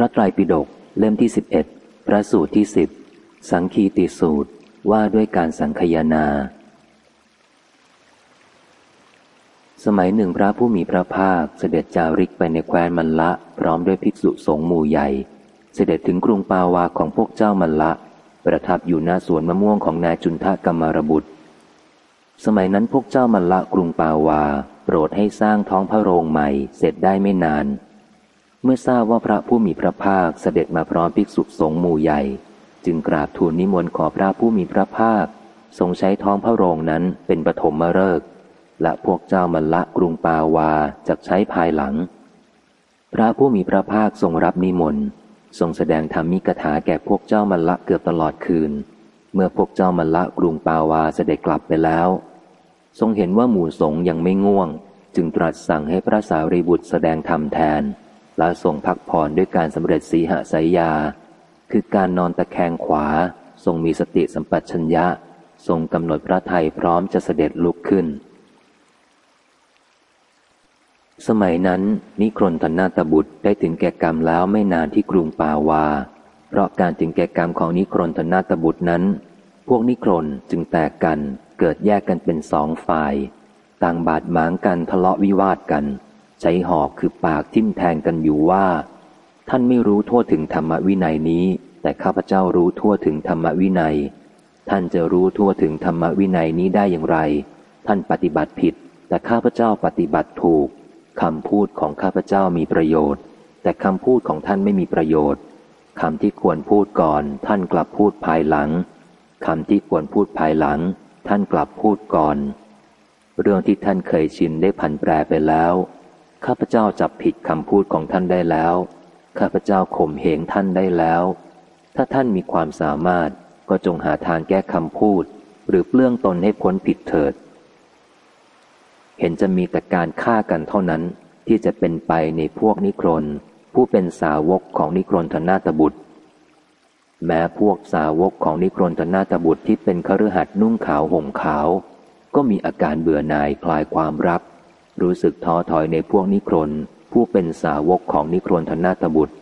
ระไตรปิฎกเล่มที่สิบเอ็ดพระสูตรที่สิบสังคีติสูตรว่าด้วยการสังคยนา สมัยหนึ่งพระผู้มีพระภาคเสด็จจาริกไปในแคว้นมันละพร้อมด้วยภิกษุสงฆ์หมู่ใหญ่ เสด็จถึงกรุงปาวาของพวกเจ้ามันละ ประทับอยู่หน้าสวนมะม่วงของนายจุนทะกรรมารบุตร สมัยนั้นพวกเจ้ามันละกรุงปาวา โปรดให้สร้างท้องพระโรงใหม่เสร็จได้ไม่นาน เมื่อทราบว่าพระผู้มีพระภาคเสด็จมาพร้อมภิกษุสงฆ์หมู่ใหญ่ จึงกราบทูลนิมนต์ขอพระผู้มีพระภาค ทรงใช้ท้องพระโรงนั้นเป็นปฐมมฤกษ์และพวกเจ้ามันละกรุงปาวาจะใช้ภายหลัง พระผู้มีพระภาคทรงรับนิมนต์ทรงแสดงธรรมิกถาแก่พวกเจ้ามันละเกือบตลอดคืน เมื่อพวกเจ้ามันละกรุงปาวาเสด็จกลับไปแล้ว ทรงเห็นว่าหมู่สงฆ์ยังไม่ง่วง จึงตรัสสั่งให้พระสารีบุตรแสดงธรรมแทน และทรงพักผ่อนด้วยการสำเร็จสีหสายยา คือการนอนตะแคงขวา ทรงมีสติสัมปชัญญะ ทรงกำหนดพระไทยพร้อมจะเสด็จลุกขึ้น สมัยนั้นนิครนธนาตบุตรได้ถึงแก่กรรมแล้วไม่นานที่กรุงปาวา เพราะการถึงแก่กรรมของนิครนธนาตบุตรนั้น พวกนิครนจึงแตกกันเกิดแยกกันเป็นสองฝ่าย ต่างบาดหมางกันทะเลาะวิวาทกัน ใช้หอกคือปากทิ่มแทงกันอยู่ว่า ท่านไม่รู้ทั่วถึงธรรมวินัยนี้ แต่ข้าพเจ้ารู้ทั่วถึงธรรมวินัย ท่านจะรู้ทั่วถึงธรรมวินัยนี้ได้อย่างไร ท่านปฏิบัติผิด แต่ข้าพเจ้าปฏิบัติถูกคำพูดของข้าพเจ้ามีประโยชน์ แต่คำพูดของท่านไม่มีประโยชน์คำที่ควรพูดก่อน ท่านกลับพูดภายหลังคำที่ควรพูดภายหลัง ท่านกลับพูดก่อน เรื่องที่ท่านเคยชินได้ผันแปรไปแล้ว ข้าพเจ้าจับผิดคำพูดของท่านได้แล้ว ข้าพเจ้าข่มเหงท่านได้แล้ว ถ้าท่านมีความสามารถก็จงหาทางแก้คำพูด หรือเปลื้องตนให้พ้นผิดเถิด เห็นจะมีแต่การฆ่ากันเท่านั้นที่จะเป็นไปในพวกนิครน ผู้เป็นสาวกของนิครนธนาตบุตร แม้พวกสาวกของนิครนธนาตบุตรที่เป็นคฤหัสถ์นุ่งขาวห่มขาว ก็มีอาการเบื่อหน่ายคลายความรัก รู้สึกท้อถอยในพวกนิครนผู้เป็นสาวกของนิครนธนาตบุตร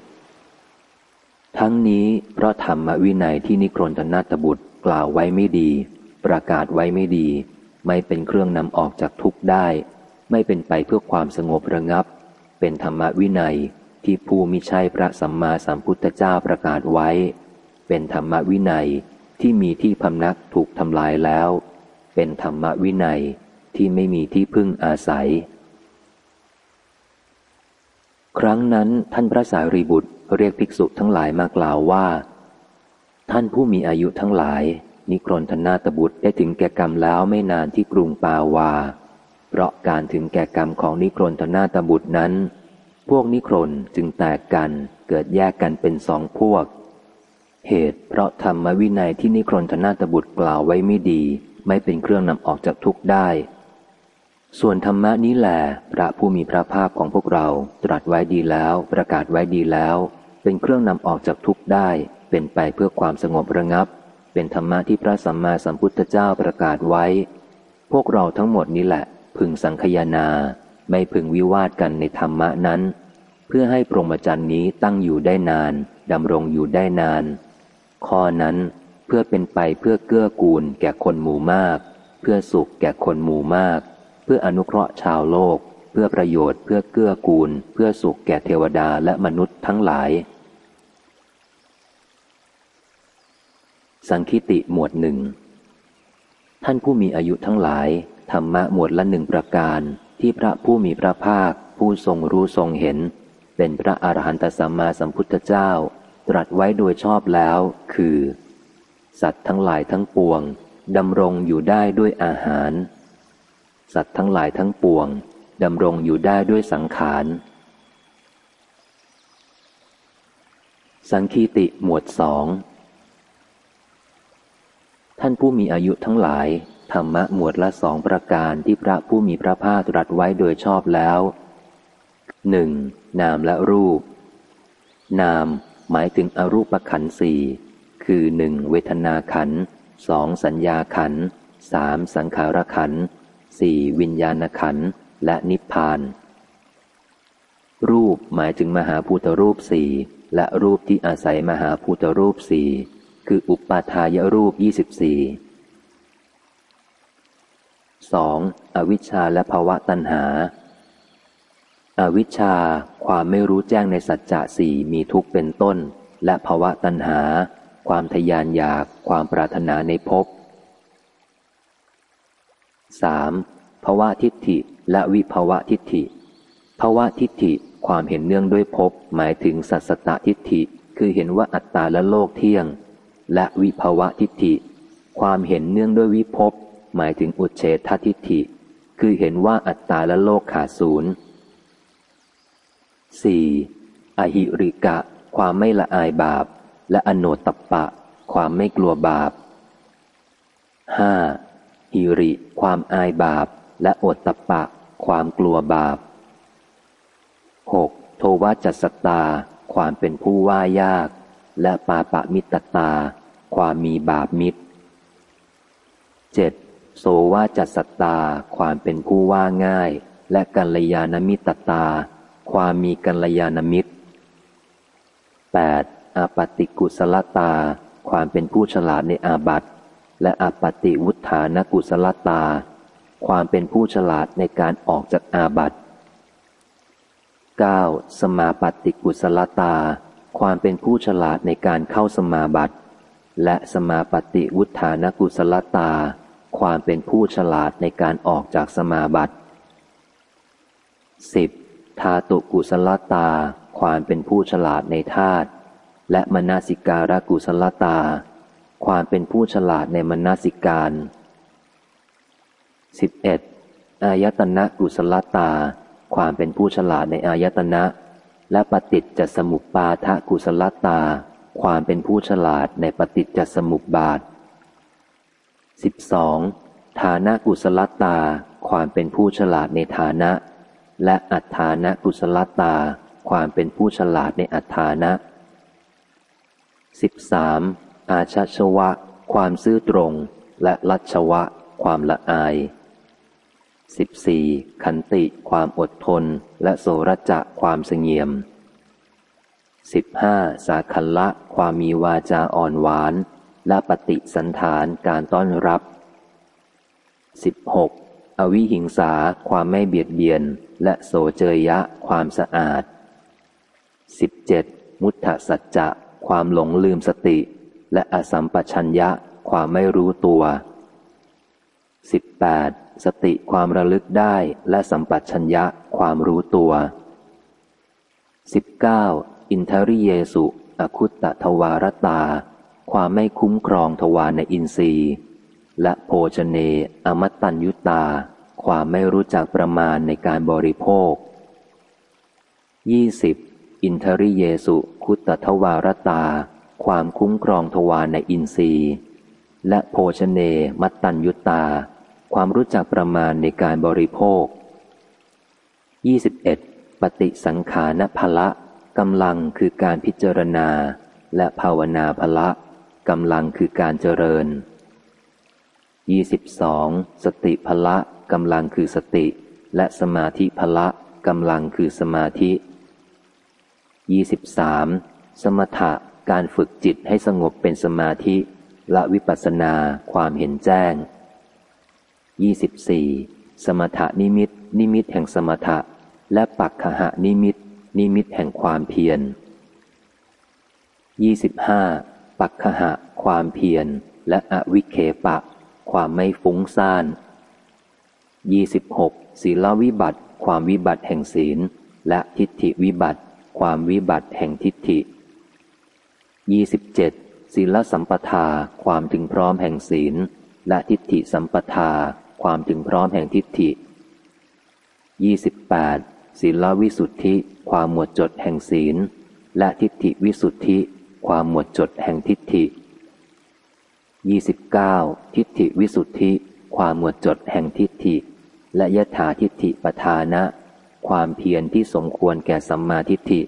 ทั้งนี้เพราะธรรมวินัยที่นิครนธนาตบุตรกล่าวไว้ไม่ดี ประกาศไว้ไม่ดี ไม่เป็นเครื่องนำออกจากทุกข์ได้ ไม่เป็นไปเพื่อความสงบระงับ เป็นธรรมวินัยที่ผู้มิใช่พระสัมมาสัมพุทธเจ้าประกาศไว้ เป็นธรรมวินัยที่มีที่พำนักถูกทำลายแล้ว เป็นธรรมวินัย ที่ไม่มีที่พึ่งอาศัย ครั้งนั้นท่านพระสารีบุตรเรียกภิกษุทั้งหลายมากล่าวว่า ท่านผู้มีอายุทั้งหลาย นิครนธนาตบุตรได้ถึงแก่กรรมแล้วไม่นานที่กรุงปาวา เพราะการถึงแก่กรรมของนิครนธนาตบุตรนั้น พวกนิครนจึงแตกกันเกิดแยกกันเป็นสองพวก เหตุเพราะธรรมวินัยที่นิครนธนาตบุตรกล่าวไว้ไม่ดี ไม่เป็นเครื่องนำออกจากทุกข์ได้ ส่วนธรรมะนี้แหละพระผู้มีพระภาคของพวกเราตรัสไว้ดีแล้ว ประกาศไว้ดีแล้ว เป็นเครื่องนำออกจากทุกข์ได้ เป็นไปเพื่อความสงบระงับ เป็นธรรมะที่พระสัมมาสัมพุทธเจ้าประกาศไว้ พวกเราทั้งหมดนี้แหละ พึงสังคยนา ไม่พึงวิวาทกันในธรรมะนั้น เพื่อให้ปรมจันนี้ตั้งอยู่ได้นานดำรงอยู่ได้นาน ข้อนั้นเพื่อเป็นไปเพื่อเกื้อกูลแก่คนหมู่มาก เพื่อสุขแก่คนหมู่มาก พื่ออนุเคราะห์ชาวโลก เพื่อประโยชน์เพื่อเกื้อกูล เพื่อสุขแก่เทวดาและมนุษย์ทั้งหลาย สังคิติหมวดหนึ่งท่านผู้มีอายุทั้งหลาย ธรรมะหมวดละหนึ่งประการ ที่พระผู้มีพระภาค ผู้ทรงรู้ทรงเห็น เป็นพระอรหันตสัมมาสัมพุทธเจ้า ตรัสไว้โดยชอบแล้ว คือ สัตว์ทั้งหลายทั้งปวงดำรงอยู่ได้ด้วยอาหาร สัตว์ทั้งหลายทั้งปวงดำรงอยู่ได้ด้วยสังขาร สังคีติหมวดสอง ท่านผู้มีอายุทั้งหลาย ธรรมะหมวดละสองประการที่พระผู้มีพระภาคตรัสไว้โดยชอบแล้วหนึ่งนามและรูป นามหมายถึงอรูปขันสี่คือหนึ่งเวทนาขันสองสัญญาขันสามสังขารขันธ์ สี่วิญญาณขันและนิพพาน รูปหมายถึงมหาภูตรูปสี่และรูปที่อาศัยมหาภูตรูปสี่คืออุปาทายรูปยี่สิบสี่สองอวิชชาและภาวะตัณหา อาวิชชาความไม่รู้แจ้งในสัจจะสี่มีทุกข์เป็นต้น และภาวะตัณหา ความทยานอยากความปรารถนาในภพ 3. ภาวะทิฏฐิและวิภาวะทิฏฐิภาวะทิฏฐิความเห็นเนื่องด้วยภพหมายถึงสัสตทิฏฐิ คือเห็นว่าอัตตาและโลกเที่ยง และวิภาวะทิฏฐิ ความเห็นเนื่องด้วยวิภพหมายถึงอุเฉททิฏฐิ คือเห็นว่าอัตตาและโลกขาดศูนย์ 4. อหิริกะ ความไม่ละอายบาป และอโนตปปะ ความไม่กลัวบาป 5. หิริ ความอายบาป และอตตปปะ ความกลัวบาป 6. โทวจัสตา ความเป็นผู้ว่ายาก และปาปะมิตตา ความมีบาปมิตร 7. โสวาจัสตา ความเป็นผู้ว่าง่าย และกัลยาณมิตตา ความมีกัลยาณมิตร 8. อาปติกุสลตา ความเป็นผู้ฉลาดในอาบัต และอปติวุฒานกุสลตา ความเป็นผู้ฉลาดในการออกจากอาบัติ 9. สมาปฏิกุสลตา ความเป็นผู้ฉลาดในการเข้าสมาบัติ และสมาปฏิวุฒานกุสลตา ความเป็นผู้ฉลาดในการออกจากสมาบัติ 10. ทาตุกุสลตา ความเป็นผู้ฉลาดในธาตุและมนาสิการกุสลตา ความเป็นผู้ฉลาดในมนสิการ 11. อายตนะกุสลตา ความเป็นผู้ฉลาดในอายตนะ และปฏิจจสมุปปาทะกุศลตา ความเป็นผู้ฉลาดในปฏิจจสมุปบาท 12. ฐานะกุศลตา ความเป็นผู้ฉลาดในฐานะ และอัฏฐานะกุศลตา ความเป็นผู้ฉลาดในอัฏฐานะ 13. อาชาชวะ ความซื่อตรง และลัชวะ ความละอาย 14. ขันติ ความอดทน และโสรจะ ความสงเงียม 15. สาคัลละ ความมีวาจาอ่อนหวาน และปฏิสันฐานการต้อนรับ 16. อวิหิงสา ความไม่เบียดเบียน และโสเจยะความสะอาด 17. มุทธสัจจะ ความหลงลืมสติ และอสัมปชัญญะความไม่รู้ตัว 18. สติความระลึกได้และสัมปชัญญะความรู้ตัว 19. อินทริเยสุ อคุตตทวารตา ความไม่คุ้มครองทวารในอินทรีย์ และโภชเน อมตัญยุตา ความไม่รู้จักประมาณในการบริโภค 20. อินทริเยสุคุตตทวารตา ความคุ้มครองทวารในอินทรีย์ และโภชเนมัตตัญยุตตา ความรู้จักประมาณในการบริโภค 21. ปฏิสังขารพละกำลังคือการพิจารณา และภาวนาพละกำลังคือการเจริญ 22. สติพละกำลังคือสติ และสมาธิพละกำลังคือสมาธิ 23. สมถะ การฝึกจิตให้สงบเป็นสมาธิและวิปัสนาความเห็นแจ้งยี่สิบสี่สมถนิมิต นิมิตแห่งสมถะ และปักขหนิมิต นิมิตแห่งความเพียรยี่สิบห้าปักขหะความเพียร และอวิเคปะ ความไม่ฟุ้งซ่านยี่สิบหกศีลวิบัติ ความวิบัติแห่งศีล และทิฏฐิวิบัติ ความวิบัติแห่งทิฏฐิ ยี่สิบเจ็ดศีลสัมปทาความถึงพร้อมแห่งศีล และทิฏฐิสัมปทาความถึงพร้อมแห่งทิฏฐิ 28. ศีลวิสุทธิ ความหมวดจดแห่งศีล และทิฏฐิวิสุทธิ ความหมวดจดแห่งทิฏฐิ 29. ทิฏฐิวิสุทธิ ความหมวดจดแห่งทิฏฐิ และยถาทิฏฐิปทานะ ความเพียรที่สมควรแก่สัมมาทิฏฐิ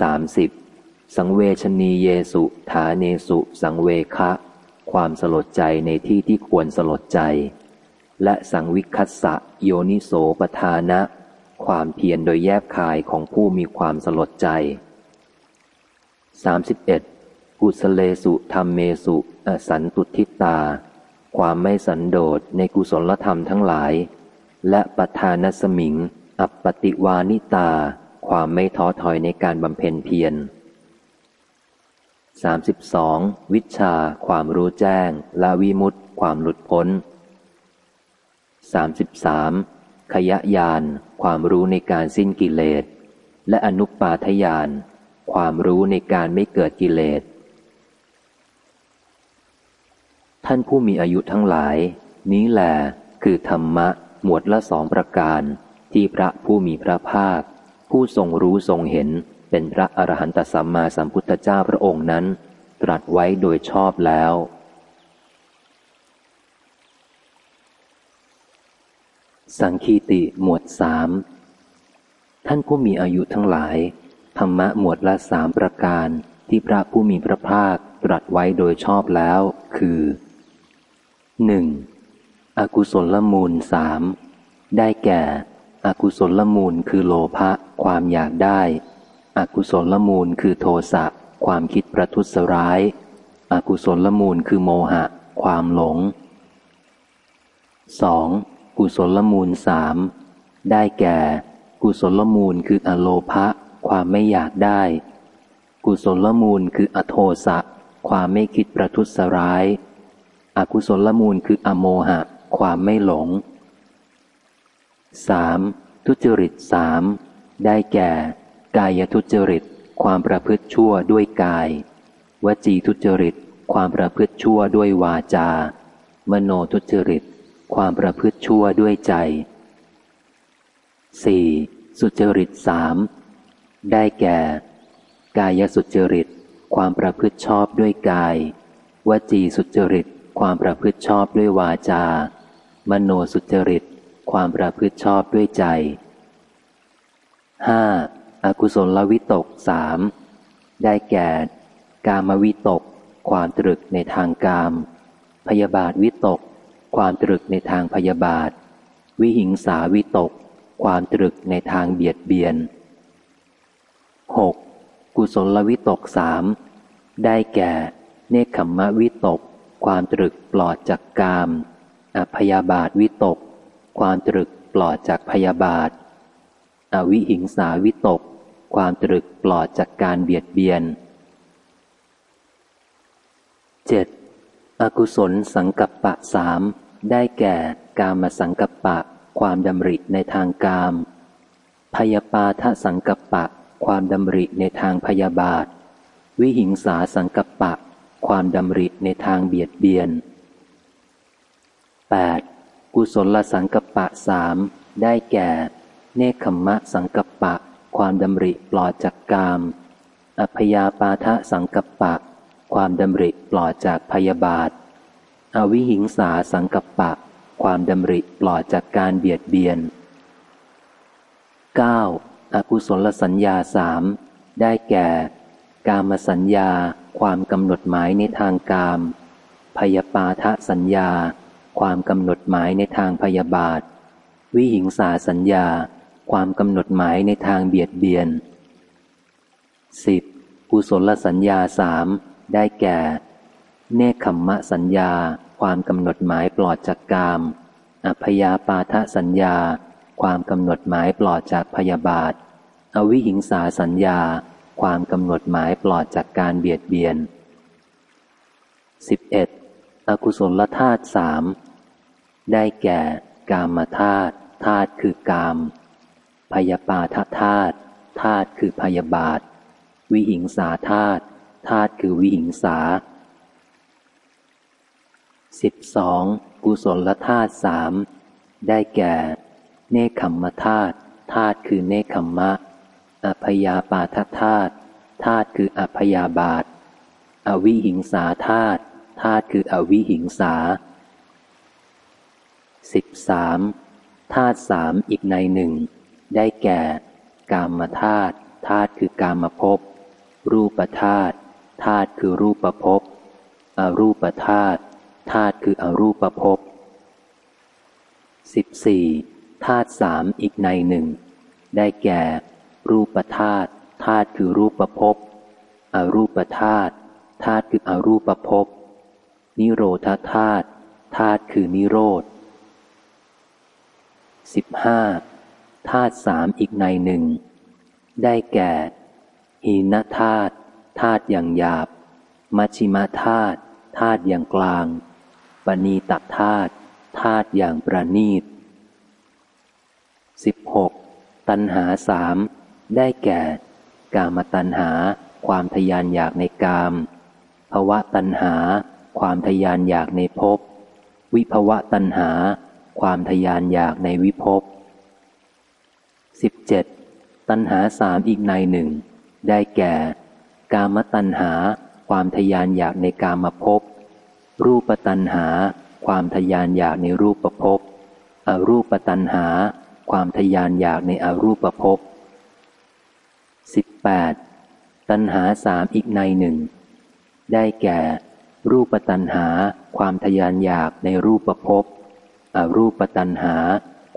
30. สังเวชนีเยสุฐาเนสุ สังเวคะ ความสลดใจในที่ที่ควรสลดใจ และสังวิคัสสะโยนิโสปทานะ ความเพียรโดยแยบคายของผู้มีความสลดใจ 31. กุสเลสุธรรมเมสุ อสันตุทิตา ความไม่สันโดษในกุศลธรรมทั้งหลาย และปทานสมิง อัปปติวานิตา ความไม่ท้อถอยในการบำเพ็ญเพียร 32. วิชา ความรู้แจ้ง และวิมุตติ ความหลุดพ้น 33. ขยะยาน ความรู้ในการสิ้นกิเลส และอนุปาทยาน ความรู้ในการไม่เกิดกิเลส ท่านผู้มีอายุทั้งหลาย นี้แหละคือธรรมะ หมวดละสองประการ ที่พระผู้มีพระภาค ผู้ทรงรู้ทรงเห็น เป็นพระอรหันตสัมมาสัมพุทธเจ้าพระองค์นั้น ตรัสไว้โดยชอบแล้ว สังคีติหมวดสามท่านผู้มีอายุทั้งหลาย ธรรมะหมวดละสามประการที่พระผู้มีพระภาคตรัสไว้โดยชอบแล้ว คือหนึ่งอกุศลมูลสามได้แก่อกุศลมูลคือโลภะความอยากได้ อกุศลมูลคือโทสะความคิดประทุษร้าย อกุศลมูลคือโมหะ ความหลง 2. กุศลมูลสามได้แก่ กุศลมูลคืออโลภะความไม่อยากได้ กุศลมูลคืออโทสะความไม่คิดประทุษร้าย อกุศลมูลคืออโมหะ ความไม่หลง 3. ทุจริตสามได้แก่ กายทุจริต ความประพฤติชั่วด้วยกาย วจีทุจริต ความประพฤติชั่วด้วยวาจา มโนทุจริต ความประพฤติชั่วด้วยใจ 4. สุจริตสามได้แก่ กายสุจริต ความประพฤติชอบด้วยกาย วจีสุจริต ความประพฤติชอบด้วยวาจา มโนสุจริต ความประพฤติชอบด้วยใจ 5. อกุศลวิตกสามได้แก่ กามวิตก ความตรึกในทางกาม พยาบาทวิตก ความตรึกในทางพยาบาท วิหิงสาวิตก ความตรึกในทางเบียดเบียน 6. กุศลวิตกสามได้แก่ เนคขมมะวิตก ความตรึกปลอดจากกาม อพยาบาทวิตก ความตรึกปลอดจากพยาบาท อวิหิงสาวิตก ความตรึกปลอดจากการเบียดเบียน 7. อกุศลสังกัปปะสามได้แก่กามสังกัปปะ ความดำริในทางกาม พยาปาทสังกัปปะ ความดำริในทางพยาบาท วิหิงสาสังกัปปะ ความดำริในทางเบียดเบียน 8. กุศลสังกัปปะสามได้แก่ เนคขมมะสังกัปปะ ความดำริปลอดจากกามอพยาปาทะสังกัปปะ ความดำริปลอดจากพยาบาท อวิหิงสาสังกัปปะ ความดำริปลอดจากการเบียดเบียน 9. อกุศลสัญญาสามได้แก่ กามสัญญา ความกำหนดหมายในทางกาม พยาปาทะสัญญา ความกำหนดหมายในทางพยาบาท วิหิงสาสัญญา ความกำหนดหมายในทางเบียดเบียน 10. กุศลสัญญาสามได้แก่ เนคขมมะสัญญา ความกำหนดหมายปลอดจากกามอพยาปาทะสัญญา ความกำหนดหมายปลอดจากพยาบาท อวิหิงสาสัญญา ความกำหนดหมายปลอดจากการเบียดเบียน 11. อกุศลธาตุสามได้แก่ กามธาตุธาตุคือกาม พยาปาทธาตุธาตุคือพยาบาท วิหิงสาธาตุธาตุคือวิหิงสา 12. กุศลธาตุสามได้แก่ เนคขมมธาตุธาตุคือเนคขมมะอพยาปาทธาตุธาตุคืออพยาบาท อวิหิงสาธาตุธาตุคืออวิหิงสาสิบสามธาตุสามอีกในหนึ่ง ได้แก่ กามธาตุธาตุคือกามภพรูปธาตุธาตุคือรูปภพอรูปธาตุธาตุคืออรูปภพสิบสี่ธาตุสามอีกในหนึ่ง ได้แก่ รูปธาตุธาตุคือรูปภพอรูปธาตุธาตุคืออรูปภพนิโรธาธาตุธาตุคือนิโรธสิบห้า ธาตุสามอีกในหนึ่ง ได้แก่หีนธาตุธาตุอย่างหยาบ มัชิมาธาตุธาตุอย่างกลาง ปณีตธาตุธาตุอย่างประณีตสิบหกตัณหาสามได้แก่ กามตัณหา ความทยานอยากในกามภวะตัณหา ความทยานอยากในภพวิภวะตัณหา ความทยานอยากในวิภพ สิบเจ็ดตัณหาสามอีกในหนึ่ง ได้แก่ กามตัณหา ความทยานอยากในกามภพ รูปตัณหา ความทยานอยากในรูปภพ อรูปตัณหา ความทยานอยากในอรูปภพสิบแปดตัณหาสามอีกในหนึ่ง ได้แก่ รูปตัณหา ความทยานอยากในรูปภพ อรูปตัณหา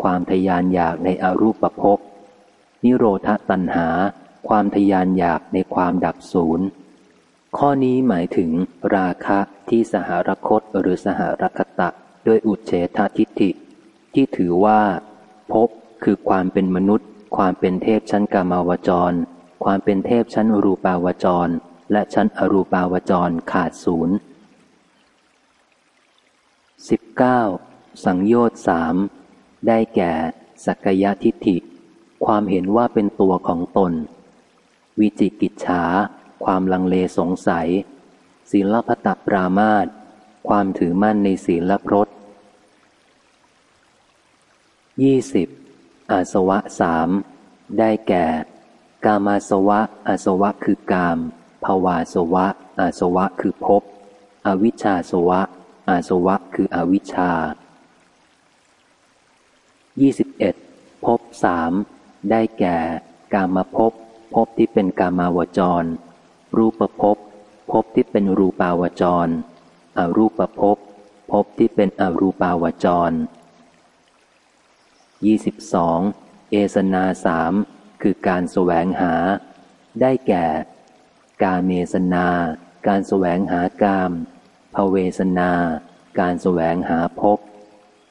ความทยานอยากในอรูปภพ นิโรธตัณหา ความทยานอยากในความดับศูนย์ ข้อนี้หมายถึงราคะที่สหรคตหรือสหรคตะด้วยอุเฉททิฏฐิ ที่ถือว่าภพคือความเป็นมนุษย์ ความเป็นเทพชั้นกามาวจร ความเป็นเทพชั้นอรูปาวจร และชั้นอรูปาวจรขาดศูนย์สิบเก้าสังโยชน์สามได้แก่ สักยทิฏฐิ ความเห็นว่าเป็นตัวของตน วิจิกิจฉา ความลังเลสงสัย ศีลพัตปรามาตความถือมั่นในศีลพรตยี่สิบอาสวะสามได้แก่ กามาสวะอาสวะคือกาม ภาวาสวะ อาสวะคือภพ อวิชชาสวะ อาสวะคืออวิชชายี่สิบเอ็ดภพสาม ได้แก่ กามาภพภพที่เป็นกามาวจร รูปภพภพที่เป็นรูปาวจร อรูปภพภพที่เป็นอรูปาวจรยี่สิบสองเอสนาสามคือการแสวงหา ได้แก่ กาเมสนา การแสวงหากามภเวสนา การแสวงหาภพ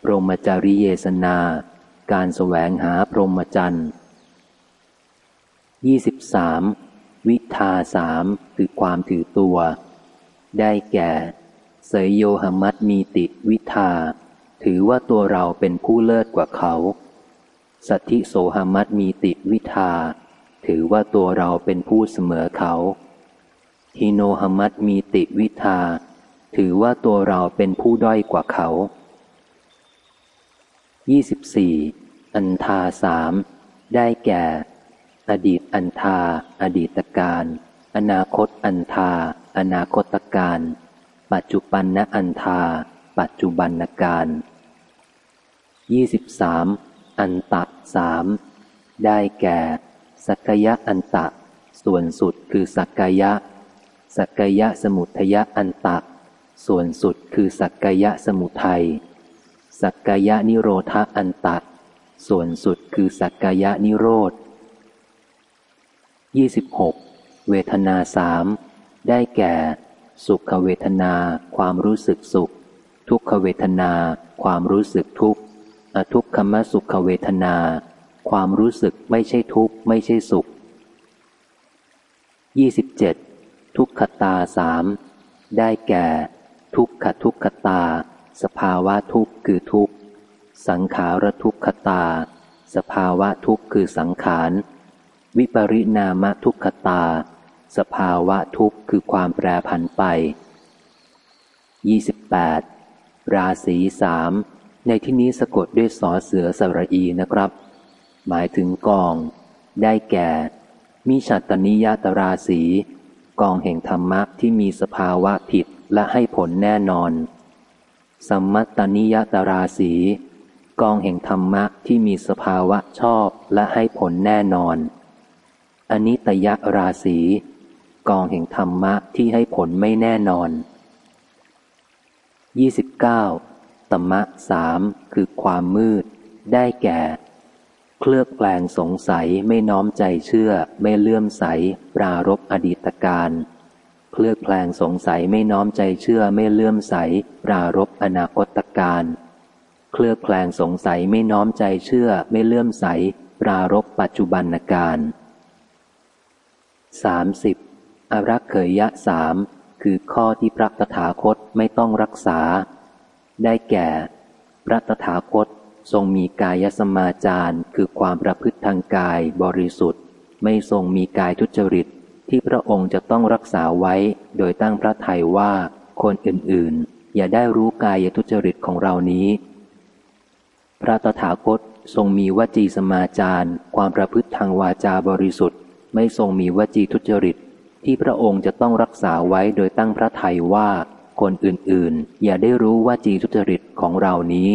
พรหมจาริเยสนา การแสวงหาพรหมจรรย์ ยี่สิบสามวิทาสามคือความถือตัว ได้แก่ เสยโยหมัตมีติวิทา ถือว่าตัวเราเป็นผู้เลิศกว่าเขา สัทธิโสหมัตมีติวิทา ถือว่าตัวเราเป็นผู้เสมอเขาฮิโนหมัตมีติวิทา ถือว่าตัวเราเป็นผู้ด้อยกว่าเขา 24. อันทาสามได้แก่ อดีตอันทาอดีตการ อนาคตอันทาอนาคตการ ปัจจุบันนอันทาปัจจุบันนการ 23. อันตะสามได้แก่ สักยะอันตะ ส่วนสุดคือสักยะ สักยะสมุทยะอันตะ ส่วนสุดคือสักยะสมุทัยสักกายะนิโรธอันตะ ส่วนสุดคือสักกายะนิโรธ 26. เวทนาสามได้แก่ สุขเวทนา ความรู้สึกสุข ทุกขเวทนา ความรู้สึกทุกข์อทุกขมสุขเวทนา ความรู้สึกไม่ใช่ทุกข์ไม่ใช่สุข 27. ทุกขตาสามได้แก่ ทุกขทุกขตา สภาวะทุกข์คือทุกข์ สังขารทุกขตา สภาวะทุกข์คือสังขาร วิปริณามทุกขตา สภาวะทุกข์คือความแปรผันไป 28. ราศีสามในที่นี้สะกดด้วยสอเสือสระอีนะครับ หมายถึงกอง ได้แก่ มิฉัตตนิยตราศี กองแห่งธรรมะที่มีสภาวะผิดและให้ผลแน่นอน สัมมัตตนิยตราศีกองแห่งธรรมะที่มีสภาวะชอบและให้ผลแน่นอน อนิตยราศีกองแห่งธรรมะที่ให้ผลไม่แน่นอน 29. ตมะสามคือความมืด ได้แก่ เคลือบแปลงสงสัยไม่น้อมใจเชื่อ ไม่เลื่อมใสปารบอดีตการ เคลือบแคลงสงสัยไม่น้อมใจเชื่อ ไม่เลื่อมใส ปรารบอนาคตการเคลือบแคลงสงสัยไม่น้อมใจเชื่อ ไม่เลื่อมใส ปรารบปัจจุบันการ สามสิบอรักเขยยะสามคือข้อที่พระตถาคตไม่ต้องรักษา ได้แก่ พระตถาคตทรงมีกายสมาจารคือความประพฤติทางกายบริสุทธิ์ ไม่ทรงมีกายทุจริต ที่พระองค์จะต้องรักษาไว้ โดยตั้งพระทัยว่า คนอื่นๆ อย่าได้รู้กายทุจริตของเรานี้ พระตถาคตทรงมีวจีสมาจารความประพฤติทางวาจาบริสุทธิ์ ไม่ทรงมีวจีทุจริต ที่พระองค์จะต้องรักษาไว้โดยตั้งพระทัยว่าคนอื่นๆ อย่าได้รู้วจีทุจริตของเรานี้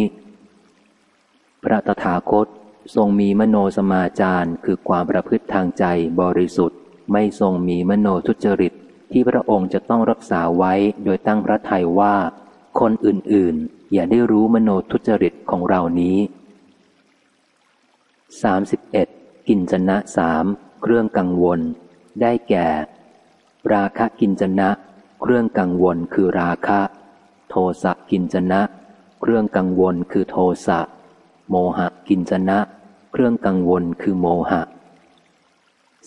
พระตถาคตทรงมีมโนสมาจารคือความประพฤติทางใจบริสุทธิ์ ไม่ทรงมีมโนทุจริต ที่พระองค์จะต้องรักษาไว้โดยตั้งพระทัยว่า คนอื่นๆ อย่าได้รู้มโนทุจริตของเรานี้ 31. กินจนะสาม เครื่องกังวล ได้แก่ ราคะกินจนะ เครื่องกังวลคือราคะ โทสะกินจนะ เครื่องกังวลคือโทสะ โมหะกินจนะ เครื่องกังวลคือโมหะ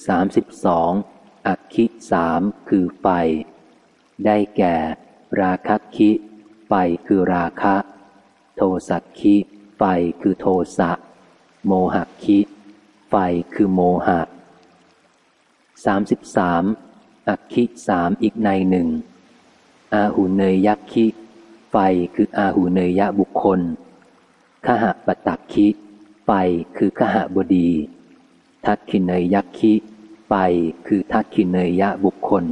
สามสิบสองอักคิสามคือไฟ ได้แก่ ราคะคิไฟคือราคะ โทสักคิไฟคือโทสะ โมหคิไฟคือโมหะ สามสิบสามอักคิสามอีกในหนึ่ง อาหูเนยยักคิไฟคืออาหูเนยยะบุคคลขหะปตักคิไฟคือขหะบดี ทักขินเนยยักขิไปคือทักขินเนยยะบุคคล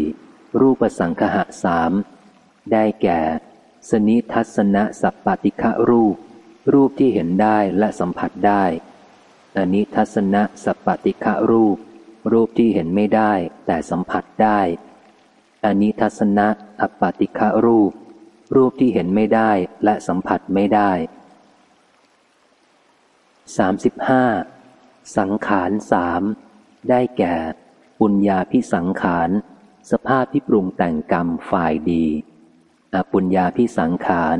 34. รูปสังคหะสามได้แก่ สนิทัศนะสัพปติฆะรูป รูปที่เห็นได้และสัมผัสได้ อนิทัศนะสัพปติฆะรูป รูปที่เห็นไม่ได้แต่สัมผัสได้อนิทัศนะอัปปติฆะรูป รูปที่เห็นไม่ได้และสัมผัสไม่ได้สามสิบห้าสังขารสามได้แก่ ปุญญาพิสังขาร สภาพที่ปรุงแต่งกรรมฝ่ายดี อปุญญาพิสังขาร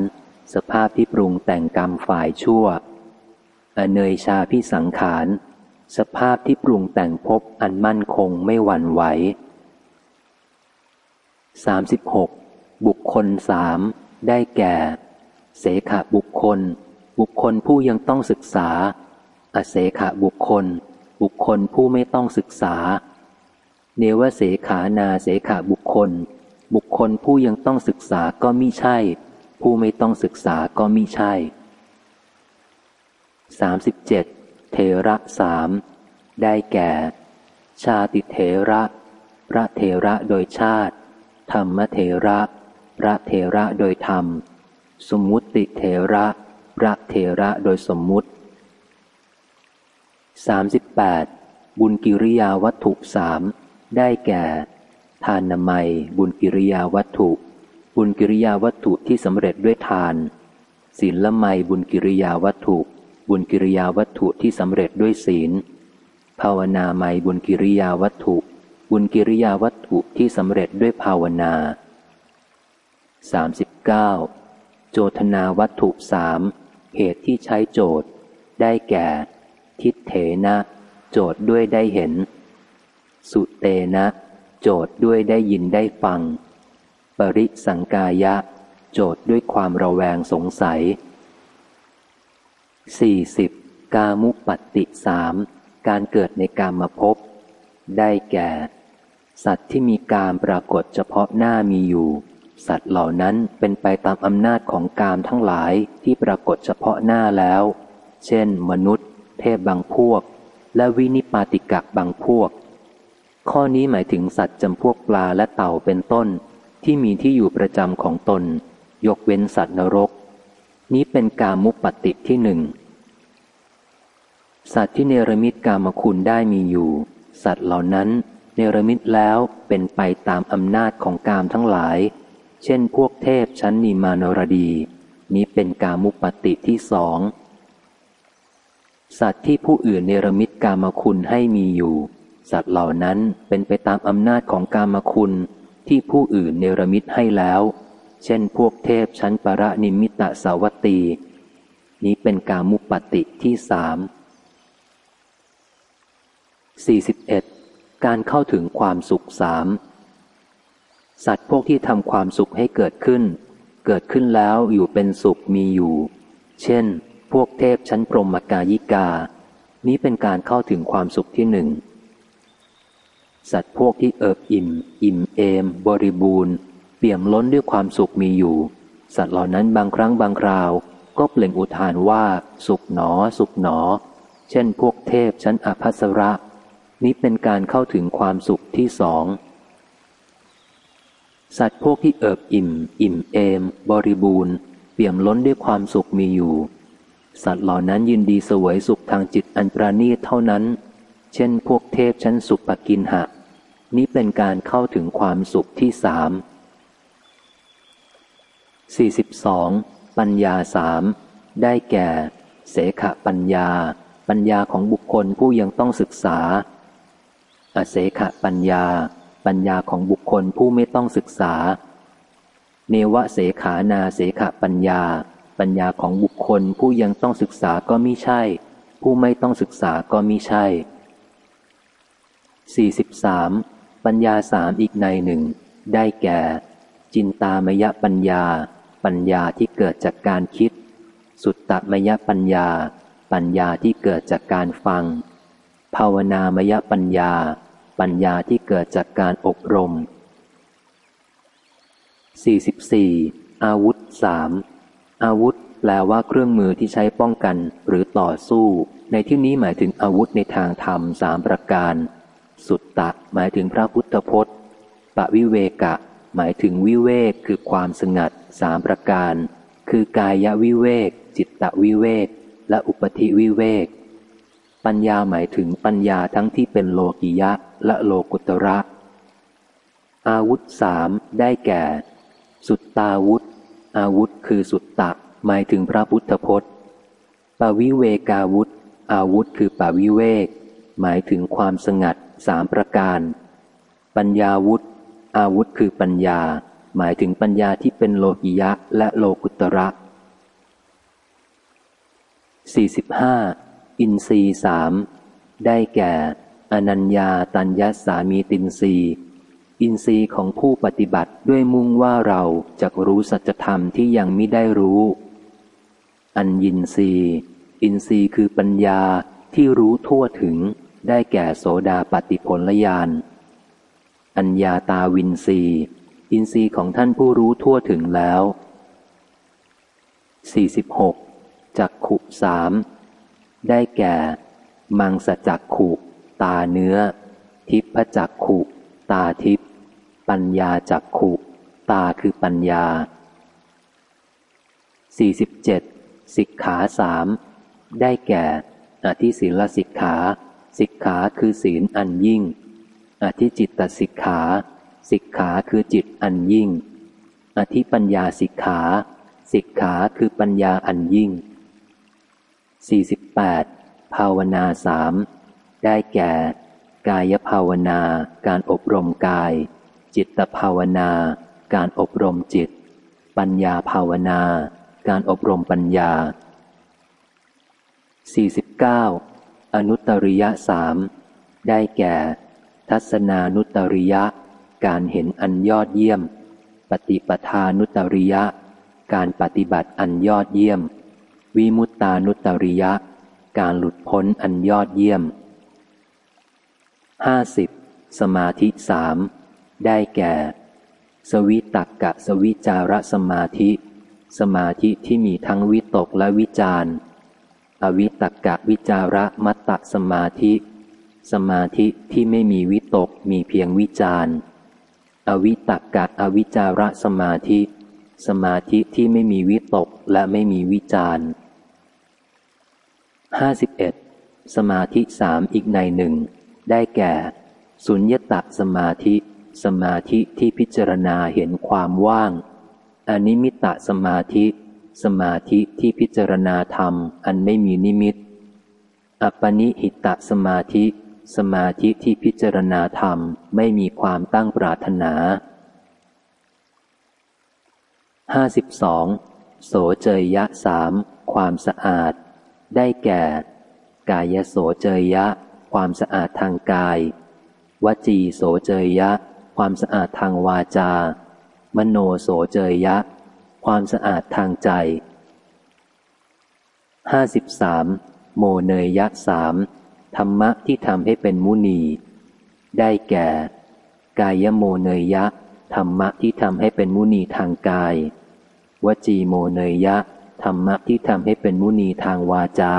สภาพที่ปรุงแต่งกรรมฝ่ายชั่ว อเนยชาพิสังขาร สภาพที่ปรุงแต่งพบอันมั่นคงไม่หวั่นไหวสามสิบหกบุคคลสามได้แก่ เสขบุคคล บุคคลผู้ยังต้องศึกษา อเสขบุคคล บุคคลผู้ไม่ต้องศึกษา เนวเสขานาเสขาบุคคล บุคคลผู้ยังต้องศึกษาก็มิใช่ ผู้ไม่ต้องศึกษาก็มิใช่ สามสิบเจ็ดเทระสามได้แก่ ชาติเทระ พระเทระโดยชาติ ธรรมเทระ พระเทระโดยธรรม สมมุติเทระ พระเทระโดยสมมุติ 38. บุญกิริยาวัตถุสามได้แก่ ทานนามัย บุญกิริยาวัตถุ บุญกิริยาวัตถุที่สำเร็จด้วยทานศีลละไมบุญกิริยาวัตถุ บุญกิริยาวัตถุที่สำเร็จด้วยศีล ภาวนาไม่บุญกิริยาวัตถุ บุญกิริยาวัตถุที่สำเร็จด้วยภาวนา 39. โจทนาวัตถุสามเหตุที่ใช้โจทย์ ได้แก่ ทิเถนะ โจทย์ด้วยได้เห็น สุเตนะ โจทย์ด้วยได้ยินได้ฟัง ปริสังกายะ โจทย์ด้วยความระแวงสงสัย 40. กามุปัตติสามการเกิดในกามมาพบได้แก่ สัตว์ที่มีการปรากฏเฉพาะหน้ามีอยู่ สัตว์เหล่านั้นเป็นไปตามอำนาจของกามทั้งหลายที่ปรากฏเฉพาะหน้าแล้ว เช่น มนุษย์ เทพบางพวก และวินิปาติกะบางพวก ข้อนี้หมายถึงสัตว์จำพวกปลาและเต่าเป็นต้น ที่มีที่อยู่ประจำของตน ยกเว้นสัตว์นรก นี้เป็นกามุปปติที่หนึ่ง สัตว์ที่เนรมิตกามคุณได้มีอยู่ สัตว์เหล่านั้น เนรมิตแล้วเป็นไปตามอำนาจของกามทั้งหลาย เช่นพวกเทพชั้นนิมานรดี นี้เป็นกามุปติที่สอง สัตว์ที่ผู้อื่นเนรมิตกามคุณให้มีอยู่ สัตว์เหล่านั้นเป็นไปตามอำนาจของกามคุณที่ผู้อื่นเนรมิตให้แล้ว เช่นพวกเทพชั้นปรนิมิตสาวัตตี นี้เป็นกามุปติที่สาม 41. การเข้าถึงความสุขสามสัตว์พวกที่ทำความสุขให้เกิดขึ้น เกิดขึ้นแล้วอยู่เป็นสุขมีอยู่ เช่น พวกเทพชั้นพรหมกายิกา นี้เป็นการเข้าถึงความสุขที่หนึ่ง สัตว์พวกที่เอิบอิ่ม อิ่มเอม บริบูรณ์ เปี่ยมล้นด้วยความสุขมีอยู่ สัตว์เหล่านั้นบางครั้งบางคราว ก็เปล่งอุทานว่า สุขหนอ สุขหนอ เช่นพวกเทพชั้นอภัสระ นี้เป็นการเข้าถึงความสุขที่สองสัตว์พวกที่เอิบอิ่ม อิ่มเอม บริบูรณ์ เปี่ยมล้นด้วยความสุขมีอยู่ สัตว์เหล่านั้นยินดีเสวยสุขทางจิตอันประณีตเท่านั้น เช่น พวกเทพชั้นสุปกินหะ นี้เป็นการเข้าถึงความสุขที่สาม 42. ปัญญาสามได้แก่ เสขปัญญา ปัญญาของบุคคลผู้ยังต้องศึกษา อเสขปัญญา ปัญญาของบุคคลผู้ไม่ต้องศึกษา เนวะเสขานาเสขปัญญา ปัญญาของบุคคลผู้ยังต้องศึกษาก็มิใช่ ผู้ไม่ต้องศึกษาก็มิใช่ 43. ปัญญาสามอีกในหนึ่ง ได้แก่ จินตามยปัญญา ปัญญาที่เกิดจากการคิด สุตตมยปัญญา ปัญญาที่เกิดจากการฟัง ภาวนามยปัญญา ปัญญาที่เกิดจากการอบรม 44. อาวุธสามอาวุธแปลว่าเครื่องมือที่ใช้ป้องกันหรือต่อสู้ ในที่นี้หมายถึงอาวุธในทางธรรมสามประการ สุตตะหมายถึงพระพุทธพจน์ปะวิเวกะ หมายถึงวิเวกคือความสงัดสามประการ คือกายวิเวก จิตตวิเวก และอุปธิวิเวก ปัญญาหมายถึงปัญญาทั้งที่เป็นโลกิยะและโลกุตระ อาวุธสามได้แก่ สุตตาวุธ อาวุธคือสุตตะ หมายถึงพระพุทธพจน์ปวิเวกาวุธ อาวุธคือปวิเวก หมายถึงความสงัดสามประการ ปัญญาวุธ อาวุธคือปัญญา หมายถึงปัญญาที่เป็นโลกิยะและโลกุตระ 45. อินทรีสามได้แก่ อนัญญาตัญญสามีตินรีอินทรีย์ของผู้ปฏิบัติด้วยมุ่งว่าเราจะรู้สัจธรรมที่ยังไม่ได้รู้ อัญญินทรีย์อินทรีย์คือปัญญาที่รู้ทั่วถึง ได้แก่โสดาปฏิผลญาณ อัญญาตาวินทรีอินทรีย์ของท่านผู้รู้ทั่วถึงแล้ว 46. จักขุสามได้แก่ มังสจักขุ ตาเนื้อ ทิพจักขุ ตาทิพปัญญาจักขุ ตาคือปัญญา 47. สิกขาสามได้แก่ อธิศีลสิกขา สิกขาคือศีลอันยิ่ง อธิจิตตสิกขา สิกขาคือจิตอันยิ่ง อธิปัญญาสิกขา สิกขาคือปัญญาอันยิ่ง 48. ภาวนาสามได้แก่ กายภาวนา การอบรมกาย จิตภาวนา การอบรมจิต ปัญญาภาวนา การอบรมปัญญา 49. อนุตริยสามได้แก่ ทัศนานุตริยะ การเห็นอันยอดเยี่ยม ปฏิปทานุตริยะ การปฏิบัติอันยอดเยี่ยม วิมุตตานุตริยะ การหลุดพ้นอันยอดเยี่ยมห้าสิบสมาธิสามได้แก่ สวิตักกะสวิจารสมาธิ สมาธิที่มีทั้งวิตกและวิจารอวิตักกะวิจาระมัตตสมาธิ สมาธิที่ไม่มีวิตกมีเพียงวิจารอวิตักกะอวิจาระสมาธิ สมาธิที่ไม่มีวิตกและไม่มีวิจารห้าสิบเอ็ดสมาธิสามอีกในหนึ่ง ได้แก่ สุญญตสมาธิ สมาธิที่พิจารณาเห็นความว่าง อนิมิตสมาธิ สมาธิที่พิจารณาธรรม อันไม่มีนิมิต อปปนิหิตสมาธิ สมาธิที่พิจารณาธรรมไม่มีความตั้งปรารถนาห้าสิบสองโสเจยยะสามความสะอาด ได้แก่ กายโสเจยยะ ความสะอาดทางกาย วจีโสเจยยะ ความสะอาดทางวาจา มโนโสเจยยะ ความสะอาดทางใจห้าสิบสามโมเนยยะสาม ธรรมะที่ทำให้เป็นมุนี ได้แก่ กายโมเนยยะ ธรรมะที่ทำให้เป็นมุนีทางกาย วจีโมเนยยะ ธรรมะที่ทำให้เป็นมุนีทางวาจา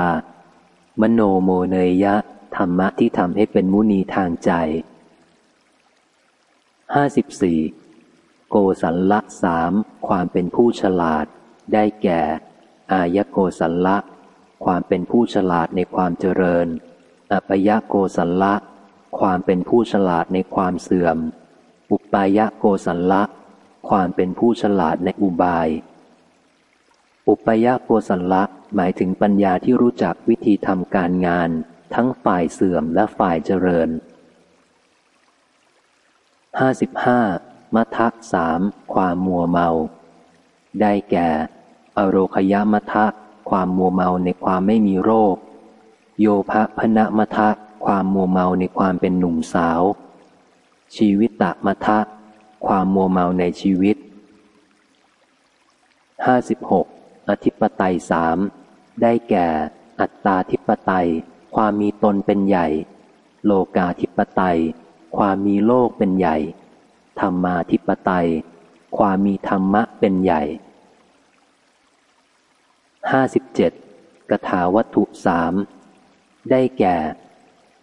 มโนโมเนยยะ ธรรมะที่ทำให้เป็นมุนีทางใจห้าสิบสี่โกสัลละสามความเป็นผู้ฉลาด ได้แก่ อายโกสัลละ ความเป็นผู้ฉลาดในความเจริญ อัปยะโกสัลละ ความเป็นผู้ฉลาดในความเสื่อม อุปายะโกสัลละ ความเป็นผู้ฉลาดในอุบาย อุปยะโกสัลละ หมายถึงปัญญาที่รู้จักวิธีทำการงาน ทั้งฝ่ายเสื่อมและฝ่ายเจริญห้าสิบห้ามัทะสามความมัวเมา ได้แก่ อโรคยมัทะความมัวเมาในความไม่มีโรค โยภะพนะมะทะ ความมัวเมาในความเป็นหนุ่มสาว ชีวิตตะมะทะ ความมัวเมาในชีวิตห้าสิบหกอธิปไตยสามได้แก่ อัตตาธิปไตย ความมีตนเป็นใหญ่ โลกาธิปไตย ความมีโลกเป็นใหญ่ ธรรมาธิปไตย ความมีธรรมะเป็นใหญ่ห้าสิบเจ็ดกถาวัตถุสาม ได้แก่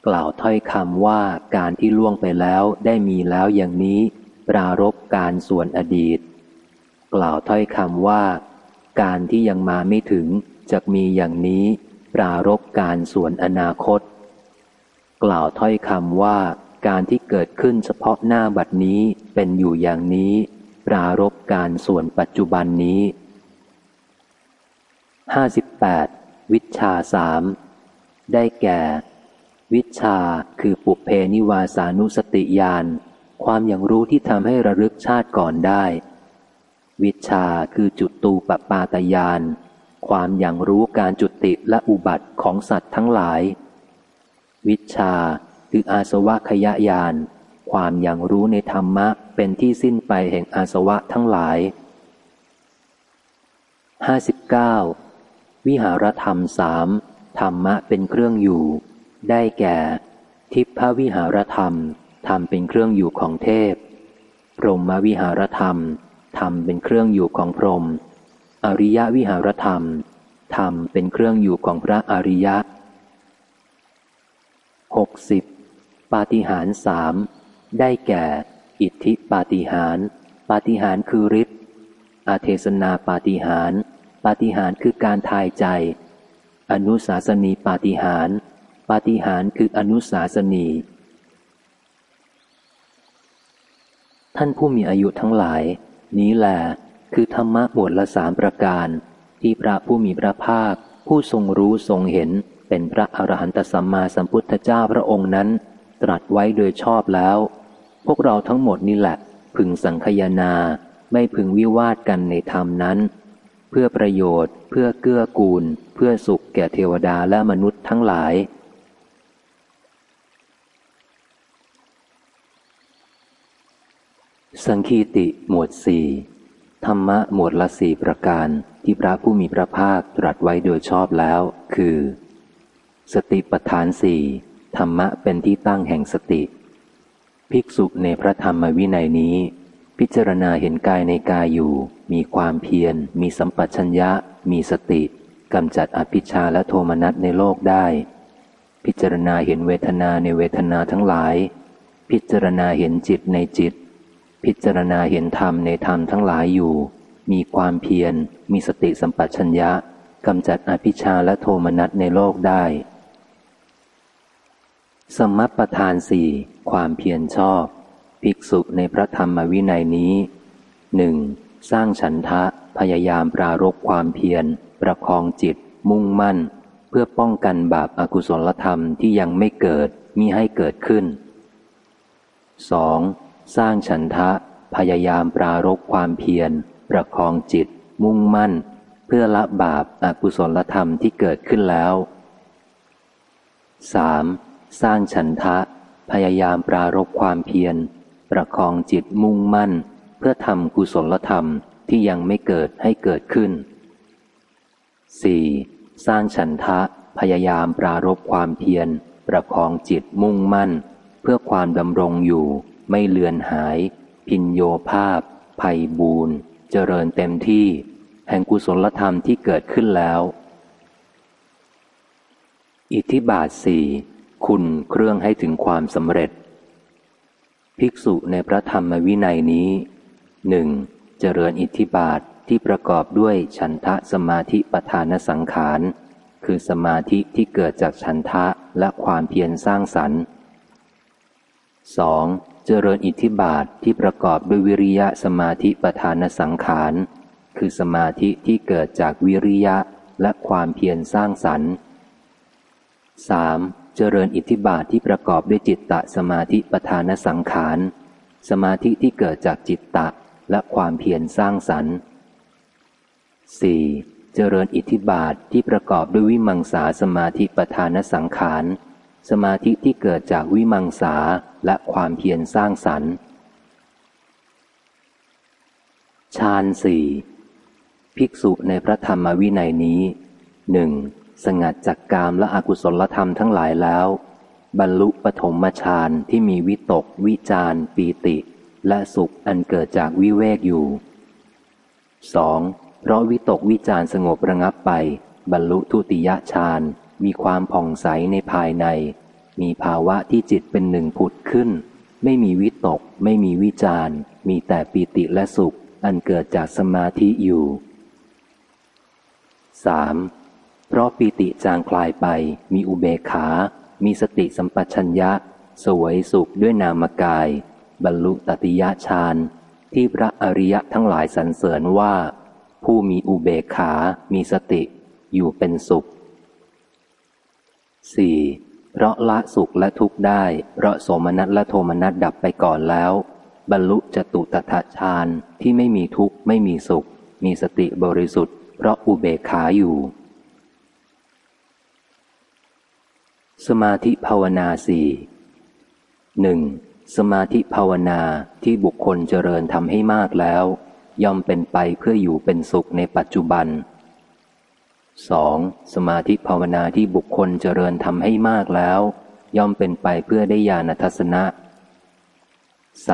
กล่าวถ้อยคำว่าการที่ล่วงไปแล้วได้มีแล้วอย่างนี้ ปรารบการส่วนอดีต กล่าวถ้อยคำว่า การที่ยังมาไม่ถึงจะมีอย่างนี้ ปรารบการส่วนอนาคต กล่าวถ้อยคำว่าการที่เกิดขึ้นเฉพาะหน้าบัดนี้เป็นอยู่อย่างนี้ ปรารบการส่วนปัจจุบันนี้ห้าสิบแปดวิชาสาม ได้แก่ วิชาคือปุเพนิวาสานุสติญาณความอย่างรู้ที่ทำให้ระลึกชาติก่อนได้ วิชาคือจุดตูปปาตยาน ความอย่างรู้การจุติและอุบัติของสัตว์ทั้งหลาย วิชาคืออาสวะขยะยาน ความอย่างรู้ในธรรมะเป็นที่สิ้นไปแห่งอาสวะทั้งหลายห้าสิบเก้าวิหารธรรมสาม ธรรมะเป็นเครื่องอยู่ ได้แก่ ทิพวิหารธรรมธรรมเป็นเครื่องอยู่ของเทพ พรหมวิหารธรรมธรรมเป็นเครื่องอยู่ของพรหมอริยวิหารธรรมธรรมเป็นเครื่องอยู่ของพระอริยะหกสิบปาฏิหารสามได้แก่ อิทธิปาฏิหารปาฏิหารคือฤทธิ์อาเทศนาปาฏิหารปาฏิหารคือการทายใจ อนุสาสนีปาฏิหาร ปาฏิหารคืออนุสาสนี ท่านผู้มีอายุทั้งหลาย นี้แหละคือธรรมะหมวดละสามประการ ที่พระผู้มีพระภาค ผู้ทรงรู้ทรงเห็นเป็นพระอรหันตสัมมาสัมพุทธเจ้าพระองค์นั้น ตรัสไว้โดยชอบแล้ว พวกเราทั้งหมดนี่แหละ พึงสังคยนาไม่พึงวิวาทกันในธรรมนั้น เพื่อประโยชน์ เพื่อเกื้อกูล เพื่อสุขแก่เทวดาและมนุษย์ทั้งหลาย สังคีติหมวดสี่ธรรมะหมวดละสี่ประการที่พระผู้มีพระภาคตรัสไว้โดยชอบแล้ว คือ สติปทานสี่ธรรมะเป็นที่ตั้งแห่งสติ ภิกษุในพระธรรมวินัยนี้ พิจารณาเห็นกายในกายอยู่ มีความเพียร มีสัมปชัญญะ มีสติกำจัดอภิชาและโทมนัสในโลกได้ พิจารณาเห็นเวทนาในเวทนาทั้งหลาย พิจารณาเห็นจิตในจิต พิจารณาเห็นธรรมในธรรมทั้งหลายอยู่ มีความเพียร มีสติสัมปชัญญะกำจัดอภิชาและโทมนัสในโลกได้ สมัปทานสี่ความเพียรชอบ ภิกษุในพระธรรมวินัยนี้หนึ่ง สร้างฉันทะพยายามปรารบความเพียร ประคองจิต มุ่งมั่น เพื่อป้องกันบาปอากุศลธรรมที่ยังไม่เกิดมิให้เกิดขึ้น 2. สร้างฉันทะพยายามปรารบความเพียร ประคองจิต มุ่งมั่น เพื่อละบาปอากุศลธรรมที่เกิดขึ้นแล้ว 3. สร้างฉันทะ พยายามปรารบความเพียร ประคองจิตมุ่งมั่น เพื่อทำกุศลธรรมที่ยังไม่เกิดให้เกิดขึ้น 4. สร้างฉันทะพยายามปรารบความเพียร ประคองจิตมุ่งมั่น เพื่อความดำรงอยู่ ไม่เลือนหาย พินโยภาพ ภัยบูนเจริญเต็มที่ แห่งกุศลธรรมที่เกิดขึ้นแล้ว อิทธิบาทสี่คุณเครื่องให้ถึงความสำเร็จ ภิกษุในพระธรรมวินัยนี้ หนึ่งเจริญอิทธิบาทที่ประกอบด้วยฉันทะสมาธิปทานสังขาร คือสมาธิที่เกิดจากฉันทะและความเพียรสร้างสรรค์ 2. เจริญอิทธิบาทที่ประกอบด้วยวิริยะสมาธิปทานสังขาร คือสมาธิที่เกิดจากวิริยะและความเพียรสร้างสรรค์ 3. เจริญอิทธิบาทที่ประกอบด้วยจิตตะสมาธิปทานสังขาร สมาธิที่เกิดจากจิตตะ และความเพียรสร้างสรรค์ 4. เจริญอิทธิบาทที่ประกอบด้วยวิมังสาสมาธิปทานสังขาร สมาธิที่เกิดจากวิมังสาและความเพียรสร้างสรรค์ฌานสี่ภิกษุในพระธรรมวินัยนี้หนึ่งสงัดจากกามและอกุศลธรรมทั้งหลายแล้ว บรรลุปฐมฌานที่มีวิตก วิจารปีติ และสุขอันเกิดจากวิเวกอยู่ 2. เพราะวิตกวิจารสงบระงับไป บรรลุทุติยฌานมีความผ่องใสในภายใน มีภาวะที่จิตเป็นหนึ่งผุดขึ้น ไม่มีวิตก ไม่มีวิจารมีแต่ปีติและสุข อันเกิดจากสมาธิอยู่ 3. เพราะปีติจางคลายไป มีอุเบกขา มีสติสัมปชัญญะ สวยสุขด้วยนามกาย บรรลุตติยฌานที่พระอริยะทั้งหลายสรรเสริญว่า ผู้มีอุเบกขา มีสติ อยู่เป็นสุข 4. เพราะละสุขและทุกข์ได้ เพราะโสมนัสและโทมนัสดับไปก่อนแล้ว บรรลุจตุตถะฌานที่ไม่มีทุกข์ไม่มีสุข มีสติบริสุทธิ์ เพราะอุเบกขาอยู่ สมาธิภาวนาสี่หนึ่ง สมาธิภาวนาที่บุคคลเจริญทำให้มากแล้ว ย่อมเป็นไปเพื่ออยู่เป็นสุขในปัจจุบัน 2. สมาธิภาวนาที่บุคคลเจริญทำให้มากแล้ว ย่อมเป็นไปเพื่อได้ญาณทัศนะ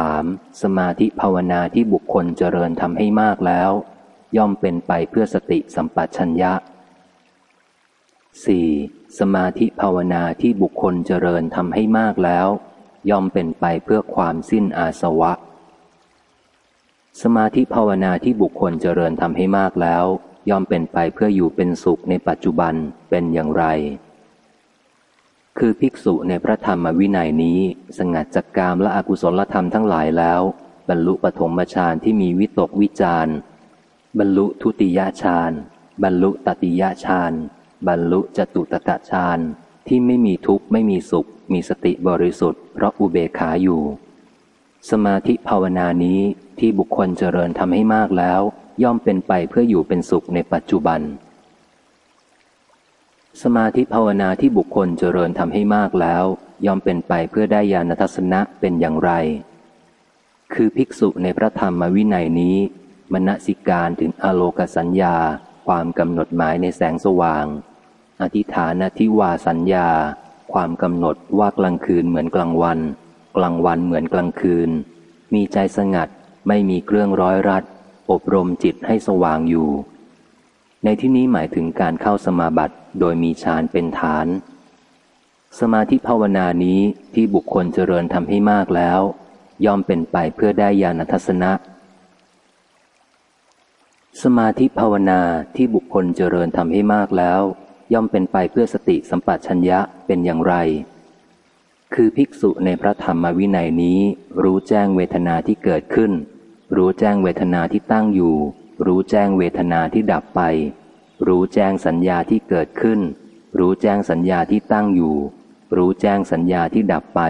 3. สมาธิภาวนาที่บุคคลเจริญทำให้มากแล้ว ย่อมเป็นไปเพื่อสติสัมปชัญญะ 4. สมาธิภาวนาที่บุคคลเจริญทำให้มากแล้ว ย่อมเป็นไปเพื่อความสิ้นอาสวะ สมาธิภาวนาที่บุคคลเจริญทำให้มากแล้ว ย่อมเป็นไปเพื่ออยู่เป็นสุขในปัจจุบันเป็นอย่างไร คือภิกษุในพระธรรมวินัยนี้ สงัดจากกามและอกุศลธรรมทั้งหลายแล้ว บรรลุปฐมฌานที่มีวิตกวิจารบรรลุทุติยฌานบรรลุตติยฌานบรรลุจตุตตะฌาน ที่ไม่มีทุกข์ไม่มีสุข มีสติบริสุทธิ์เพราะอุเบกขาอยู่ สมาธิภาวนานี้ที่บุคคลเจริญทำให้มากแล้ว ย่อมเป็นไปเพื่ออยู่เป็นสุขในปัจจุบัน สมาธิภาวนาที่บุคคลเจริญทำให้มากแล้ว ย่อมเป็นไปเพื่อได้ญาณทัศนะเป็นอย่างไร คือภิกษุในพระธรรมวินัยนี้มณสิการถึงอโลกสัญญา ความกำหนดหมายในแสงสว่าง อธิฐานทิวาสัญญา ความกำหนดว่ากลางคืนเหมือนกลางวัน กลางวันเหมือนกลางคืน มีใจสงัดไม่มีเครื่องร้อยรัด อบรมจิตให้สว่างอยู่ ในที่นี้หมายถึงการเข้าสมาบัติโดยมีฌานเป็นฐาน สมาธิภาวนานี้ที่บุคคลเจริญทำให้มากแล้ว ย่อมเป็นไปเพื่อได้ญาณทัศนะสมาธิภาวนาที่บุคคลเจริญทำให้มากแล้ว ย่อมเป็นไปเพื่อสติสัมปชัญญะเป็นอย่างไร คือภิกษุในพระธรรมวินัยนี้ รู้แจ้งเวทนาที่เกิดขึ้น รู้แจ้งเวทนาที่ตั้งอยู่ รู้แจ้งเวทนาที่ดับไป รู้แจ้งสัญญาที่เกิดขึ้น รู้แจ้งสัญญาที่ตั้งอยู่ รู้แจ้งสัญญาที่ดับไป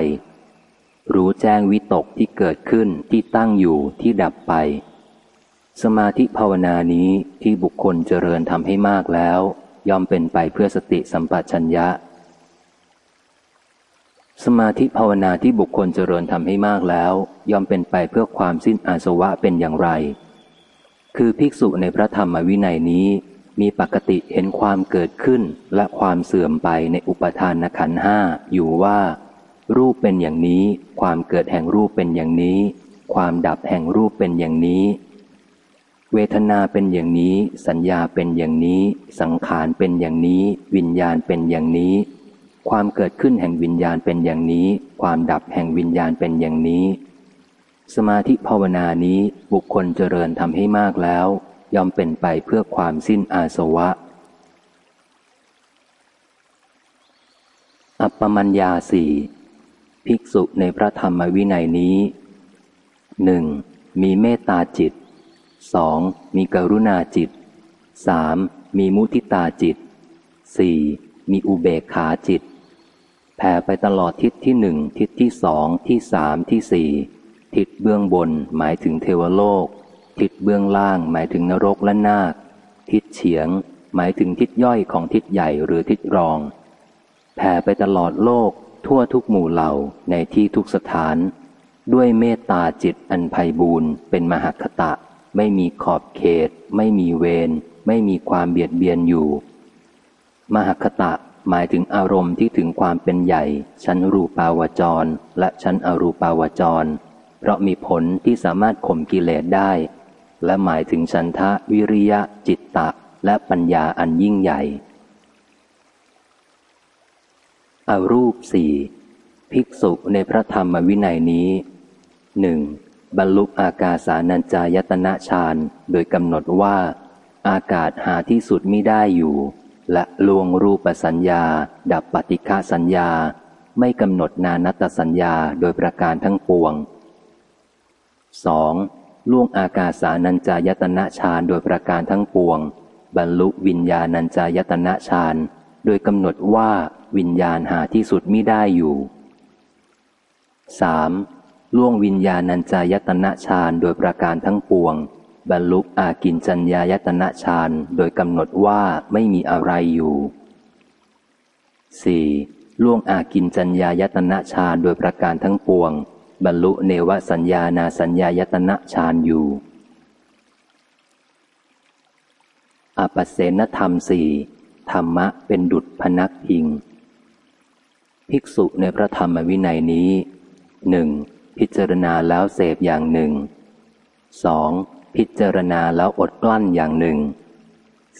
รู้แจ้งวิตกที่เกิดขึ้นที่ตั้งอยู่ที่ดับไปสมาธิภาวนานี้ที่บุคคลเจริญทำให้มากแล้ว ย่อมเป็นไปเพื่อสติสัมปชัญญะ สมาธิภาวนาที่บุคคลเจริญทำให้มากแล้ว ย่อมเป็นไปเพื่อความสิ้นอาสวะเป็นอย่างไร คือภิกษุในพระธรรมวินัยนี้ มีปกติเห็นความเกิดขึ้นและความเสื่อมไปในอุปทานขันห้าอยู่ว่า รูปเป็นอย่างนี้ ความเกิดแห่งรูปเป็นอย่างนี้ ความดับแห่งรูปเป็นอย่างนี้ เวทนาเป็นอย่างนี้ สัญญาเป็นอย่างนี้ สังขารเป็นอย่างนี้ วิญญาณเป็นอย่างนี้ ความเกิดขึ้นแห่งวิญญาณเป็นอย่างนี้ ความดับแห่งวิญญาณเป็นอย่างนี้ สมาธิภาวนานี้บุคคลเจริญทำให้มากแล้ว ย่อมเป็นไปเพื่อความสิ้นอาสวะ อัปปมัญญาสี่ภิกษุในพระธรรมวินัยนี้หนึ่งมีเมตตาจิต สองมีกรุณาจิตสามมีมุทิตาจิตสี่มีอุเบกขาจิต แผ่ไปตลอดทิศที่หนึ่งทิศที่สองที่สามที่สี่ทิศเบื้องบนหมายถึงเทวโลก ทิศเบื้องล่างหมายถึงนรกและนาค ทิศเฉียง หมายถึงทิศย่อยของทิศใหญ่หรือทิศรอง แผ่ไปตลอดโลก ทั่วทุกหมู่เหล่าในที่ทุกสถาน ด้วยเมตตาจิตอันไพบูรณ์เป็นมหคตะ ไม่มีขอบเขต ไม่มีเวร ไม่มีความเบียดเบียนอยู่ มหคตะหมายถึงอารมณ์ที่ถึงความเป็นใหญ่ ชั้นรูปาวจร และชั้นอรูปาวจร เพราะมีผลที่สามารถข่มกิเลสได้ และหมายถึงฉันทะวิริยะ จิตตะ และปัญญาอันยิ่งใหญ่ อรูปสี่ภิกษุในพระธรรมวินัยนี้หนึ่ง บรรลุอากาสานัญจายตนะฌานโดยกำหนดว่า อากาศหาที่สุดมิได้อยู่ และลวงรูปสัญญา ดับปฏิฆาสัญญา ไม่กำหนดนานัตสัญญาโดยประการทั้งปวง 2. ล่วงอากาสานัญจายตนะฌานโดยประการทั้งปวง บรรลุวิญญาณัญจายตนะฌานโดยกำหนดว่าวิญญาณหาที่สุดมิได้อยู่ 3. ล่วงวิญญาณัญจายตนะฌานโดยประการทั้งปวง บรรลุอากินจัญญายตนะฌานโดยกำหนดว่าไม่มีอะไรอยู่ 4. ล่วงอากินจัญญายตนะฌานโดยประการทั้งปวง บรรลุเนวสัญญานาสัญญายตนะฌานอยู่อปเสนธรรมสี่ธรรมะเป็นดุจพนักพิง ภิกษุในพระธรรมวินัยนี้หนึ่ง พิจารณาแล้วเสพอย่างหนึ่งสองพิจารณาแล้วอดกลั้นอย่างหนึ่ง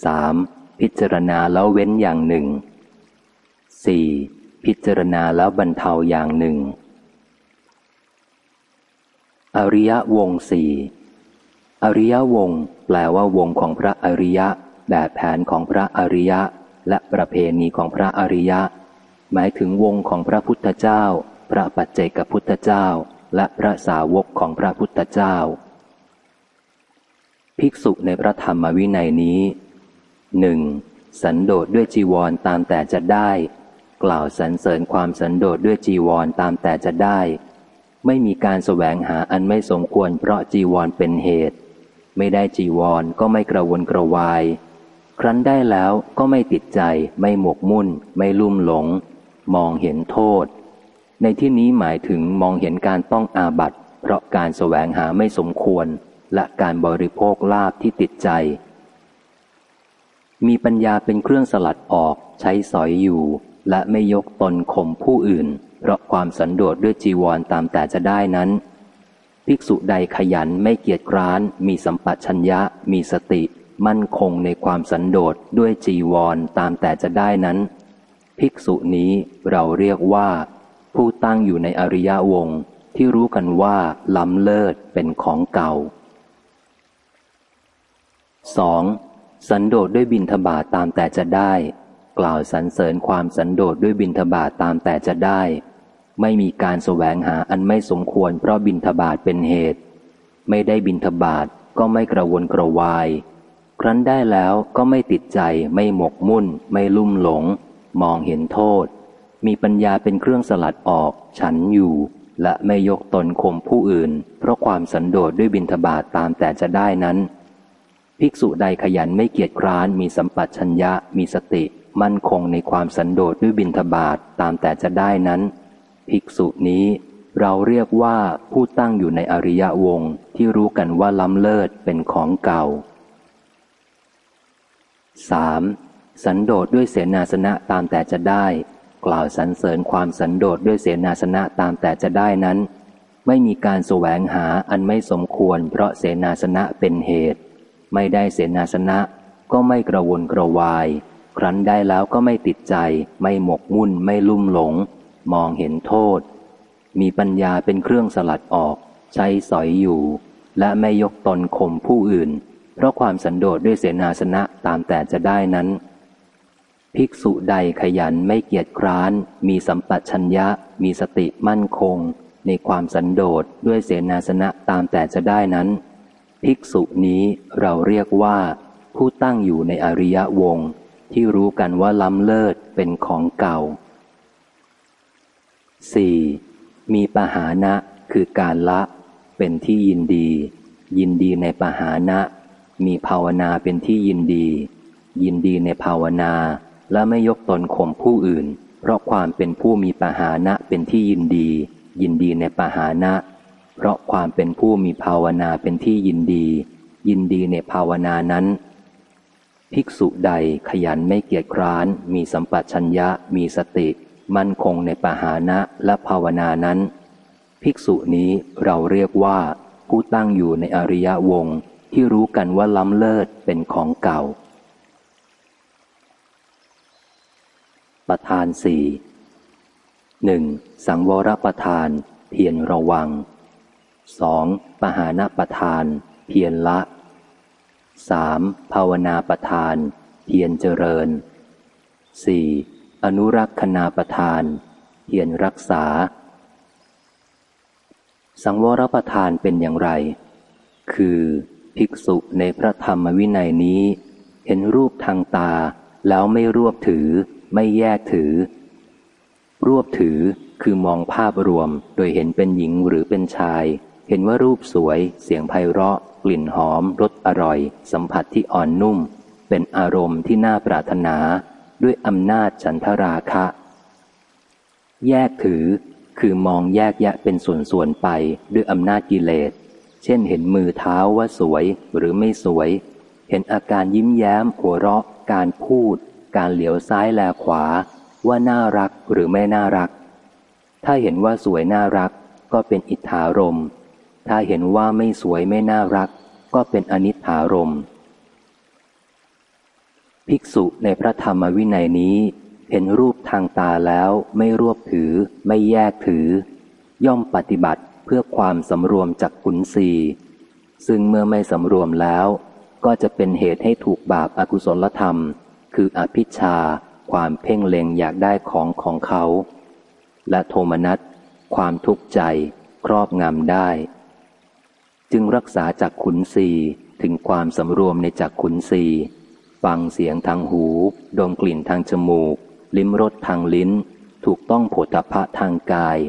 สามพิจารณาแล้วเว้นอย่างหนึ่งสี่พิจารณาแล้วบรรเทาอย่างหนึ่ง อริยวงสี่อริยวงแปลว่าวงของพระอริยะ แบบแผนของพระอริยะ และประเพณีของพระอริยะ หมายถึงวงของพระพุทธเจ้า พระปัจเจกพุทธเจ้า และพระสาวกของพระพุทธเจ้า ภิกษุในพระธรรมวินัยนี้หนึ่งสันโดษด้วยจีวรตามแต่จะได้ กล่าวสรรเสริญความสันโดษด้วยจีวรตามแต่จะได้ ไม่มีการแสวงหาอันไม่สมควรเพราะจีวรเป็นเหตุ ไม่ได้จีวรก็ไม่กระวนกระวาย ครั้นได้แล้วก็ไม่ติดใจ ไม่หมกมุ่น ไม่ลุ่มหลง มองเห็นโทษ ในที่นี้หมายถึงมองเห็นการต้องอาบัตเพราะการแสวงหาไม่สมควร และการบริโภคลาภที่ติดใจ มีปัญญาเป็นเครื่องสลัดออกใช้สอยอยู่ และไม่ยกตนข่มผู้อื่น เพราะความสันโดษด้วยจีวรตามแต่จะได้นั้น ภิกษุใดขยันไม่เกียจคร้าน มีสัมปชัญญะ มีสติ มั่นคงในความสันโดษด้วยจีวรตามแต่จะได้นั้น ภิกษุนี้เราเรียกว่า ผู้ตั้งอยู่ในอริยวงที่รู้กันว่าล้ำเลิศเป็นของเก่า 2. สันโดษด้วยบินทบาทตามแต่จะได้ กล่าวสรรเสริญความสันโดษด้วยบินทบาทตามแต่จะได้ ไม่มีการแสวงหาอันไม่สมควรเพราะบินทบาทเป็นเหตุ ไม่ได้บินทบาทก็ไม่กระวนกระวาย ครั้นได้แล้วก็ไม่ติดใจไม่หมกมุ่น ไม่ลุ่มหลง มองเห็นโทษ มีปัญญาเป็นเครื่องสลัดออก ฉันอยู่ และไม่ยกตนข่มผู้อื่น เพราะความสันโดษด้วยบินทบาทตามแต่จะได้นั้น ภิกษุใดขยันไม่เกียจคร้าน มีสัมปัชัญญะ มีสติ มั่นคงในความสันโดษด้วยบินทบาทตามแต่จะได้นั้น ภิกษุนี้เราเรียกว่าผู้ตั้งอยู่ในอริยวงที่รู้กันว่าล้ำเลิศเป็นของเก่า 3. สันโดษด้วยเสนาสนะตามแต่จะได้ กล่าวสรรเสริญความสันโดษด้วยเสนาสนะตามแต่จะได้นั้น ไม่มีการแสวงหาอันไม่สมควร เพราะเสนาสนะเป็นเหตุ ไม่ได้เสนาสนะก็ไม่กระวนกระวาย ครั้นได้แล้วก็ไม่ติดใจ ไม่หมกมุ่นไม่ลุ่มหลง มองเห็นโทษ มีปัญญาเป็นเครื่องสลัดออก ใช้สอยอยู่ และไม่ยกตนข่มผู้อื่น เพราะความสันโดษด้วยเสนาสนะตามแต่จะได้นั้น ภิกษุใดขยันไม่เกียจคร้าน มีสัมปชัญญะ มีสติมั่นคง ในความสันโดษด้วยเสนาสนะตามแต่จะได้นั้น ภิกษุนี้เราเรียกว่า ผู้ตั้งอยู่ในอริยวง ที่รู้กันว่าล้ำเลิศเป็นของเก่า 4. มีปหานะคือการละ เป็นที่ยินดี ยินดีในปหานะ มีภาวนาเป็นที่ยินดี ยินดีในภาวนา และไม่ยกตนข่มผู้อื่น เพราะความเป็นผู้มีปหานะเป็นที่ยินดี ยินดีในปหานะ เพราะความเป็นผู้มีภาวนาเป็นที่ยินดี ยินดีในภาวนานั้น ภิกษุใดขยันไม่เกียจคร้าน มีสัมปชัญญะ มีสติ มั่นคงในปหานะและภาวนานั้น ภิกษุนี้เราเรียกว่า ผู้ตั้งอยู่ในอริยวงที่รู้กันว่าล้ำเลิศเป็นของเก่า ประธานสี่หนึ่งสังวรประธานเพียรระวังสองปหานประธาน เพียรละสามภาวนาประธาน เพียรเจริญสี่อนุรักษณาประธาน เพียรรักษา สังวรประธานเป็นอย่างไร คือภิกษุในพระธรรมวินัยนี้ เห็นรูปทางตาแล้วไม่รวบถือ ไม่แยกถือ รวบถือคือมองภาพรวม โดยเห็นเป็นหญิงหรือเป็นชาย เห็นว่ารูปสวย เสียงไพเราะ กลิ่นหอมรสอร่อย สัมผัสที่อ่อนนุ่ม เป็นอารมณ์ที่น่าปรารถนา ด้วยอำนาจฉันทราคะ แยกถือ คือมองแยกแยะเป็นส่วนๆไปด้วยอำนาจกิเลส เช่นเห็นมือเท้าว่าสวยหรือไม่สวย เห็นอาการยิ้มแย้มหัวเราะการพูด การเหลียวซ้ายแลขวา ว่าน่ารักหรือไม่น่ารัก ถ้าเห็นว่าสวยน่ารัก ก็เป็นอิทธารม ถ้าเห็นว่าไม่สวยไม่น่ารัก ก็เป็นอนิถารม ภิกษุในพระธรรมวินัยนี้เห็นรูปทางตาแล้วไม่รวบถือ ไม่แยกถือ ย่อมปฏิบัติเพื่อความสำรวมจากขุนศีซึ่งเมื่อไม่สำรวมแล้ว ก็จะเป็นเหตุให้ถูกบาปอากุศลธรรม คืออภิชา ความเพ่งเล็งอยากได้ของของเขา และโทมนัส ความทุกข์ใจ ครอบงำได้ จึงรักษาจากขุนศีถึงความสำรวมในจากขุนศีฟังเสียงทางหู ดมกลิ่นทางจมูก ลิ้มรสทางลิ้น ถูกต้องโผฏฐะทางกาย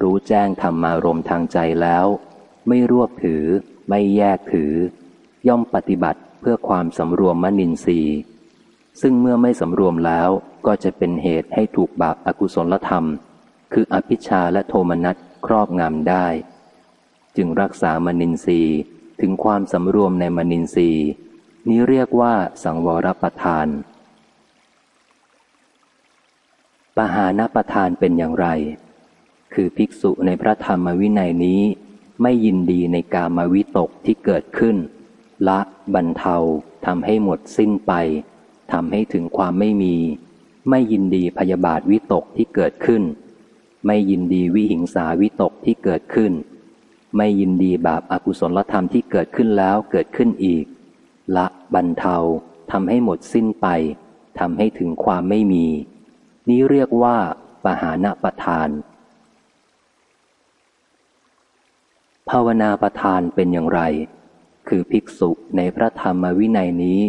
รู้แจ้งธรรมารมทางใจแล้ว ไม่รวบถือ ไม่แยกถือ ย่อมปฏิบัติเพื่อความสำรวมมนินทรีย์ ซึ่งเมื่อไม่สำรวมแล้วก็จะเป็นเหตุให้ถูกบาปอากุศลธรรม คืออภิชาและโทมนัสครอบงำได้ จึงรักษามนินทรีย์ถึงความสำรวมในมนินทรีย์นี้เรียกว่าสังวรประทาน ปหานประทานเป็นอย่างไร คือภิกษุในพระธรรมวินัยนี้ไม่ยินดีในกามวิตกที่เกิดขึ้น ละ บรรเทาทำให้หมดสิ้นไป ทำให้ถึงความไม่มี ไม่ยินดีพยาบาทวิตกที่เกิดขึ้น ไม่ยินดีวิหิงสาวิตกที่เกิดขึ้น ไม่ยินดีบาปอากุศลธรรมที่เกิดขึ้นแล้วเกิดขึ้นอีก ละบรรเทาทำให้หมดสิ้นไปทำให้ถึงความไม่มี นี้เรียกว่าปหานประทาน ภาวนาประทานเป็นอย่างไร คือภิกษุในพระธรรมวินัยนี้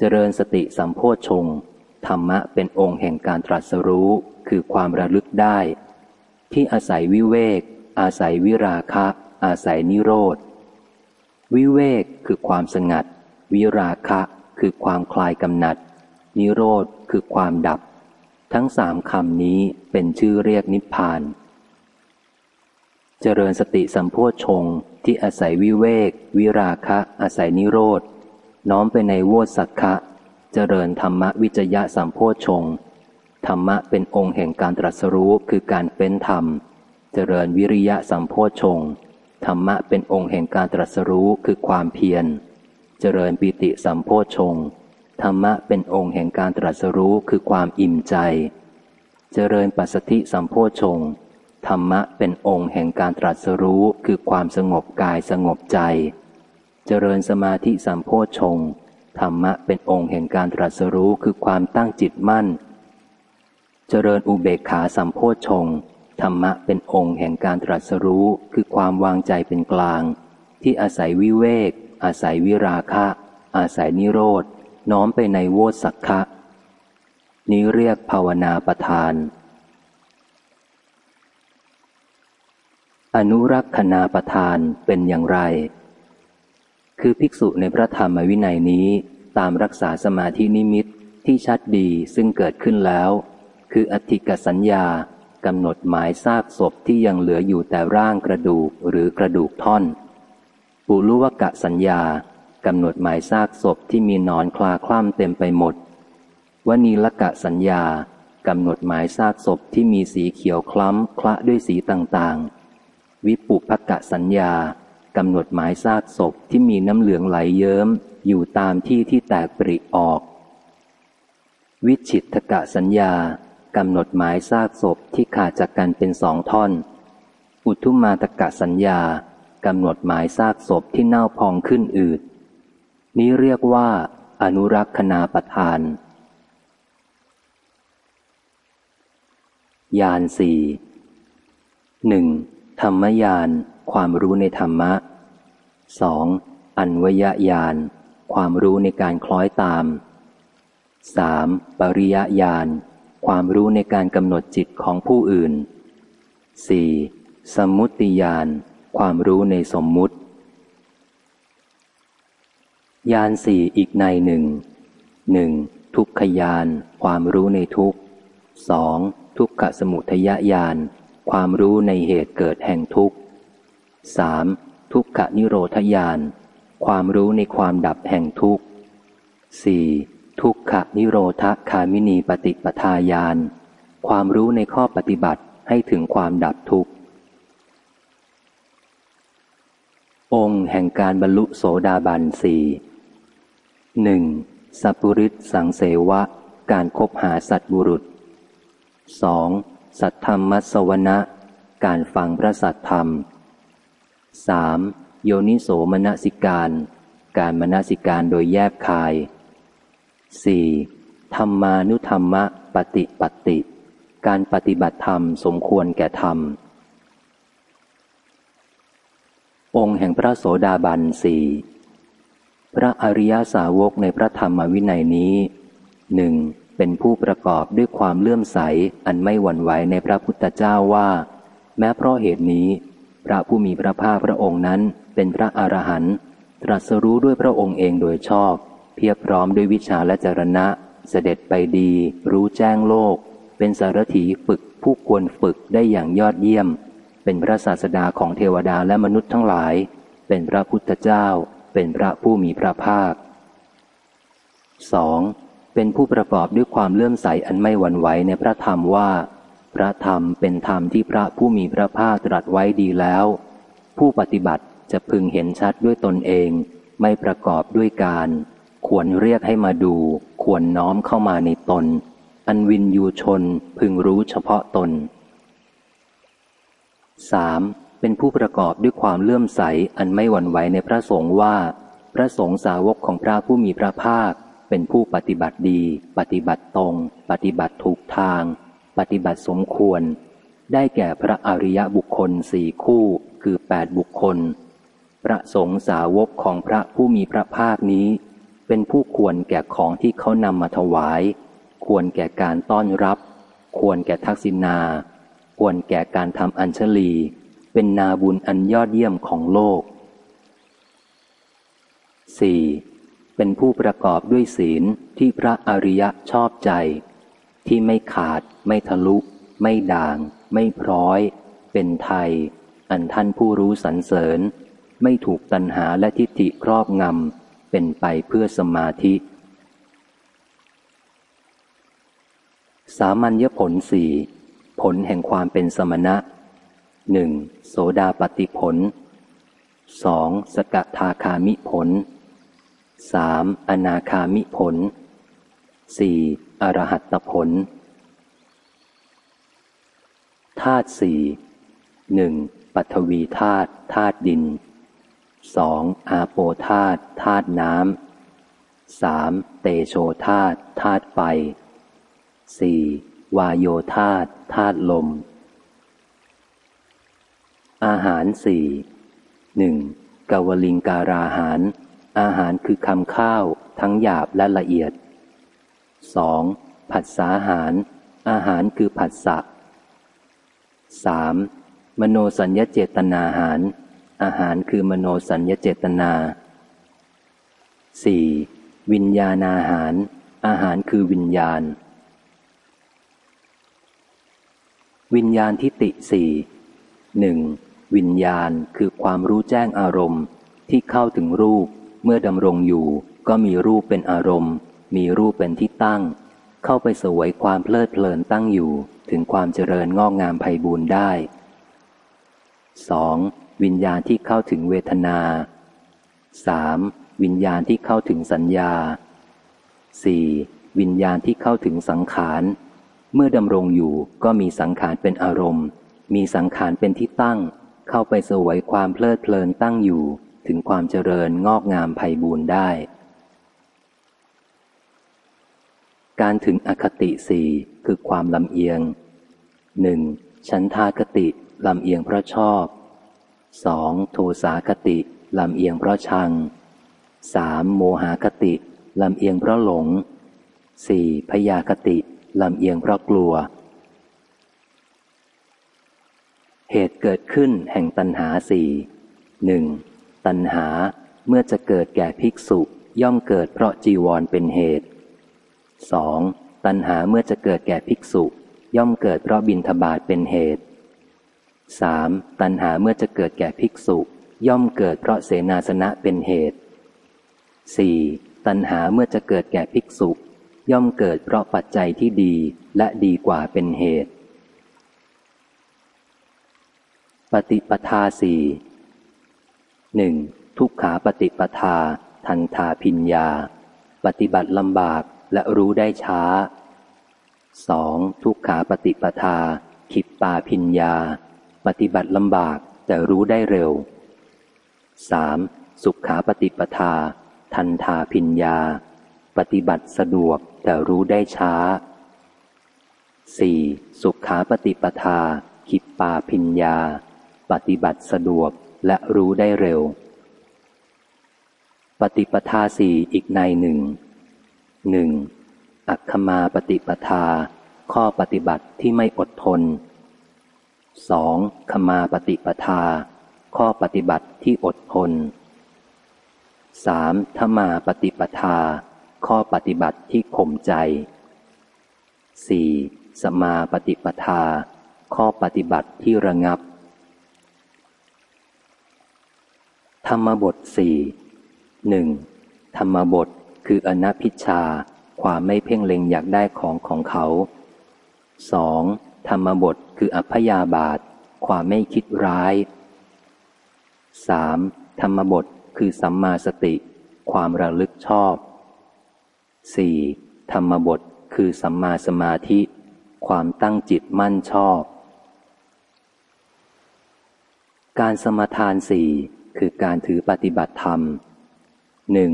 เจริญสติสัมโพชงธรรมะเป็นองค์แห่งการตรัสรู้คือความระลึกได้ ที่อาศัยวิเวก อาศัยวิราคะ อาศัยนิโรธ วิเวกคือความสงัด วิราคะคือความคลายกำหนัด นิโรธคือความดับ ทั้งสามคำนี้เป็นชื่อเรียกนิพพาน เจริญสติสัมโพชงที่อาศัยวิเวก วิราคะ อาศัยนิโรธ น้อมไปในโวสักคะเจริญธรรมวิจยะสัมโพชงธรรมะเป็นองค์แห่งการตรัสรู้คือการเป็นธรรม เจริญวิริยะสัมโพชงธรรมะเป็นองค์แห่งการตรัสรู้คือความเพียร เจริญปิติสัมโพชงธรรมะเป็นองค์แห่งการตรัสรู้คือความอิ่มใจ เจริญปัสสติสัมโพชงธรรมะเป็นองค์แห่งการตรัสรู้คือความสงบกายสงบใจ เจริญสมาธิสัมโพชงธรรมะเป็นองค์แห่งการตรัสรู้คือความตั้งจิตมั่น เจริญอุเบกขาสัมโพชงธรรมะเป็นองค์แห่งการตรัสรู้คือความวางใจเป็นกลาง ที่อาศัยวิเวก อาศัยวิราคะ อาศัยนิโรธน้อมไปในโวสักคะ นี้เรียกภาวนาประทาน อนุรักษณาประทานเป็นอย่างไร คือภิกษุในพระธรรมวินัยนี้ ตามรักษาสมาธินิมิตที่ชัดดีซึ่งเกิดขึ้นแล้ว คืออธิกสัญญากำหนดหมายซากศพที่ยังเหลืออยู่แต่ร่างกระดูกหรือกระดูกท่อน ปุรุวกะสัญญากำหนดหมายซากศพที่มีนอนคลาคล่ำเต็มไปหมดวนีละกะสัญญากำหนดหมายซากศพที่มีสีเขียวคล้ำคละด้วยสีต่างๆ วิปุพกะสัญญา กำหนดหมายซากศพที่มีน้ำเหลืองไหลเยิ้ม อยู่ตามที่ที่แตกปริออก วิชิตกะสัญญากำหนดหมายซากศพที่ขาดจากกันเป็นสองท่อน อุทุมาตกะสัญญากำหนดหมายซากศพที่เน่าพองขึ้นอืด นี้เรียกว่า อนุรักษณาประทาน ยานสี่หนึ่งธรรมยาน ความรู้ในธรรมะ 2. อันวยญาณ ความรู้ในการคล้อยตาม 3. ปริยญาณ ความรู้ในการกำหนดจิตของผู้อื่น 4. สมุตติญาณ ความรู้ในสมมุติญาณสี่อีกในหนึ่งหนึ่งทุกขญาณ ความรู้ในทุกสองทุกขสมุทยญาณ ความรู้ในเหตุเกิดแห่งทุกข์ 3. ทุกขนิโรธญาณความรู้ในความดับแห่งทุกข์ 4. ทุกขนิโรธคามินีปฏิปทาญาณความรู้ในข้อปฏิบัติให้ถึงความดับทุกข์ องค์แห่งการบรรลุโสดาบันสี่หนึ่งสัพุริสสังเสวะ การคบหาสัตบุรุษ 2. สัทธรรมมัสวนะ การฟังพระสัทธรรม สามโยนิโสมนสิการ การมนสิการโดยแยบคาย 4. ธรรมานุธรรมะปฏิปติ การปฏิบัติธรรมสมควรแก่ธรรม องค์แห่งพระโสดาบันสี่พระอริยสาวกในพระธรรมวินัยนี้หนึ่งเป็นผู้ประกอบด้วยความเลื่อมใสอันไม่หวั่นไหวในพระพุทธเจ้าว่า แม้เพราะเหตุนี้ พระผู้มีพระภาคพระองค์นั้นเป็นพระอรหันต์ตรัสรู้ด้วยพระองค์เองโดยชอบ เพียบพร้อมด้วยวิชาและจรณะ เสด็จไปดี รู้แจ้งโลก เป็นสารถีฝึกผู้ควรฝึกได้อย่างยอดเยี่ยม เป็นพระศาสดาของเทวดาและมนุษย์ทั้งหลาย เป็นพระพุทธเจ้า เป็นพระผู้มีพระภาค 2. เป็นผู้ประกอบด้วยความเลื่อมใสอันไม่หวั่นไหวในพระธรรมว่า ระธรรมเป็นธรรมที่พระผู้มีพระภาคตรัสไว้ดีแล้ว ผู้ปฏิบัติจะพึงเห็นชัดด้วยตนเอง ไม่ประกอบด้วยการ ควรเรียกให้มาดู ควรน้อมเข้ามาในตน อันวินยูชนพึงรู้เฉพาะตน 3. เป็นผู้ประกอบด้วยความเลื่อมใสอันไม่หวั่นไหวในพระสงฆ์ว่า พระสงฆ์สาวกของพระผู้มีพระภาค เป็นผู้ปฏิบัติดี ปฏิบัติตรง ปฏิบัติถูกทาง ปฏิบัติสมควร ได้แก่พระอริยบุคคลสี่คู่คือแปดบุคคล พระสงฆ์สาวกของพระผู้มีพระภาคนี้ เป็นผู้ควรแก่ของที่เขานำมาถวาย ควรแก่การต้อนรับ ควรแก่ทักษิณา ควรแก่การทำอัญชลี เป็นนาบุญอันยอดเยี่ยมของโลก 4. เป็นผู้ประกอบด้วยศีลที่พระอริยะชอบใจ ที่ไม่ขาด ไม่ทะลุ ไม่ด่าง ไม่พร้อย เป็นไทย อันท่านผู้รู้สรรเสริญ ไม่ถูกตัณหาและทิฏฐิครอบงำ เป็นไปเพื่อสมาธิ สามัญญผลสี่ผลแห่งความเป็นสมณะหนึ่งโสดาปฏิผลสองสกทาคามิผลสามอนาคามิผลสี่ อรหัตตผลธาตุสี่หนึ่งปัทวีธาตุธาตุดินสองอาโปธาตุธาตุน้ำสามเตโชธาตุธาตุไฟสี่วายโยธาตุธาตุลม อาหารสี่หนึ่งกวลิงการาหาร อาหารคือคำข้าวทั้งหยาบและละเอียด สองผัสสาหาร อาหารคือผัสสะสามมโนสัญญเจตนาหาร อาหารคือมโนสัญญเจตนาสี่วิญญาณอาหาร อาหารคือวิญญาณ วิญญาณทิติสี่หนึ่งวิญญาณคือความรู้แจ้งอารมณ์ที่เข้าถึงรูป เมื่อดำรงอยู่ก็มีรูปเป็นอารมณ์ มีรูปเป็นที่ตั้ง เข้าไปสวยความเพลิดเพลินตั้งอยู่ถึงความเจริญงอกงามไพบูรณ์ได้ 2. วิญญาณที่เข้าถึงเวทนา 3. วิญญาณที่เข้าถึงสัญญา 4. วิญญาณที่เข้าถึงสังขาร เมื่อดำรงอยู่ก็มีสังขารเป็นอารมณ์ มีสังขารเป็นที่ตั้ง เข้าไปสวยความเพลิดเพลินตั้งอยู่ถึงความเจริญงอกงามไพบูรณ์ได้ การถึงอคติสี่คือความลำเอียงหนึ่งชันทากติลำเอียงเพราะชอบสองโทสาคติลำเอียงเพราะชังสามโมหคติลำเอียงเพราะหลงสี่พยาคติลำเอียงเพราะกลัว เหตุเกิดขึ้นแห่งตัณหาสี่หนึ่งตัณหาเมื่อจะเกิดแก่ภิกษุย่อมเกิดเพราะจีวรเป็นเหตุ สองตัณหาเมื่อจะเกิดแก่ภิกษุ ย่อมเกิดเพราะบินทบาทเป็นเหตุสามตัณหาเมื่อจะเกิดแก่ภิกษุ ย่อมเกิดเพราะเสนาสนะเป็นเหตุสี่ตัณหาเมื่อจะเกิดแก่ภิกษุ ย่อมเกิดเพราะปัจจัยที่ดีและดีกว่าเป็นเหตุ ปฏิปทาสี่หนึ่งทุกขาปฏิปทา ทันทาพิญญา ปฏิบัติลำบาก และรู้ได้ช้าสองทุกขาปฏิปทา ขิปปาพิญญา ปฏิบัติลำบากแต่รู้ได้เร็วสามสุขขาปฏิปทา ทันทาพิญญา ปฏิบัติสะดวกแต่รู้ได้ช้า 4. สุขาปฏิปทา ขิปปาพิญญา ปฏิบัติสะดวกและรู้ได้เร็ว ปฏิปทาสี่อีกในหนึ่ง หนึ่งอัคคมาปฏิปทา ข้อปฏิบัติที่ไม่อดทน 2. ขมาปฏิปทา ข้อปฏิบัติที่อดทน 3. ธมาปฏิปทา ข้อปฏิบัติที่ข่มใจ 4. สมาปฏิปทา ข้อปฏิบัติที่ระงับ ธรรมบทสี่หนึ่งธรรมบท คืออนัพิชา ความไม่เพ่งเล็งอยากได้ของของเขาสองธรรมบทคืออัพยาบาท ความไม่คิดร้ายสามธรรมบทคือสัมมาสติ ความระลึกชอบ 4. ธรรมบทคือสัมมาสมาธิ ความตั้งจิตมั่นชอบ การสมทานสี่คือการถือปฏิบัติธรรมหนึ่ง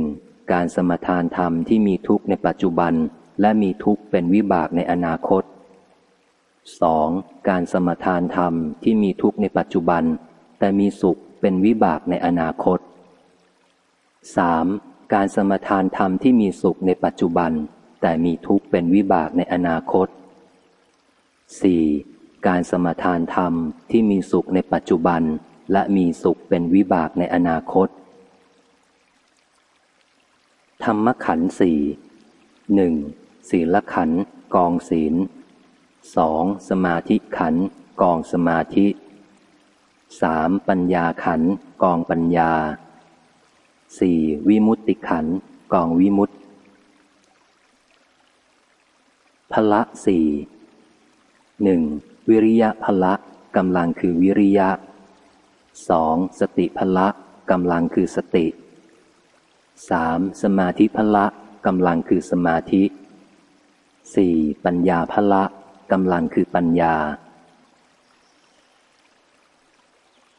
การสมทานธรรมที่มีทุกข์ในปัจจุบัน และมีทุกข์เป็นวิบากในอนาคต 2. การสมทานธรรมที่มีทุกข์ในปัจจุบัน แต่มีสุขเป็นวิบากในอนาคต 3. การสมทานธรรมที่มีสุขในปัจจุบัน แต่มีทุกข์เป็นวิบากในอนาคต 4. การสมทานธรรมที่มีสุขในปัจจุบัน และมีสุขเป็นวิบากในอนาคต ธรรมขันธ์สี่หนึ่งศีลขันธ์กองศีลสองสมาธิขันธ์กองสมาธิสามปัญญาขันธ์กองปัญญาสี่วิมุตติขันธ์กองวิมุตติพละสี่หนึ่งวิริยะพละกำลังคือวิริยะสองสติพละกำลังคือสติ สามสมาธิพละกำลังคือสมาธิสี่ปัญญาพละกำลังคือปัญญา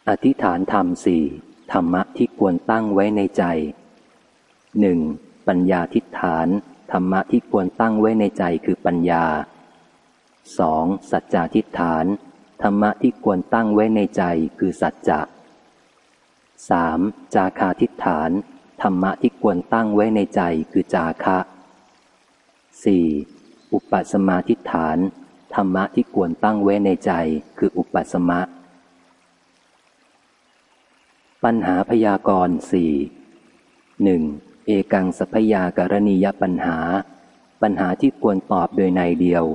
อธิษฐานธรรมสี่ธรรมะที่ควรตั้งไว้ในใจหนึ่งปัญญาทิฏฐาน ธรรมะที่ควรตั้งไว้ในใจคือปัญญาสองสัจจาทิฏฐาน ธรรมะที่ควรตั้งไว้ในใจคือสัจจะสามจาคาทิฏฐาน ธรรมะที่ควรตั้งไว้ในใจคือจาคะสี่อุปสมาทิฏฐาน ธรรมะที่ควรตั้งไว้ในใจคืออุปสมะ ปัญหาพยากรณ์สี่หนึ่งเอกังสัพยากรณียปัญหา ปัญหาที่ควรตอบโดยในเดียว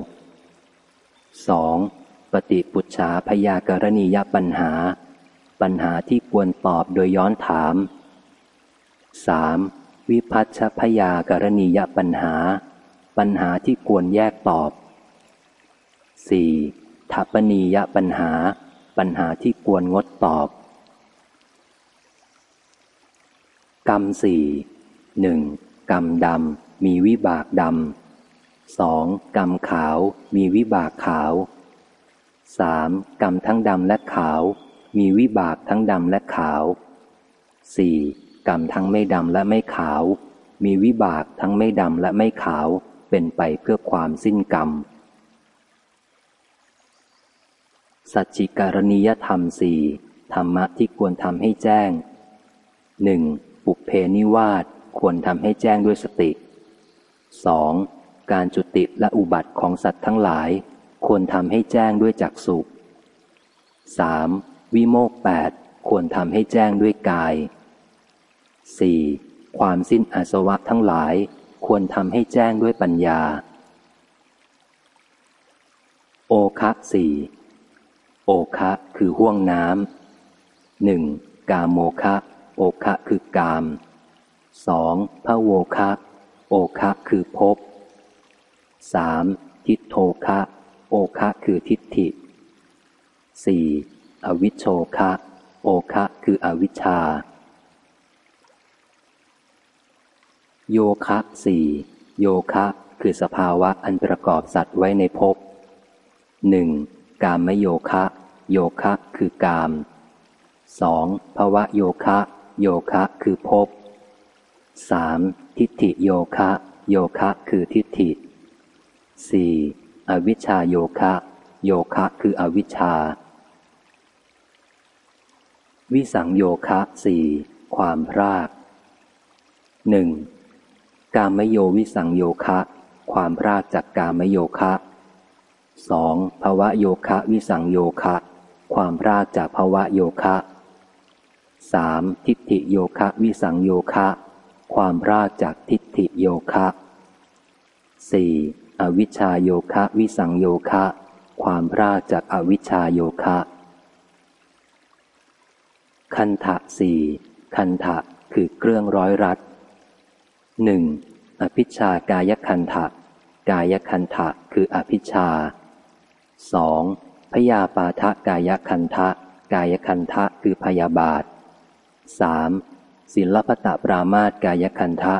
2. ปฏิปุจฉาพยากรณียปัญหา ปัญหาที่ควรตอบโดยย้อนถาม 3. วิพัชชพยากรณียปัญหา ปัญหาที่ควรแยกตอบ 4. ทัปนียปัญหา ปัญหาที่ควรงดตอบ กรรมสี่หนึ่งกรรมดำมีวิบากดำสองกรรมขาวมีวิบากขาวสามกรรมทั้งดำและขาว มีวิบากทั้งดำและขาวสี่ กรรมทั้งไม่ดำและไม่ขาว มีวิบากทั้งไม่ดำและไม่ขาว เป็นไปเพื่อความสิ้นกรรม สัจจิการณียธรรมสี่ธรรมะที่ควรทำให้แจ้งหนึ่งปุเพนิวาสควรทำให้แจ้งด้วยสติ 2. การจุติและอุบัติของสัตว์ทั้งหลาย ควรทำให้แจ้งด้วยจักสุ 3. วิโมกแปดควรทำให้แจ้งด้วยกาย 4. ความสิ้นอาสวะทั้งหลาย ควรทำให้แจ้งด้วยปัญญา โอคะสี่โอคะคือห่วงน้ำหนึ่งกาโมคะ โอคะคือกามสองพระโวคะ โอคะคือภพสามทิโทคะ โอคะคือทิฏฐิสี่อวิชโชคะ โอคะคืออวิชชา โยคะสี่โยคะ คือสภาวะอันประกอบสัตว์ไว้ในภพหนึ่งกามโยคะ โยคะ คือกามสองภวะโยคะ โยคะ คือภพสามทิฏฐิโยคะ โยคะ คือทิฏฐิสี่อวิชชาโยคะ โยคะ คืออวิชชา วิสังโยคะสี่ความพรากหนึ่ง กามโยวิสังโยคะ ความพรากจากกามโยคะสองภวะโยคะวิสังโยคะ ความพรากจากภวะโยคะสามทิฏฐิโยคะวิสังโยคะ ความรากจากทิฏฐิโยคะ 4. อวิชชาโยคะวิสังโยคะ ความรากจากอวิชชาโยคะ คันทะสี่คันทะคือเครื่องร้อยรัด หนึ่งอภิชากายคันทะกายคันทะคืออภิชาสองพยาปาทะกายคันทะกายคันทะคือพยาบาทสามศิลปตะปรามาตกายคันทะ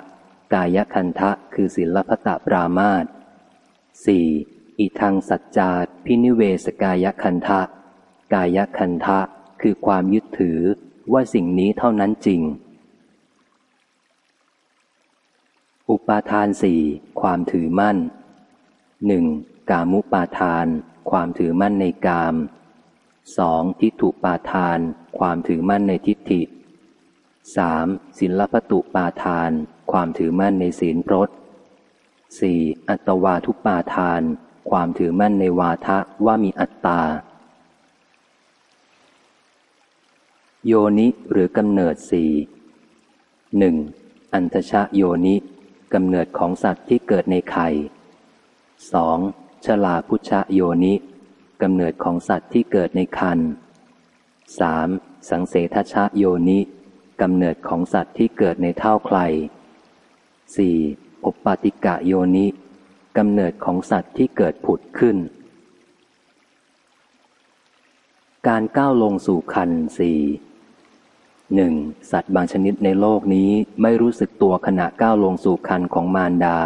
กายคันทะคือศิลปตะปรามาตสี่อิทังสัจจาพินิเวสกายคันทะกายคันทะคือความยึดถือว่าสิ่งนี้เท่านั้นจริง อุปาทานสี่ความถือมั่นหนึ่งกามุปาทาน ความถือมั่นในกามสองทิฏฐุปาทาน ความถือมั่นในทิฏฐิสามศิลปตุปาทาน ความถือมั่นในศีลพรต 4. อัตวาทุปาทาน ความถือมั่นในวาทะว่ามีอัตตา โยนิหรือกำเนิดสี่หนึ่งอันทชะโยนิ กำเนิดของสัตว์ที่เกิดในไข่สองชลาพุชะโยนิกำเนิดของสัตว์ที่เกิดในคันสามสังเสทชะโยนิกำเนิดของสัตว์ที่เกิดในเท่าใครสี่อุปาติกะโยนิกำเนิดของสัตว์ที่เกิดผุดขึ้น การก้าวลงสู่คันสี่ หนึ่งสัตว์บางชนิดในโลกนี้ไม่รู้สึกตัวขณะก้าวลงสู่คันของมารดา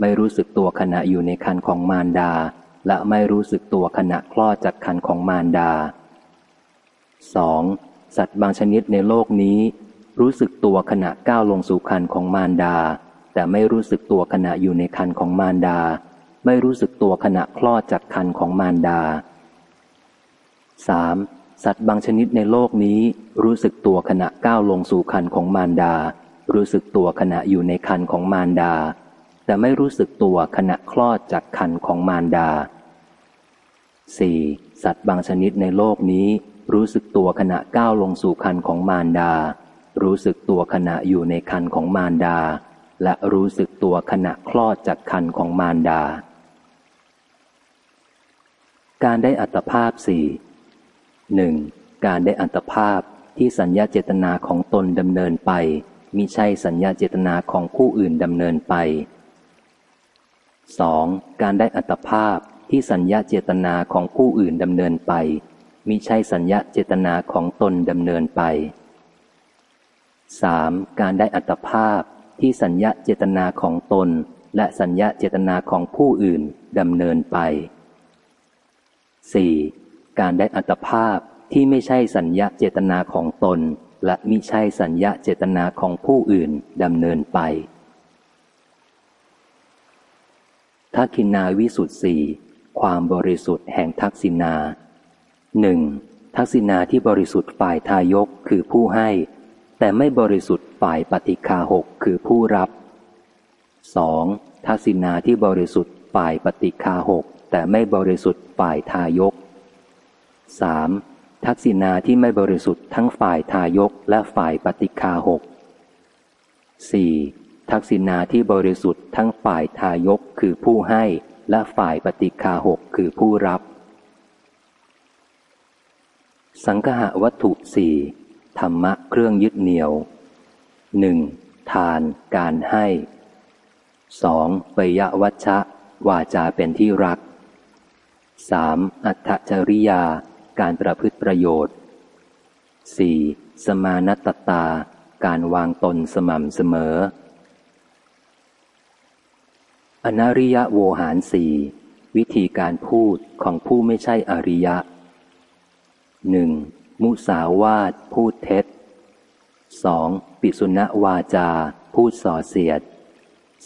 ไม่รู้สึกตัวขณะอยู่ในคันของมารดา และไม่รู้สึกตัวขณะคลอดจากคันของมารดา 2. สัตว์บางชนิดในโลกนี้ รู้สึกตัวขณะก้าวลงสู่คันของมารดา แต่ไม่รู้สึกตัวขณะอยู่ในคันของมารดา ไม่รู้สึกตัวขณะคลอดจากคันของมารดา 3. สัตว์บางชนิดในโลกนี้รู้สึกตัวขณะก้าวลงสู่คันของมารดา รู้สึกตัวขณะอยู่ในคันของมารดา แต่ไม่รู้สึกตัวขณะคลอดจากคันของมารดา 4. สัตว์บางชนิดในโลกนี้ รู้สึกตัวขณะก้าวลงสู่คันของมารดา รู้สึกตัวขณะอยู่ในคันของมารดา และรู้สึกตัวขณะคลอดจากคันของมารดา การได้อัตภาพสี่ หนึ่งการได้อัตภาพที่สัญญาเจตนาของตนดำเนินไปมิใช่สัญญาเจตนาของผู้อื่นดำเนินไป 2. การได้อัตภาพที่สัญญาเจตนาของผู้อื่นดำเนินไปมิใช่สัญญาเจตนาของตนดำเนินไป 3. การได้อัตภาพที่สัญญาเจตนาของตน และสัญญาเจตนาของผู้อื่นดำเนินไป 4. การได้อัตภาพที่ไม่ใช่สัญญาเจตนาของตน และมิใช่สัญญาเจตนาของผู้อื่นดำเนินไปทักขินาวิสุทธ์สี่ความบริสุทธิ์แห่งทักษินาหนึ่งทักษิณาที่บริสุทธิ์ฝ่ายทายกคือผู้ให้ แต่ไม่บริสุทธิ์ฝ่ายปฏิคาหกคือผู้รับ 2. ทักษิณาที่บริสุทธิ์ฝ่ายปฏิคาหกแต่ไม่บริสุทธิ์ฝ่ายทายก 3. ทักษิณาที่ไม่บริสุทธิ์ทั้งฝ่ายทายกและฝ่ายปฏิคาหก 4. ทักษิณาที่บริสุทธิ์ทั้งฝ่ายทายกคือผู้ให้และฝ่ายปฏิคาหกคือผู้รับ สังหะวัตถุสี่ธรรมะเครื่องยึดเหนี่ยวหนึ่งทานการให้สองปยวัชชะ วาจาเป็นที่รักสามอัตจริยา การประพฤติประโยชน์สี่สมานตตา การวางตนสม่ำเสมอ อนาริยะโวหารสี่วิธีการพูดของผู้ไม่ใช่อริยะหนึ่งมุสาวาทพูดเท็จสองปิสุณวาจา พูดส่อเสียด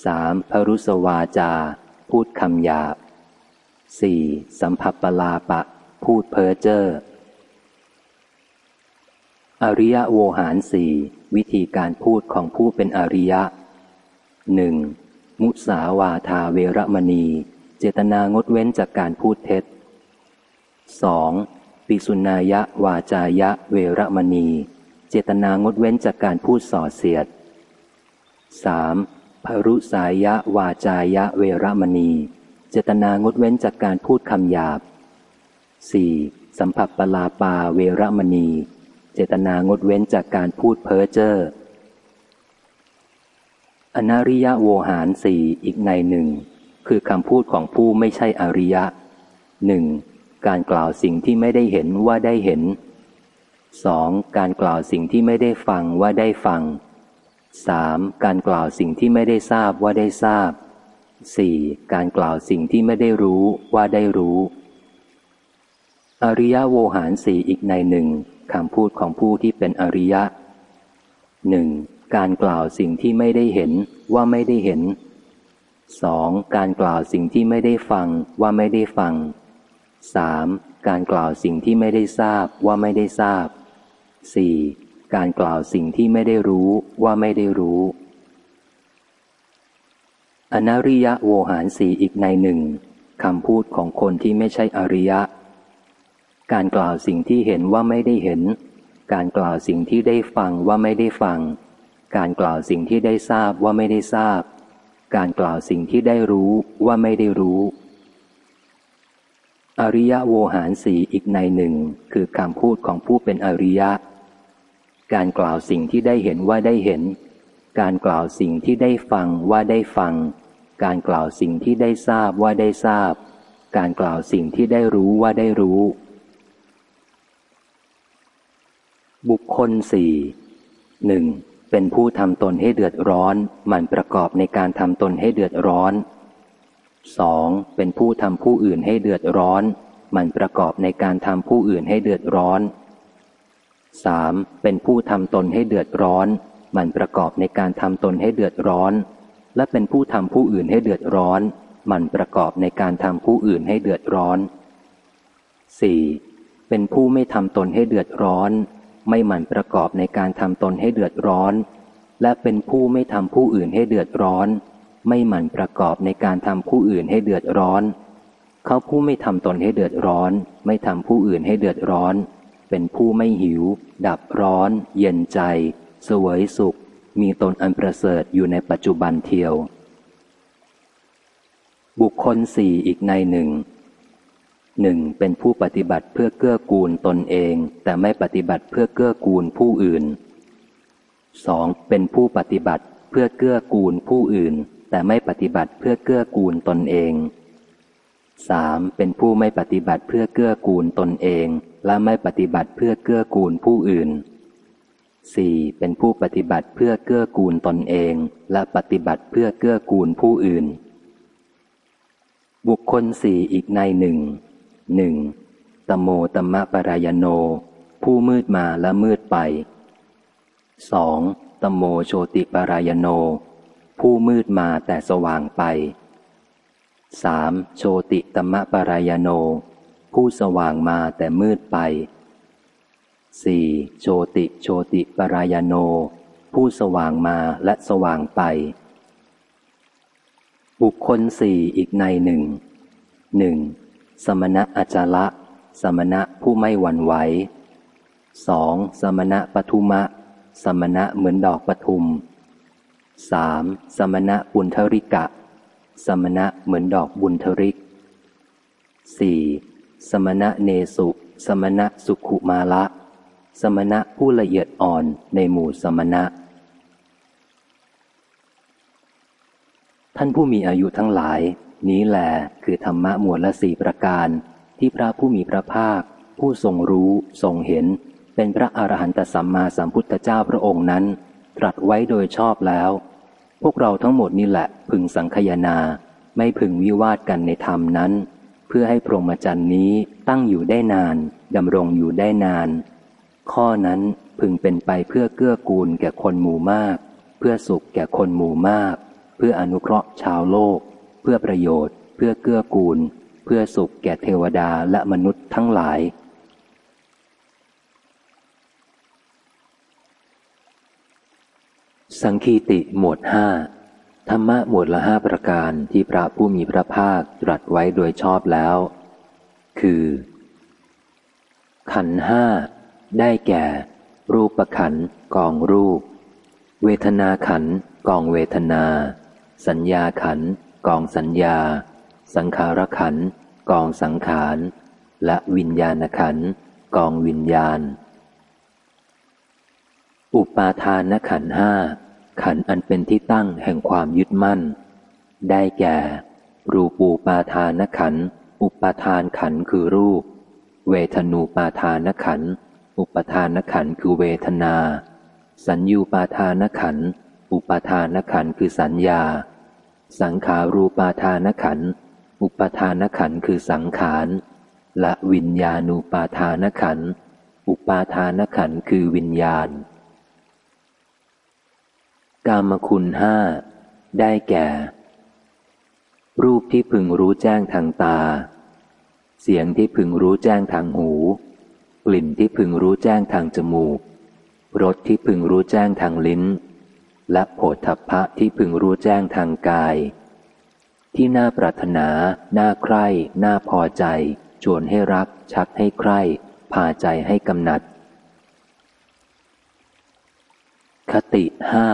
สามพรุสวาจา พูดคำหยาบสี่สัมผัปลาปะ พูดเพ้อเจ้อ อริยโวหารสี่วิธีการพูดของผู้เป็นอริยะหนึ่งมุสาวาทาเวรมณี เจตนางดเว้นจากการพูดเท็จสองปิสุนายะวาจายะเวรมณี เจตนางดเว้นจากการพูดส่อเสียด 3. พรุสายะวาจายะเวรมณี เจตนางดเว้นจากการพูดคำหยาบ 4. สัมผัสปลาปาเวรมณี เจตนางดเว้นจากการพูดเพ้อเจ้ออนาริยะโวหารสี่อีกในหนึ่ง คือคำพูดของผู้ไม่ใช่อริยะหนึ่งการกล่าวสิ่งที่ไม่ได้เห็นว่าได้เห็น 2. การกล่าวสิ่งที่ไม่ได้ฟังว่าได้ฟัง 3. การกล่าวสิ่งที่ไม่ได้ทราบว่าได้ทราบ 4. การกล่าวสิ่งที่ไม่ได้รู้ว่าได้รู้ อริยโวหารสี่อีกในหนึ่งคำพูดของผู้ที่เป็นอริยะหนึ่งการกล่าวสิ่งที่ไม่ได้เห็นว่าไม่ได้เห็น 2. การกล่าวสิ่งที่ไม่ได้ฟังว่าไม่ได้ฟัง 3. การกล่าวสิ่งที่ไม่ได้ทราบว่าไม่ได้ทราบ 4. การกล่าวสิ่งที่ไม่ได้รู้ว่าไม่ได้รู้ อนาริยะโวหารสีอีกในหนึ่งคำพูดของคนที่ไม่ใช่อริยะ การกล่าวสิ่งที่เห็นว่าไม่ได้เห็น การกล่าวสิ่งที่ได้ฟังว่าไม่ได้ฟัง การกล่าวสิ่งที่ได้ทราบว่าไม่ได้ทราบ การกล่าวสิ่งที่ได้รู้ว่าไม่ได้รู้ อริยโวหารสีอีกในหนึ่งคือคำพูดของผู้เป็นอริยะ การกล่าวสิ่งที่ได้เห็นว่าได้เห็น การกล่าวสิ่งที่ได้ฟังว่าได้ฟัง การกล่าวสิ่งที่ได้ทราบว่าได้ทราบ การกล่าวสิ่งที่ได้รู้ว่าได้รู้ บุคคลสี่หนึ่งเป็นผู้ทำตนให้เดือดร้อนมันประกอบในการทำตนให้เดือดร้อนสองเป็นผู้ทำผู้อื่นให้เดือดร้อนมันประกอบในการทำผู้อื่นให้เดือดร้อนสามเป็นผู้ทำตนให้เดือดร้อนมันประกอบในการทำตนให้เดือดร้อน และเป็นผู้ทำผู้อื่นให้เดือดร้อนมันประกอบในการทำผู้อื่นให้เดือดร้อน 4. เป็นผู้ไม่ทำตนให้เดือดร้อน ไม่หมั่นประกอบในการทำตนให้เดือดร้อน และเป็นผู้ไม่ทำผู้อื่นให้เดือดร้อน ไม่หมั่นประกอบในการทำผู้อื่นให้เดือดร้อน เขาผู้ไม่ทำตนให้เดือดร้อน ไม่ทำผู้อื่นให้เดือดร้อน เป็นผู้ไม่หิว ดับร้อน เย็นใจ สวยสุข มีตนอันประเสริฐอยู่ในปัจจุบันเทียว บุคคลสี่อีกในหนึ่ง หนึ่งเป็นผู้ปฏิบัติเพื่อเกื้อกูลตนเอง แต่ไม่ปฏิบัติเพื่อเกื้อกูลผู้อื่นสองเป็นผู้ปฏิบัติเพื่อเกื้อกูลผู้อื่น แต่ไม่ปฏิบัติเพื่อเกื้อกูลตนเองสามเป็นผู้ไม่ปฏิบัติเพื่อเกื้อกูลตนเอง และไม่ปฏิบัติเพื่อเกื้อกูลผู้อื่นสี่เป็นผู้ปฏิบัติเพื่อเกื้อกูลตนเอง และปฏิบัติเพื่อเกื้อกูลผู้อื่น บุคคลสี่อีกในหนึ่ง หนึ่งตโมตมะปรายโน ผู้มืดมาและมืดไปสองตโมโชติปรายโน ผู้มืดมาแต่สว่างไปสามโชติตมะปรายโน ผู้สว่างมาแต่มืดไปสี่โชติโชติปรายโน ผู้สว่างมาและสว่างไป บุคคลสี่อีกในหนึ่งหนึ่ง สมณะอาจาระสมณะผู้ไม่หวั่นไหวสองสมณะปทุมะ สมณะเหมือนดอกปทุมสามสมณะบุญทริกะ สมณะเหมือนดอกบุญทริกสี่สมณะเนสุ สมณะสุขุมาละ สมณะผู้ละเอียดอ่อนในหมู่สมณะ ท่านผู้มีอายุทั้งหลาย นี้แหลคือธรรมะหมวดละสี่ประการ ที่พระผู้มีพระภาค ผู้ทรงรู้ทรงเห็น เป็นพระอรหันตสัมมาสัมพุทธเจ้าพระองค์นั้น ตรัสไว้โดยชอบแล้ว พวกเราทั้งหมดนี่แหละ พึงสังคยนา ไม่พึงวิวาทกันในธรรมนั้น เพื่อให้พรหมจรรย์นี้ตั้งอยู่ได้นานดำรงอยู่ได้นาน ข้อนั้นพึงเป็นไปเพื่อเกื้อกูลแก่คนหมู่มาก เพื่อสุขแก่คนหมู่มาก เพื่ออนุเคราะห์ชาวโลก เพื่อประโยชน์ เพื่อเกื้อกูล เพื่อสุขแก่เทวดาและมนุษย์ทั้งหลาย สังคีติหมวดห้าธรรมะหมวดละห้าประการที่พระผู้มีพระภาคตรัสไว้โดยชอบแล้ว คือ ขันห้าได้แก่ รูปขันกองรูป เวทนาขันกองเวทนา สัญญาขัน กองสัญญา สังขารขัน กองสังขาร และวิญญาณขัน กองวิญญาณ อุปาทานขันห้า ขันอันเป็นที่ตั้งแห่งความยึดมั่น ได้แก่ รูปูปาทานขัน อุปาทานขันคือรูป เวทนูปาทานขัน อุปทานขันคือเวทนา สัญญูปาทานขัน อุปทานขันคือสัญญา สังขารูปาทานขัน อุปทานขันคือสังขาร และวิญญาณูปาทานขัน อุปาทานขันคือวิญญาณ กามคุณห้าได้แก่ รูปที่พึงรู้แจ้งทางตา เสียงที่พึงรู้แจ้งทางหู กลิ่นที่พึงรู้แจ้งทางจมูก รสที่พึงรู้แจ้งทางลิ้น และโผฏฐัพพะที่พึงรู้แจ้งทางกาย ที่น่าปรารถนา น่าใคร่ น่าพอใจ ชวนให้รัก ชักให้ใคร่ พาใจให้กำหนัด คติห้า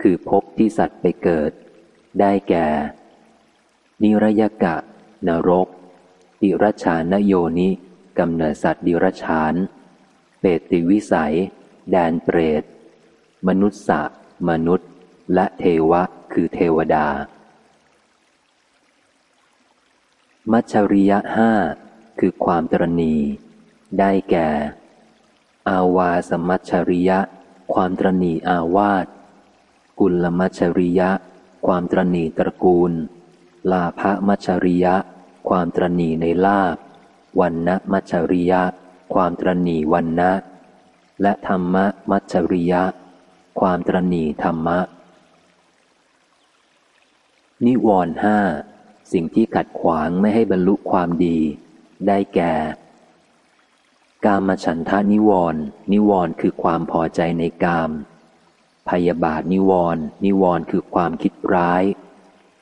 คือพบที่สัตว์ไปเกิด ได้แก่ นิรยกะ นรก ดิรชานโยนิกำเนิดสัตว์ดิรชาน เปติวิสัย แดนเปรต มนุษย์สะ มนุษย์ และเทวะคือเทวดา มัชริยะห้าคือความตรณีได้แก่ อาวาสมัชริยะ ความตรณีอาวาสกุลมัชริยะ ความตรณีตระกูล ลาภมัชริยะ ความตรณีในลาบวันนะมัชริยะ ความตรณีวันนะและธรรมมัชริยะ ความตรณีธรรมะ นิวรณ์ห้า สิ่งที่ขัดขวางไม่ให้บรรลุความดี ได้แก่ กามฉันทานิวรณ์นิวรณ์คือความพอใจในกาม พยาบาทนิวรณ์นิวรณ์คือความคิดร้าย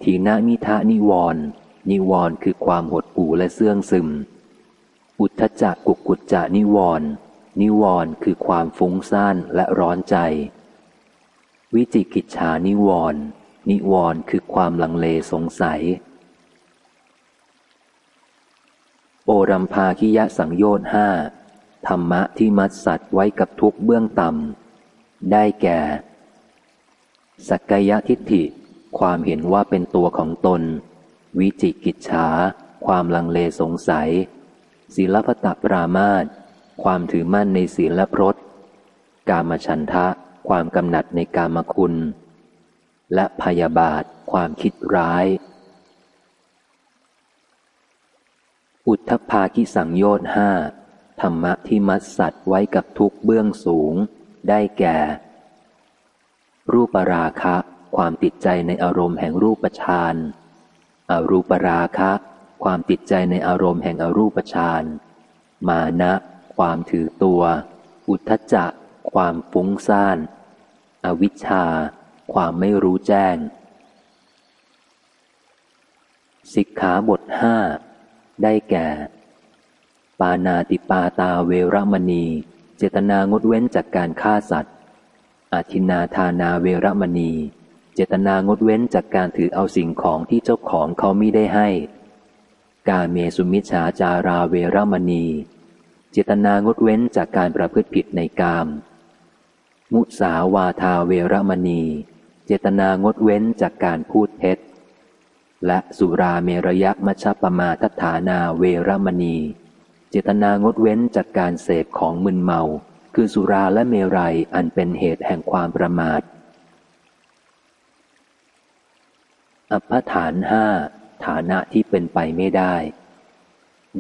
ทีนามิทะนิวรณ์นิวรณ์คือความหดหู่และเสื่องซึม อุทธจักกุกุจจานิวรณ์นิวรณ์คือความฟุ้งซ่านและร้อนใจ วิจิกิจฉานิวรณ์นิวรณ์คือความลังเลสงสัย โอรัมพาคิยะสังโยชน์ห้าธรรมะที่มัดสัตว์ไว้กับทุกเบื้องต่ำ ได้แก่ สักกายทิฏฐิ ความเห็นว่าเป็นตัวของตน วิจิกิจฉา ความลังเลสงสัย ศีลพตปรามาตความถือมั่นในศีลและพรตกามฉันทะ ความกำหนัดในกามคุณ และพยาบาทความคิดร้าย อุทธภาคิสังโยชน์ห้าธรรมะที่มัดสัตว์ไว้กับทุกเบื้องสูง ได้แก่ รูปราคะ ความติดใจในอารมณ์แห่งรูปฌานอารูปราคะ ความติดใจในอารมณ์แห่งอรูปฌานมานะ ความถือตัว อุทธจะ ความฟุ้งซ่าน อวิชชา ความไม่รู้แจ้ง สิกขาบทห้าได้แก่ ปานาติปาตาเวรมณี เจตนางดเว้นจากการฆ่าสัตว์อาทินาทานาเวรมณี เจตนางดเว้นจากการถือเอาสิ่งของที่เจ้าของเขาไม่ได้ให้ กาเมสุมิชฌาจาราเวรมณี เจตนางดเว้นจากการประพฤติผิดในกาม มุสาวาทาเวรมณี เจตนางดเว้นจากการพูดเท็จ และสุราเมรยะมัชปมาทัฐานาเวรมณี เจตนางดเว้นจากการเสพของมึนเมา คือสุราและเมรัยอันเป็นเหตุแห่งความประมาท อัปฐานห้าฐานะที่เป็นไปไม่ได้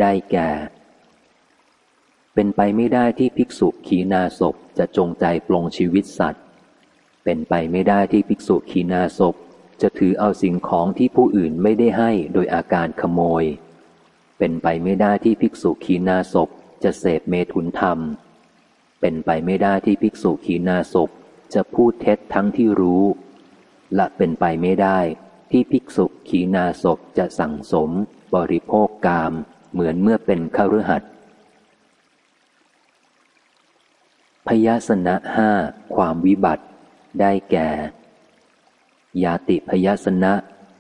ได้แก่ เป็นไปไม่ได้ที่ภิกษุขีนาศพ จะจงใจปลงชีวิตสัตว์ เป็นไปไม่ได้ที่ภิกษุขีนาศพ จะถือเอาสิ่งของที่ผู้อื่นไม่ได้ให้โดยอาการขโมย เป็นไปไม่ได้ที่ภิกษุขีนาศพจะเสพเมถุนธรรม เป็นไปไม่ได้ที่ภิกษุขีนาศพจะพูดเท็จทั้งที่รู้ และเป็นไปไม่ได้ที่ภิกษุขีนาศพจะสั่งสม บริโภคกาม เหมือนเมื่อเป็นขรหัด พยาสนะห้าความวิบัติ ได้แก่ ยาติพยาสนะ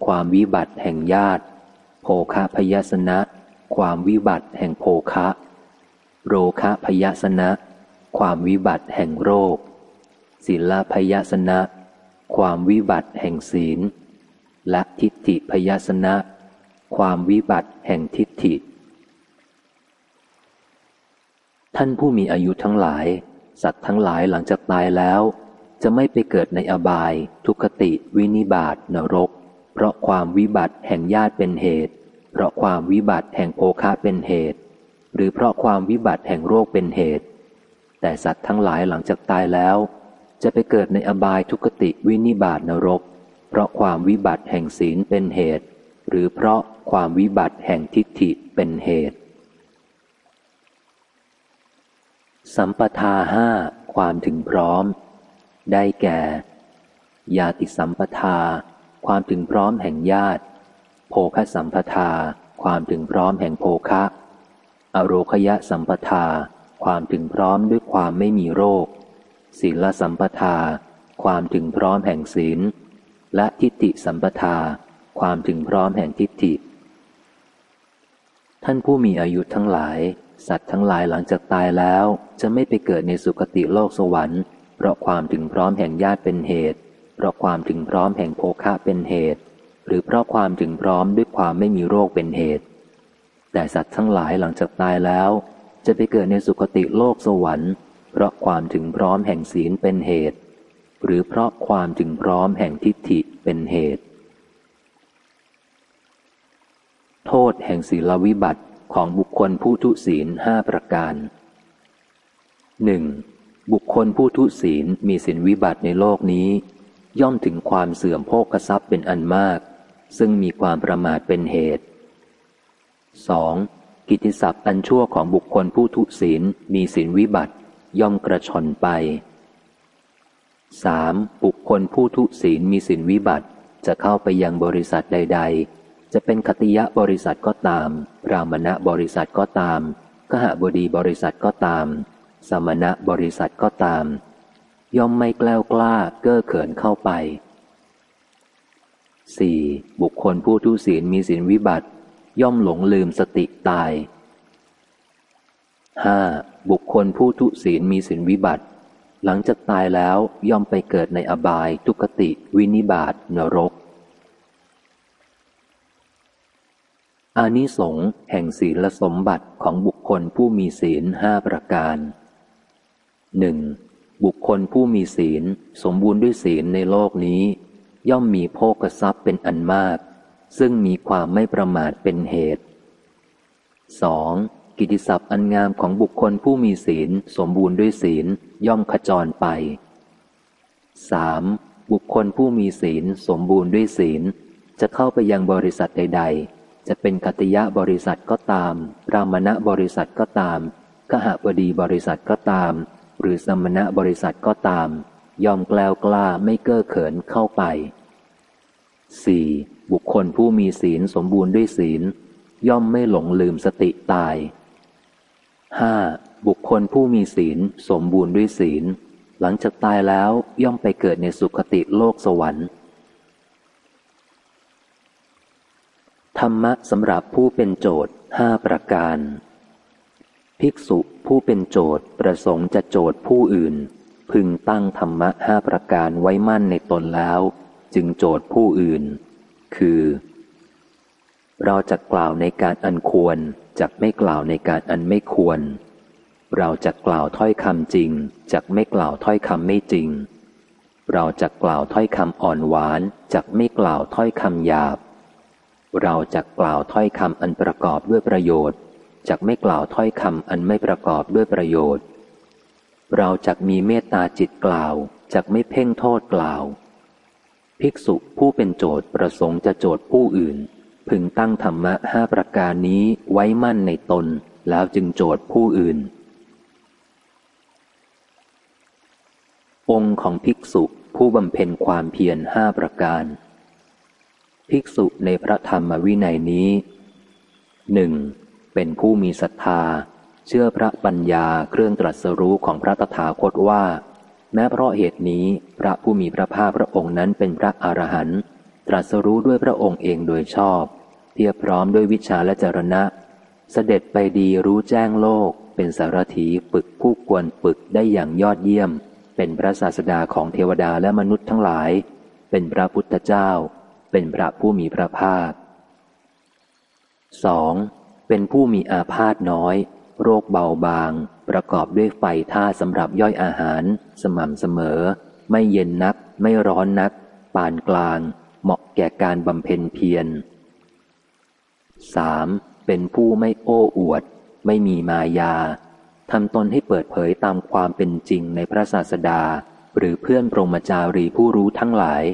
ความวิบัติแห่งญาติ โภคะพยาสนะ ความวิบัติแห่งโภคะ โรคะพยาสนะ ความวิบัติแห่งโรคศิลพยาสนะ ความวิบัติแห่งศีล และทิฏฐิพยาสนะ ความวิบัติแห่งทิฏฐิ ท่านผู้มีอายุทั้งหลาย สัตว์ทั้งหลายหลังจากตายแล้ว จะไม่ไปเกิดในอบาย ทุคติ วินิบาตนรก เพราะความวิบัติแห่งญาติเป็นเหตุ เพราะความวิบัติแห่งโภคะเป็นเหตุ หรือเพราะความวิบัติแห่งโรคเป็นเหตุ แต่สัตว์ทั้งหลายหลังจากตายแล้ว จะไปเกิดในอบายทุคติวินิบาตนรก เพราะความวิบัติแห่งศีลเป็นเหตุ หรือเพราะความวิบัติแห่งทิฏฐิเป็นเหตุ สัมปทาห้าความถึงพร้อม ได้แก่ ญาติสัมปทา ความถึงพร้อมแห่งญาติ โภคสัมปทา ความถึงพร้อมแห่งโภคะ อโรคยะสัมปทา ความถึงพร้อมด้วยความไม่มีโรค ศีลสัมปทา ความถึงพร้อมแห่งศีล และทิฏฐิสัมปทา ความถึงพร้อมแห่งทิฏฐิ ท่านผู้มีอายุทั้งหลาย สัตว์ทั้งหลายหลังจากตายแล้วจะไม่ไปเกิดในสุคติโลกสวรรค์ เพราะความถึงพร้อมแห่งญาติเป็นเหตุ เพราะความถึงพร้อมแห่งโภคะเป็นเหตุ หรือเพราะความถึงพร้อมด้วยความไม่มีโรคเป็นเหตุ แต่สัตว์ทั้งหลายหลังจากตายแล้ว จะไปเกิดในสุคติโลกสวรรค์ เพราะความถึงพร้อมแห่งศีลเป็นเหตุ หรือเพราะความถึงพร้อมแห่งทิฏฐิเป็นเหตุ โทษแห่งศีลวิบัติ ของบุคคลผู้ทุศีลห้าประการหนึ่งบุคคลผู้ทุศีลมีศีลวิบัติในโลกนี้ ย่อมถึงความเสื่อมโภคทรัพย์เป็นอันมาก ซึ่งมีความประมาทเป็นเหตุ 2. กิติศัพท์อันชั่วของบุคคลผู้ทุศีลมีศีลวิบัติ ย่อมกระชอนไป 3. บุคคลผู้ทุศีลมีศีลวิบัติจะเข้าไปยังบริษัทใด ๆ จะเป็นคติยะบริษัทก็ตาม รามณะบริษัทก็ตามกหบดีบริษัทก็ตาม สมณะบริษัทก็ตาม ย่อมไม่แกล้วกล้าเก้อเขินเข้าไป 4. บุคคลผู้ทุศีลมีศีลวิบัติ ย่อมหลงลืมสติตาย 5. บุคคลผู้ทุศีลมีศีลวิบัติ หลังจากตายแล้วย่อมไปเกิดในอบายทุกติ วินิบาตนรก อานิสงส์แห่งศีลสมบัติของบุคคลผู้มีศีลห้าประการหนึ่งบุคคลผู้มีศีลสมบูรณ์ด้วยศีลในโลกนี้ ย่อมมีโภกทรัพย์เป็นอันมาก ซึ่งมีความไม่ประมาทเป็นเหตุ 2. กิติศัพท์อันงามของบุคคลผู้มีศีลสมบูรณ์ด้วยศีลย่อมขจรไป 3. บุคคลผู้มีศีลสมบูรณ์ด้วยศีล จะเข้าไปยังบริษัทใด ๆ จะเป็นกัตยะบริษัทก็ตาม รามณะบริษัทก็ตามกหบดีบริษัทก็ตาม หรือสมณะบริษัทก็ตาม ยอมแกล้วกล้าไม่เก้อเขินเข้าไป 4. บุคคลผู้มีศีลสมบูรณ์ด้วยศีล ย่อมไม่หลงลืมสติตาย 5. บุคคลผู้มีศีลสมบูรณ์ด้วยศีล หลังจากตายแล้วย่อมไปเกิดในสุคติโลกสวรรค์ ธรรมะสำหรับผู้เป็นโจทย์ห้าประการ ภิกษุผู้เป็นโจทย์ประสงค์จะโจทย์ผู้อื่น พึงตั้งธรรมะห้าประการไว้มั่นในตนแล้ว จึงโจทย์ผู้อื่น คือ เราจะกล่าวในการอันควรจักไม่กล่าวในการอันไม่ควร เราจะกล่าวถ้อยคำจริงจักไม่กล่าวถ้อยคำไม่จริง เราจะกล่าวถ้อยคำอ่อนหวานจักไม่กล่าวถ้อยคำหยาบ เราจะกล่าวถ้อยคำอันประกอบด้วยประโยชน์จักไม่กล่าวถ้อยคำอันไม่ประกอบด้วยประโยชน์ เราจักมีเมตตาจิตกล่าวจักไม่เพ่งโทษกล่าว ภิกษุผู้เป็นโจทย์ประสงค์จะโจทย์ผู้อื่น พึงตั้งธรรมะห้าประการนี้ไว้มั่นในตนแล้วจึงโจทย์ผู้อื่น องค์ของภิกษุผู้บำเพ็ญความเพียรห้าประการ ภิกษุในพระธรรมวินัยนี้หนึ่งเป็นผู้มีศรัทธา เชื่อพระปัญญาเครื่องตรัสรู้ของพระตถาคตว่า แม้เพราะเหตุนี้พระผู้มีพระภาคพระองค์นั้นเป็นพระอรหันต์ตรัสรู้ด้วยพระองค์เองโดยชอบเพียบพร้อมด้วยวิชาและจรณะ เสด็จไปดีรู้แจ้งโลก เป็นสารถีปึกผู้ควรปึกได้อย่างยอดเยี่ยม เป็นพระศาสดาของเทวดาและมนุษย์ทั้งหลาย เป็นพระพุทธเจ้า เป็นพระผู้มีพระภาค 2. เป็นผู้มีอาพาธน้อย โรคเบาบาง ประกอบด้วยไฟท่าสำหรับย่อยอาหาร สม่ำเสมอ ไม่เย็นนัก ไม่ร้อนนัก ปานกลาง เหมาะแก่การบำเพ็ญเพียร 3. เป็นผู้ไม่โอ้อวด ไม่มีมายาทำตนให้เปิดเผยตามความเป็นจริงในพระศาสดา หรือเพื่อนปรมจารีผู้รู้ทั้งหลาย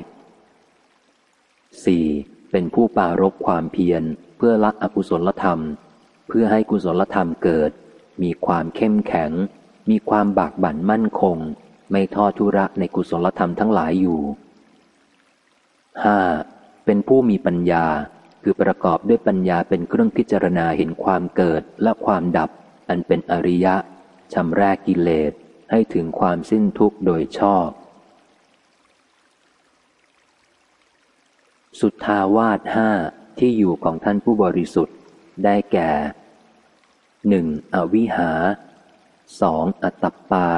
4. เป็นผู้ปารบความเพียร เพื่อละอกุศลธรรม เพื่อให้กุศลธรรมเกิด มีความเข้มแข็ง มีความบากบั่นมั่นคง ไม่ทอดทุระในกุศลธรรมทั้งหลายอยู่ห้าเป็นผู้มีปัญญาคือประกอบด้วยปัญญาเป็นเครื่องพิจารณาเห็นความเกิดและความดับ อันเป็นอริยะชำแรกกิเลสให้ถึงความสิ้นทุกข์โดยชอบ สุทธาวาสห้าที่อยู่ของท่านผู้บริสุทธิ์ ได้แก่หนึ่งอวิหาสองอัตตปา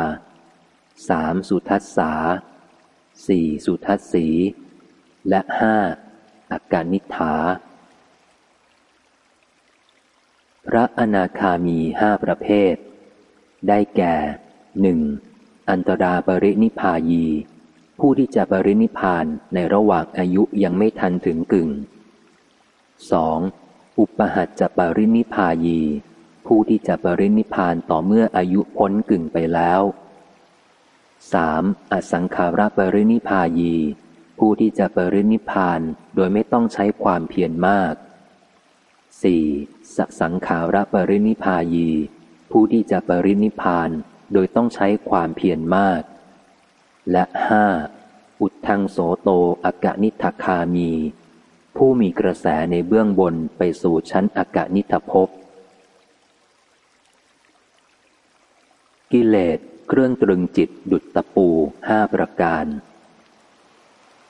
สามสุทัสสาสี่สุทัสสี และห้าอากานิฐา พระอนาคามีห้าประเภท ได้แก่หนึ่งอันตราปรินิพายี ผู้ที่จะปรินิพานในระหว่างอายุยังไม่ทันถึงกึ่งสองอุปหัตจะปรินิพายี ผู้ที่จะปรินิพานต่อเมื่ออายุพ้นกึ่งไปแล้วสามอสังขาระปรินิพายี ผู้ที่จะปรินิพานโดยไม่ต้องใช้ความเพียรมากสี่สสังขาระปรินิพายี ผู้ที่จะปรินิพานโดยต้องใช้ความเพียรมาก และห้าอุทังโสโตอากานิทคามี ผู้มีกระแสในเบื้องบนไปสู่ชั้นอากานิทภพกิเลสเครื่องตรึงจิตดุจตะปูห้าประการ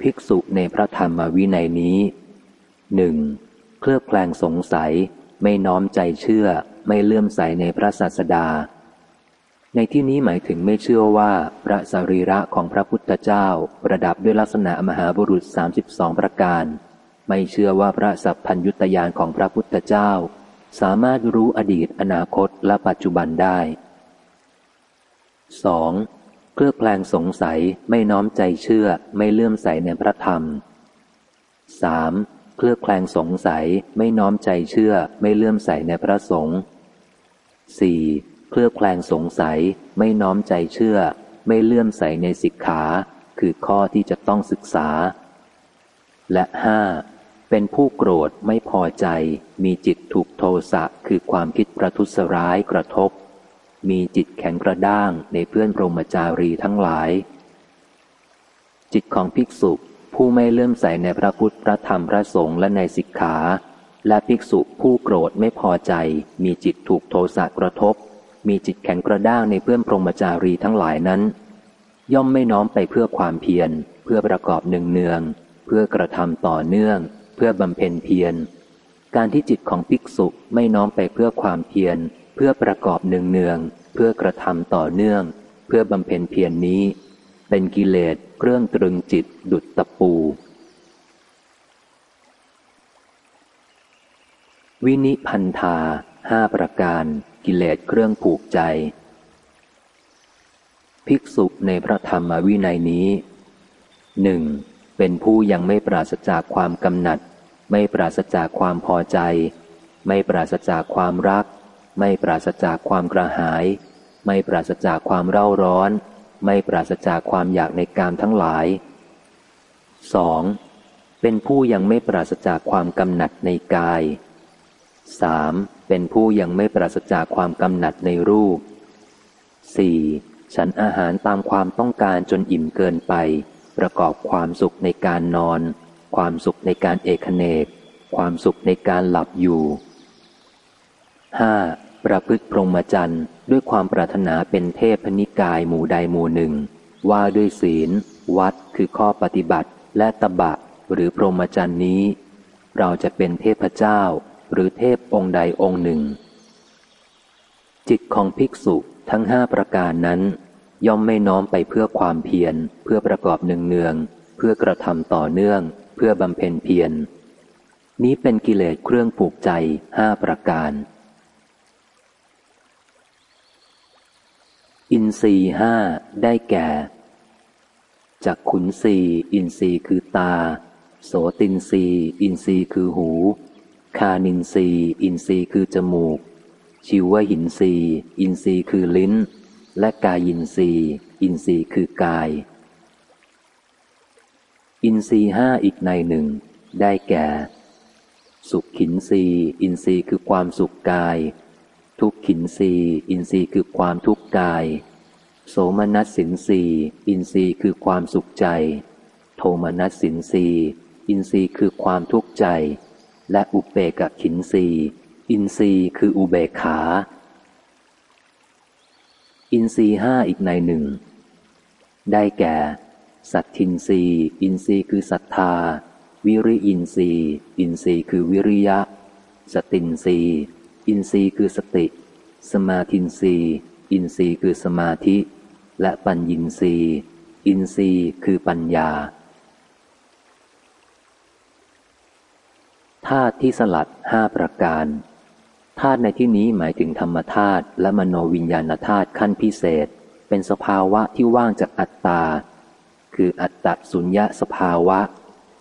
ภิกษุในพระธรรมวินัยนี้หนึ่งเคลือบแคลงสงสัยไม่น้อมใจเชื่อไม่เลื่อมใสในพระศาสดา ในที่นี้หมายถึงไม่เชื่อว่าพระสรีระของพระพุทธเจ้า ประดับด้วยลักษณะมหาบุรุษ 32 ประการ ไม่เชื่อว่าพระสัพพัญยุตยานของพระพุทธเจ้า สามารถรู้อดีตอนาคตและปัจจุบันได้ 2. เคลือบแคลงสงสัยไม่น้อมใจเชื่อไม่เลื่อมใสในพระธรรม 3. เคลือบแคลงสงสัยไม่น้อมใจเชื่อไม่เลื่อมใสในพระสงฆ์ 4. เคลือบแคลงสงสัย ไม่น้อมใจเชื่อ ไม่เลื่อมใสในสิกขา คือข้อที่จะต้องศึกษา และห้าเป็นผู้โกรธไม่พอใจ มีจิตถูกโทสะคือความคิดประทุษร้ายกระทบ มีจิตแข็งกระด้างในเพื่อนพรมจารีทั้งหลาย จิตของภิกษุผู้ไม่เลื่อมใสในพระพุทธพระธรรมพระสงฆ์และในสิกขา และภิกษุผู้โกรธไม่พอใจ มีจิตถูกโทสะกระทบ มีจิตแข็งกระด้างในเพื่อนพรหมจารีทั้งหลายนั้น ย่อมไม่น้อมไปเพื่อความเพียร เพื่อประกอบหนึ่งเนือง เพื่อกระทำต่อเนื่อง เพื่อบำเพ็ญเพียร การที่จิตของภิกษุไม่น้อมไปเพื่อความเพียร เพื่อประกอบเนืองเนือง เพื่อกระทำต่อเนื่อง เพื่อบำเพ็ญเพียรนนี้ เป็นกิเลสเครื่องตรึงจิตดุจตะปู วินิพันธาห้าประการ กิเลสเครื่องผูกใจ ภิกษุในพระธรรมวินัยนี้หนึ่งเป็นผู้ยังไม่ปราศจากความกำหนัด ไม่ปราศจากความพอใจ ไม่ปราศจากความรัก ไม่ปราศจากความกระหาย ไม่ปราศจากความเร่าร้อน ไม่ปราศจากความอยากในกามทั้งหลาย 2. เป็นผู้ยังไม่ปราศจากความกำหนัดในกาย 3. เป็นผู้ยังไม่ปราศจากความกำหนัดในรูป 4. ฉันอาหารตามความต้องการจนอิ่มเกินไป ประกอบความสุขในการนอน ความสุขในการเอกเนก ความสุขในการหลับอยู่ 5. ประพฤติพรหมจรรย์ด้วยความปรารถนาเป็นเทพนิกายหมู่ใดหมู่หนึ่ง ว่าด้วยศีล วัดคือข้อปฏิบัติและตบะหรือพรหมจรรย์นี้ เราจะเป็นเทพเจ้า หรือเทพองค์ใดองค์หนึ่ง จิตของภิกษุทั้งห้าประการนั้น ย่อมไม่น้อมไปเพื่อความเพียร เพื่อประกอบเนืองๆเพื่อกระทำต่อเนื่อง เพื่อบำเพ็ญเพียร นี้เป็นกิเลสเครื่องผูกใจห้าประการ อินทรีห้าได้แก่จากขุนสีอินทรีคือตา โสตินทรีอินทรีคือหู ฆานินทรีย์ อินทรีย์คือจมูก ชิวหินทรีย์ อินทรีย์คือลิ้น และกายินทรีย์ อินทรีย์คือกาย อินทรีย์ห้าอีกนัยหนึ่ง ได้แก่ สุขินทรีย์ อินทรีย์คือความสุขกาย ทุกขินทรีย์ อินทรีย์คือความทุกข์กาย โสมนัสสินทรีย์ อินทรีย์คือความสุขใจ โทมนัสสินทรีย์ อินทรีย์คือความทุกข์ใจ และอุเปกขินทรีย์ อินทรีย์คืออุเบกขา อินทรีย์ห้าอีกนัยหนึ่ง ได้แก่ สัทธินทรีย์ อินทรีย์คือศรัทธา วิริยินทรีย์ อินทรีย์คือวิริยะ สตินทรีย์ อินทรีย์คือสติ สมาธินทรีย์ อินทรีย์คือสมาธิ และปัญญินรีอินทรีย์คือปัญญา ธาตุที่สลัดห้าประการธาตุในที่นี้หมายถึงธรรมธาตุและมโนวิญญาณธาตุขั้นพิเศษ เป็นสภาวะที่ว่างจากอัตตา คืออัตตสุญญะสภาวะ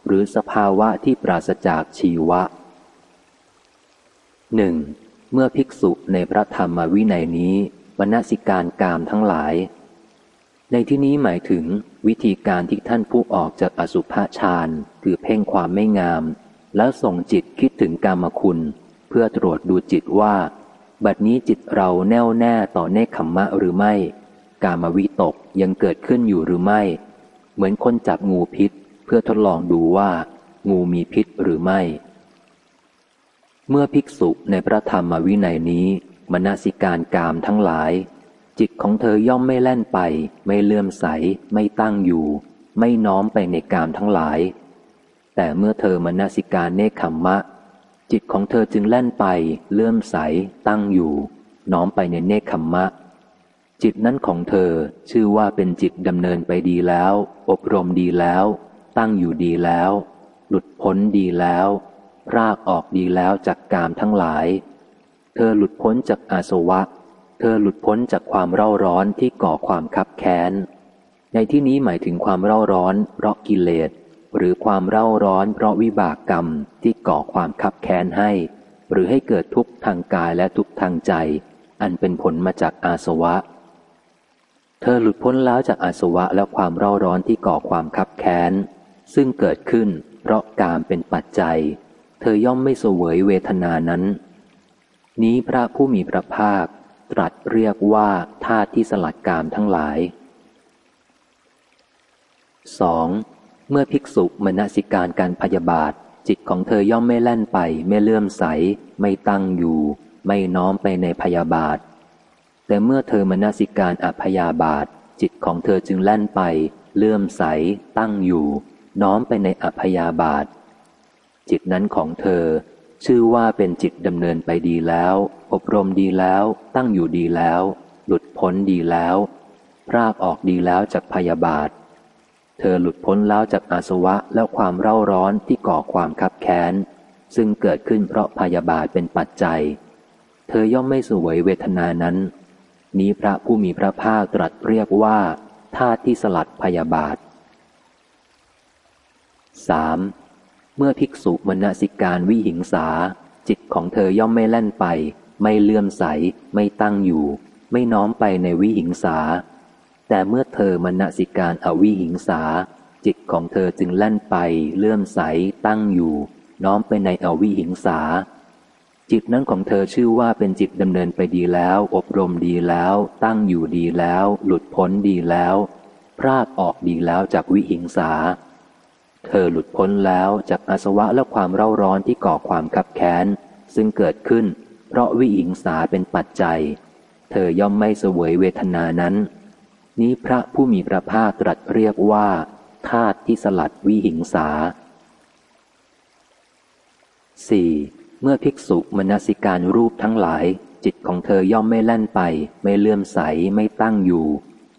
หรือสภาวะที่ปราศจากชีวะหนึ่งเมื่อภิกษุในพระธรรมวินัยนี้วณสิการกามทั้งหลาย ในที่นี้หมายถึงวิธีการที่ท่านผู้ออกจากอสุภฌานคือเพ่งความไม่งาม แล้วส่งจิตคิดถึงกรรมคุณ เพื่อตรวจดูจิตว่า บัดนี้จิตเราแน่วแน่ต่อเนคขมมะหรือไม่ กามวิตกยังเกิดขึ้นอยู่หรือไม่ เหมือนคนจับงูพิษ เพื่อทดลองดูว่า งูมีพิษหรือไม่ เมื่อภิกษุในพระธรรมวินัยนี้มนสิการกามทั้งหลาย จิตของเธอย่อมไม่แล่นไป ไม่เลื่อมใส ไม่ตั้งอยู่ ไม่น้อมไปในกามทั้งหลาย แต่เมื่อเธอมานาสิการเนคขมมะ จิตของเธอจึงแล่นไป เลื่อมใส ตั้งอยู่ น้อมไปในเนคขมมะ จิตนั้นของเธอชื่อว่าเป็นจิตดำเนินไปดีแล้ว อบรมดีแล้ว ตั้งอยู่ดีแล้ว หลุดพ้นดีแล้วรากออกดีแล้วจากกามทั้งหลาย เธอหลุดพ้นจากอาสวะ เธอหลุดพ้นจากความเร่าร้อนที่ก่อความคับแค้น ในที่นี้หมายถึงความเร่าร้อนเพราะกิเลส หรือความเร่าร้อนเพราะวิบากกรรมที่ก่อความคับแค้นให้ หรือให้เกิดทุกข์ทางกายและทุกข์ทางใจ อันเป็นผลมาจากอาสวะ เธอหลุดพ้นแล้วจากอาสวะและความเร่าร้อนที่ก่อความคับแค้น ซึ่งเกิดขึ้นเพราะกามเป็นปัจจัย เธอย่อมไม่เสวยเวทนานั้น นี้พระผู้มีพระภาค ตรัสเรียกว่าธาตุที่สลัดกามทั้งหลาย 2. เมื่อภิกษุมนสิการการพยาบาท จิตของเธอย่อมไม่แล่นไป ไม่เลื่อมใส ไม่ตั้งอยู่ ไม่น้อมไปในพยาบาท แต่เมื่อเธอมนสิการอพยาบาท จิตของเธอจึงแล่นไป เลื่อมใส ตั้งอยู่ น้อมไปในอพยาบาท จิตนั้นของเธอ ชื่อว่าเป็นจิตดำเนินไปดีแล้ว อบรมดีแล้ว ตั้งอยู่ดีแล้ว หลุดพ้นดีแล้ว พรากออกดีแล้วจากพยาบาท เธอหลุดพ้นแล้วจากอาสวะและความเร่าร้อนที่ก่อความคับแค้น ซึ่งเกิดขึ้นเพราะพยาบาทเป็นปัจจัย เธอย่อมไม่สวยเวทนานั้น นี้พระผู้มีพระภาคตรัสเรียกว่าธาตุที่สลัดพยาบาท 3. เมื่อภิกษุมณสิการวิหิงสา จิตของเธอย่อมไม่แล่นไป ไม่เลื่อมใส ไม่ตั้งอยู่ ไม่น้อมไปในวิหิงสา แต่เมื่อเธอมณสิการอวิหิงสา จิตของเธอจึงแล่นไปเลื่อมใสตั้งอยู่ น้อมไปในอวิหิงสา จิตนั้นของเธอชื่อว่าเป็นจิตดำเนินไปดีแล้ว อบรมดีแล้ว ตั้งอยู่ดีแล้ว หลุดพ้นดีแล้ว พรากออกดีแล้วจากวิหิงสา เธอหลุดพ้นแล้วจากอาสวะและความเร่าร้อนที่ก่อความคับแค้น ซึ่งเกิดขึ้น เพราะวิหิงสาเป็นปัจจัย เธอย่อมไม่เสวยเวทนานั้น นี้พระผู้มีพระภาคตรัสเรียกว่าธาตุที่สลัดวิหิงสา 4. เมื่อภิกษุมนสิการรูปทั้งหลาย จิตของเธอย่อมไม่แล่นไป ไม่เลื่อมใสไม่ตั้งอยู่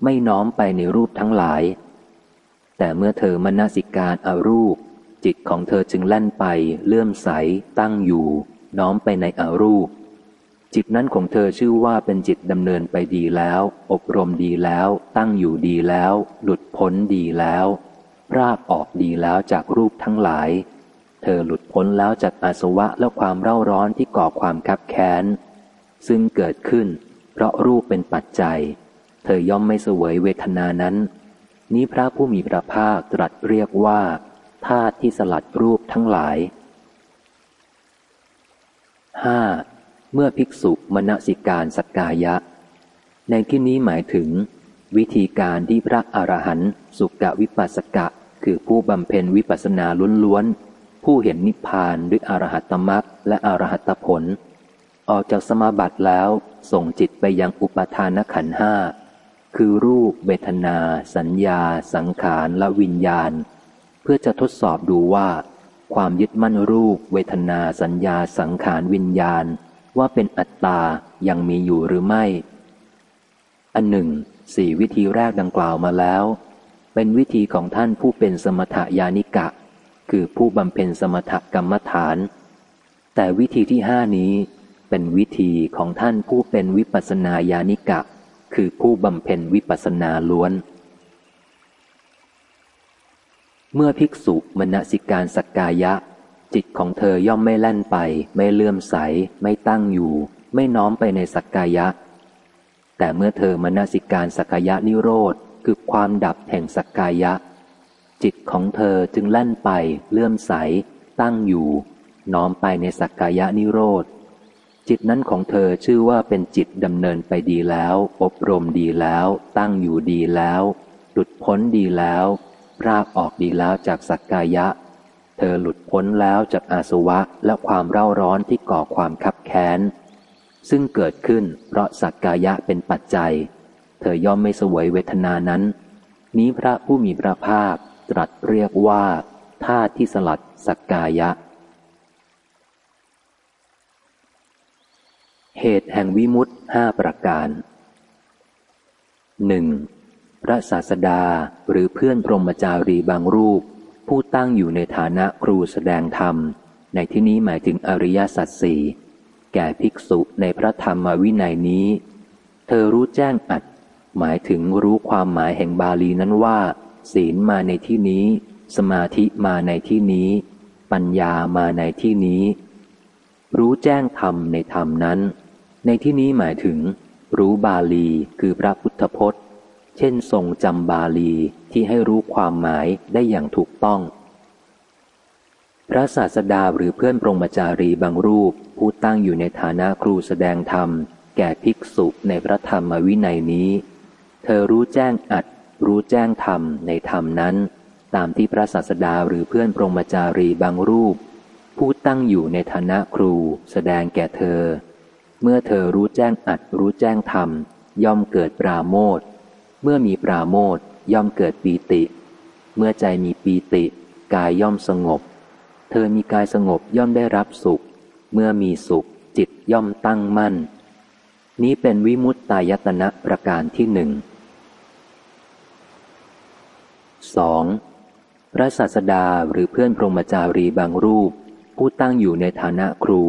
ไม่น้อมไปในรูปทั้งหลาย แต่เมื่อเธอมนสิการอารูป จิตของเธอจึงแล่นไป เลื่อมใส ตั้งอยู่ น้อมไปในอารูป จิตนั้นของเธอชื่อว่าเป็นจิตดำเนินไปดีแล้ว อบรมดีแล้ว ตั้งอยู่ดีแล้ว หลุดพ้นดีแล้ว รากออกดีแล้วจากรูปทั้งหลาย เธอหลุดพ้นแล้วจากอาสวะและความเร่าร้อนที่ก่อความคับแค้น ซึ่งเกิดขึ้น เพราะรูปเป็นปัจจัย เธอย่อมไม่เสวยเวทนานั้น นี้พระผู้มีพระภาคตรัสเรียกว่าธาตุที่สลัดรูปทั้งหลายห้า เมื่อภิกษุมณสิการสกกายะ ในที่นี้หมายถึง วิธีการที่พระอรหันต์สุกวิปัสสกะ คือผู้บำเพ็ญวิปัสนาล้วนๆ ผู้เห็นนิพพานด้วยอรหัตมรักและอรหัตผล ออกจากสมาบัติแล้วส่งจิตไปยังอุปทานขันห้าคือรูปเวทนา สัญญา สังขารและวิญญาณ เพื่อจะทดสอบดูว่า ความยึดมั่นรูป เวทนาสัญญาสังขารวิญญาณ ว่าเป็นอัตตายังมีอยู่หรือไม่ อันหนึ่งสี่วิธีแรกดังกล่าวมาแล้ว เป็นวิธีของท่านผู้เป็นสมถยานิกะ คือผู้บำเพ็ญสมถกรรมฐาน แต่วิธีที่ห้านี้เป็นวิธีของท่านผู้เป็นวิปัสนาญาณิกะ คือผู้บำเพ็ญวิปัสนาล้วน เมื่อภิกษุมณสิการสักกายะ จิตของเธอย่อมไม่แล่นไป ไม่เลื่อมใส ไม่ตั้งอยู่ ไม่น้อมไปในสักกายะ แต่เมื่อเธอมณสิการสักกายะนิโรธคือความดับแห่งสักกายะ จิตของเธอจึงแล่นไป เลื่อมใส ตั้งอยู่ น้อมไปในสักกายะนิโรธจิตนั้นของเธอชื่อว่าเป็นจิตดำเนินไปดีแล้ว อบรมดีแล้ว ตั้งอยู่ดีแล้ว หลุดพ้นดีแล้วรากออกดีแล้วจากสักกายะ เธอหลุดพ้นแล้วจากอาสวะและความเร่าร้อนที่ก่อความคับแค้น ซึ่งเกิดขึ้นเพราะสักกายะเป็นปัจจัย เธอย่อมไม่สวยเวทนานั้น นี้พระผู้มีพระภาคตรัสเรียกว่าท่าที่สลัดสักกายะ เหตุแห่งวิมุตห้าประการหนึ่งพระศาสดาหรือเพื่อนพรหมจารีบางรูป ผู้ตั้งอยู่ในฐานะครูแสดงธรรม ในที่นี้หมายถึงอริยสัจสี่แก่ภิกษุในพระธรรมวินัยนี้ เธอรู้แจ้งอัด หมายถึงรู้ความหมายแห่งบาลีนั้นว่า ศีลมาในที่นี้ สมาธิมาในที่นี้ ปัญญามาในที่นี้ รู้แจ้งธรรมในธรรมนั้น ในที่นี้หมายถึง รู้บาลีคือพระพุทธพจน์ เช่นทรงจำบาลี ที่ให้รู้ความหมายได้อย่างถูกต้อง พระศาสดาหรือเพื่อนปรงมจารีบางรูป ผู้ตั้งอยู่ในฐานะครูแสดงธรรม แก่ภิกษุในพระธรรมวินัยนี้ เธอรู้แจ้งอัด รู้แจ้งธรรมในธรรมนั้น ตามที่พระศาสดาหรือเพื่อนปรงมจารีบางรูป ผู้ตั้งอยู่ในฐานะครูแสดงแก่เธอ เมื่อเธอรู้แจ้งอัดรู้แจ้งธรรมย่อมเกิดปราโมทเมื่อมีปราโมท ย่อมเกิดปีติ เมื่อใจมีปีติ กายย่อมสงบ เธอมีกายสงบย่อมได้รับสุข เมื่อมีสุข จิตย่อมตั้งมั่น นี้เป็นวิมุตตายตนะประการที่หนึ่งสองพระศาสดาหรือเพื่อนพรหมจารีบางรูป ผู้ตั้งอยู่ในฐานะครู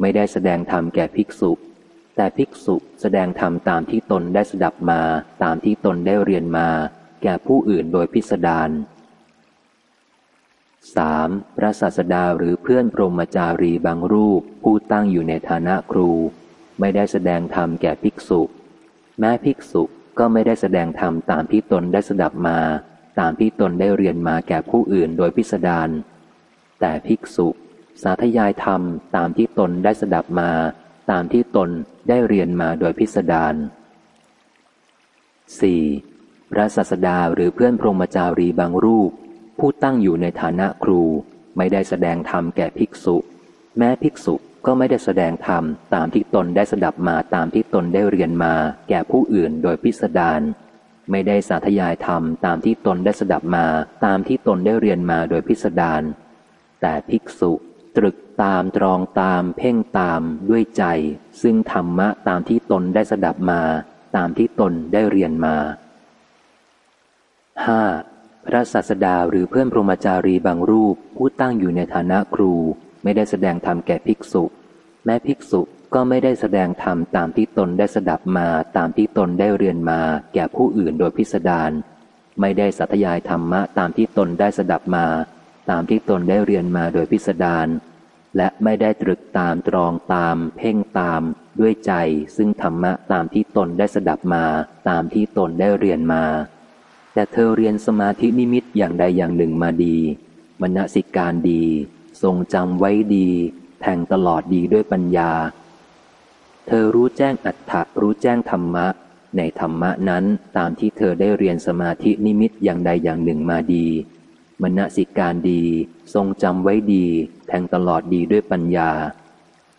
ไม่ได้แสดงธรรมแก่ภิกษุ แต่ภิกษุแสดงธรรมตามที่ตนได้สดับมาตามที่ตนได้เรียนมา แก่ผู้อื่นโดยพิสดาร 3. พระศาสดาหรือเพื่อนพรหมจารีบางรูป ผู้ตั้งอยู่ในฐานะครู ไม่ได้แสดงธรรมแก่ภิกษุ แม้ภิกษุก็ไม่ได้แสดงธรรมตามที่ตนได้สดับมา ตามที่ตนได้เรียนมาแก่ผู้อื่นโดยพิสดารแต่ภิกษุ สาธยายธรรมตามที่ตนได้สดับมา ตามที่ตนได้เรียนมาโดยพิสดาร 4. พระศาสดาหรือเพื่อนพรหมจารีบางรูป ผู้ตั้งอยู่ในฐานะครูไม่ได้แสดงธรรมแก่ภิกษุ แม้ภิกษุก็ไม่ได้แสดงธรรมตามที่ตนได้สดับมาตามที่ตนได้เรียนมา แก่ผู้อื่นโดยพิสดารไม่ได้สาธยายธรรมตามที่ตนได้สดับมาตามที่ตนได้เรียนมาโดยพิสดารแต่ภิกษุตรึกตามตรองตามเพ่งตามด้วยใจ ซึ่งธรรมะตามที่ตนได้สดับมา ตามที่ตนได้เรียนมา 5. พระศาสดาหรือเพื่อนพรหมจารีบางรูป ผู้ตั้งอยู่ในฐานะครู ไม่ได้แสดงธรรมแก่ภิกษุ แม้ภิกษุก็ไม่ได้แสดงธรรมตามที่ตนได้สดับมาตามที่ตนได้เรียนมาแก่ผู้อื่นโดยพิสดารไม่ได้สัตยายธรรมะตามที่ตนได้สดับมา ตามที่ตนได้เรียนมาโดยพิสดารและไม่ได้ตรึกตามตรองตาม เพ่งตาม ด้วยใจซึ่งธรรมะตามที่ตนได้สดับมา ตามที่ตนได้เรียนมา แต่เธอเรียนสมาธินิมิตอย่างใดอย่างหนึ่งมาดีมณสิการดี ทรงจำไว้ดี แทงตลอดดีด้วยปัญญา เธอรู้แจ้งอัตถะรู้แจ้งธรรมะ ในธรรมะนั้นตามที่เธอได้เรียนสมาธินิมิตอย่างใดอย่างหนึ่งมาดีมณสิการดี ทรงจำไว้ดี แทงตลอดดีด้วยปัญญา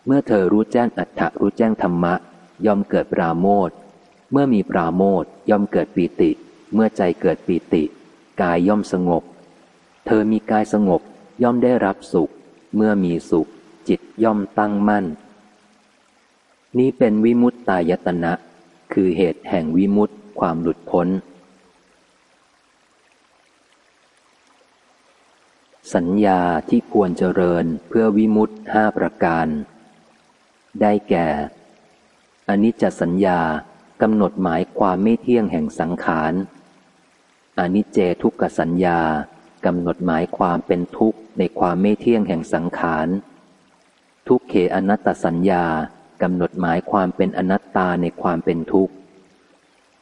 เมื่อเธอรู้แจ้งอัฏฐรู้แจ้งธรรมะ ย่อมเกิดปราโมทเมื่อมีปราโมทย่อมเกิดปีติ เมื่อใจเกิดปีติ กายย่อมสงบ เธอมีกายสงบย่อมได้รับสุข เมื่อมีสุข จิตย่อมตั้งมั่น นี้เป็นวิมุตตายตนะ คือเหตุแห่งวิมุตตความหลุดพ้น สัญญาที่ควรเจริญเพื่อวิมุตห้าประการ ได้แก่อนิจจสัญญากำหนดหมายความไม่เที่ยงแห่งสังขาร อนิจเจทุกขสัญญากำหนดหมายความเป็นทุกข์ในความไม่เที่ยงแห่งสังขาร ทุกเขอนัตตสัญญากำหนดหมายความเป็นอนัตตาในความเป็นทุกข์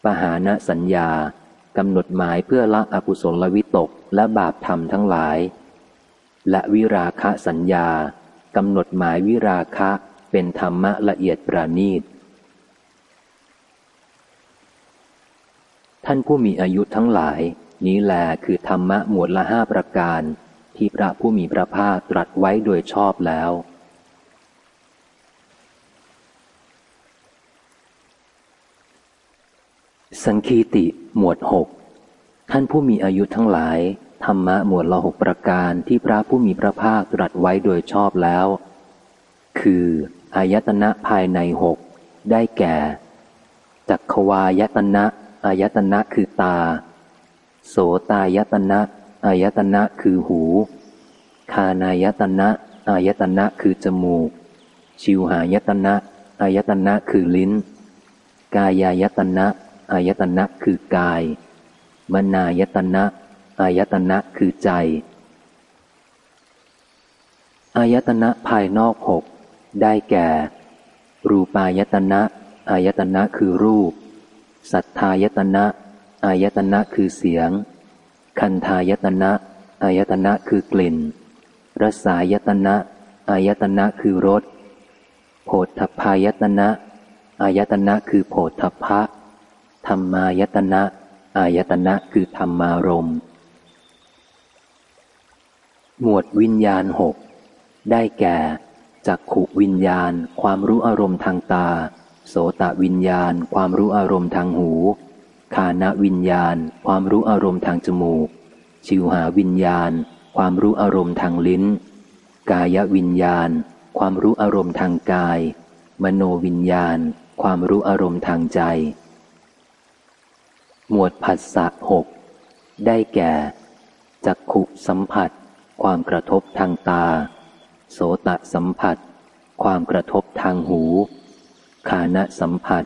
ปหานะสัญญากำหนดหมายเพื่อละอกุศลวิตกและบาปธรรมทั้งหลาย และวิราคะสัญญากำหนดหมายวิราคะเป็นธรรมะละเอียดประณีต ท่านผู้มีอายุทั้งหลาย นี้แลคือธรรมะหมวดละห้าประการ ที่พระผู้มีพระภาคตรัสไว้โดยชอบแล้ว สังคีติหมวดหกท่านผู้มีอายุทั้งหลาย ธรรมะหมวดละหกประการที่พระผู้มีพระภาคตรัสไว้โดยชอบแล้ว คืออายตนะภายในหกได้แก่จักขวายตนะ อายตนะคือตา โสตายตนะอายตนะคือหู คานายตนะอายตนะคือจมูก ชิวหายตนะอายตนะคือลิ้น กายายตนะอายตนะคือกาย มนายตนะอายตนะคือใจ อายตนะภายนอกหกได้แก่ รูปายตนะอายตนะคือรูป สัทธายตนะ อายตนะคือเสียง คันธายตนะ อายตนะคือกลิ่นรสายตนะ อายตนะคือรสโผฏฐพายตนะ อายตนะคือโผฏฐพะธรรมายตนะ อายตนะคือธรรมารมหมวดวิญญาณหกได้แก่จักขุวิญญาณ ความรู้อารมณ์ทางตา โสตวิญญาณ ความรู้อารมณ์ทางหู คานวิญญาณ ความรู้อารมณ์ทางจมูก ชิวหาวิญญาณ ความรู้อารมณ์ทางลิ้น กายวิญญาณ ความรู้อารมณ์ทางกาย มโนวิญญาณ ความรู้อารมณ์ทางใจ หมวดผัสสะหกได้แก่จักขุสัมผัส ความกระทบทางตา โสตสัมผัส ความกระทบทางหู คานะสัมผัส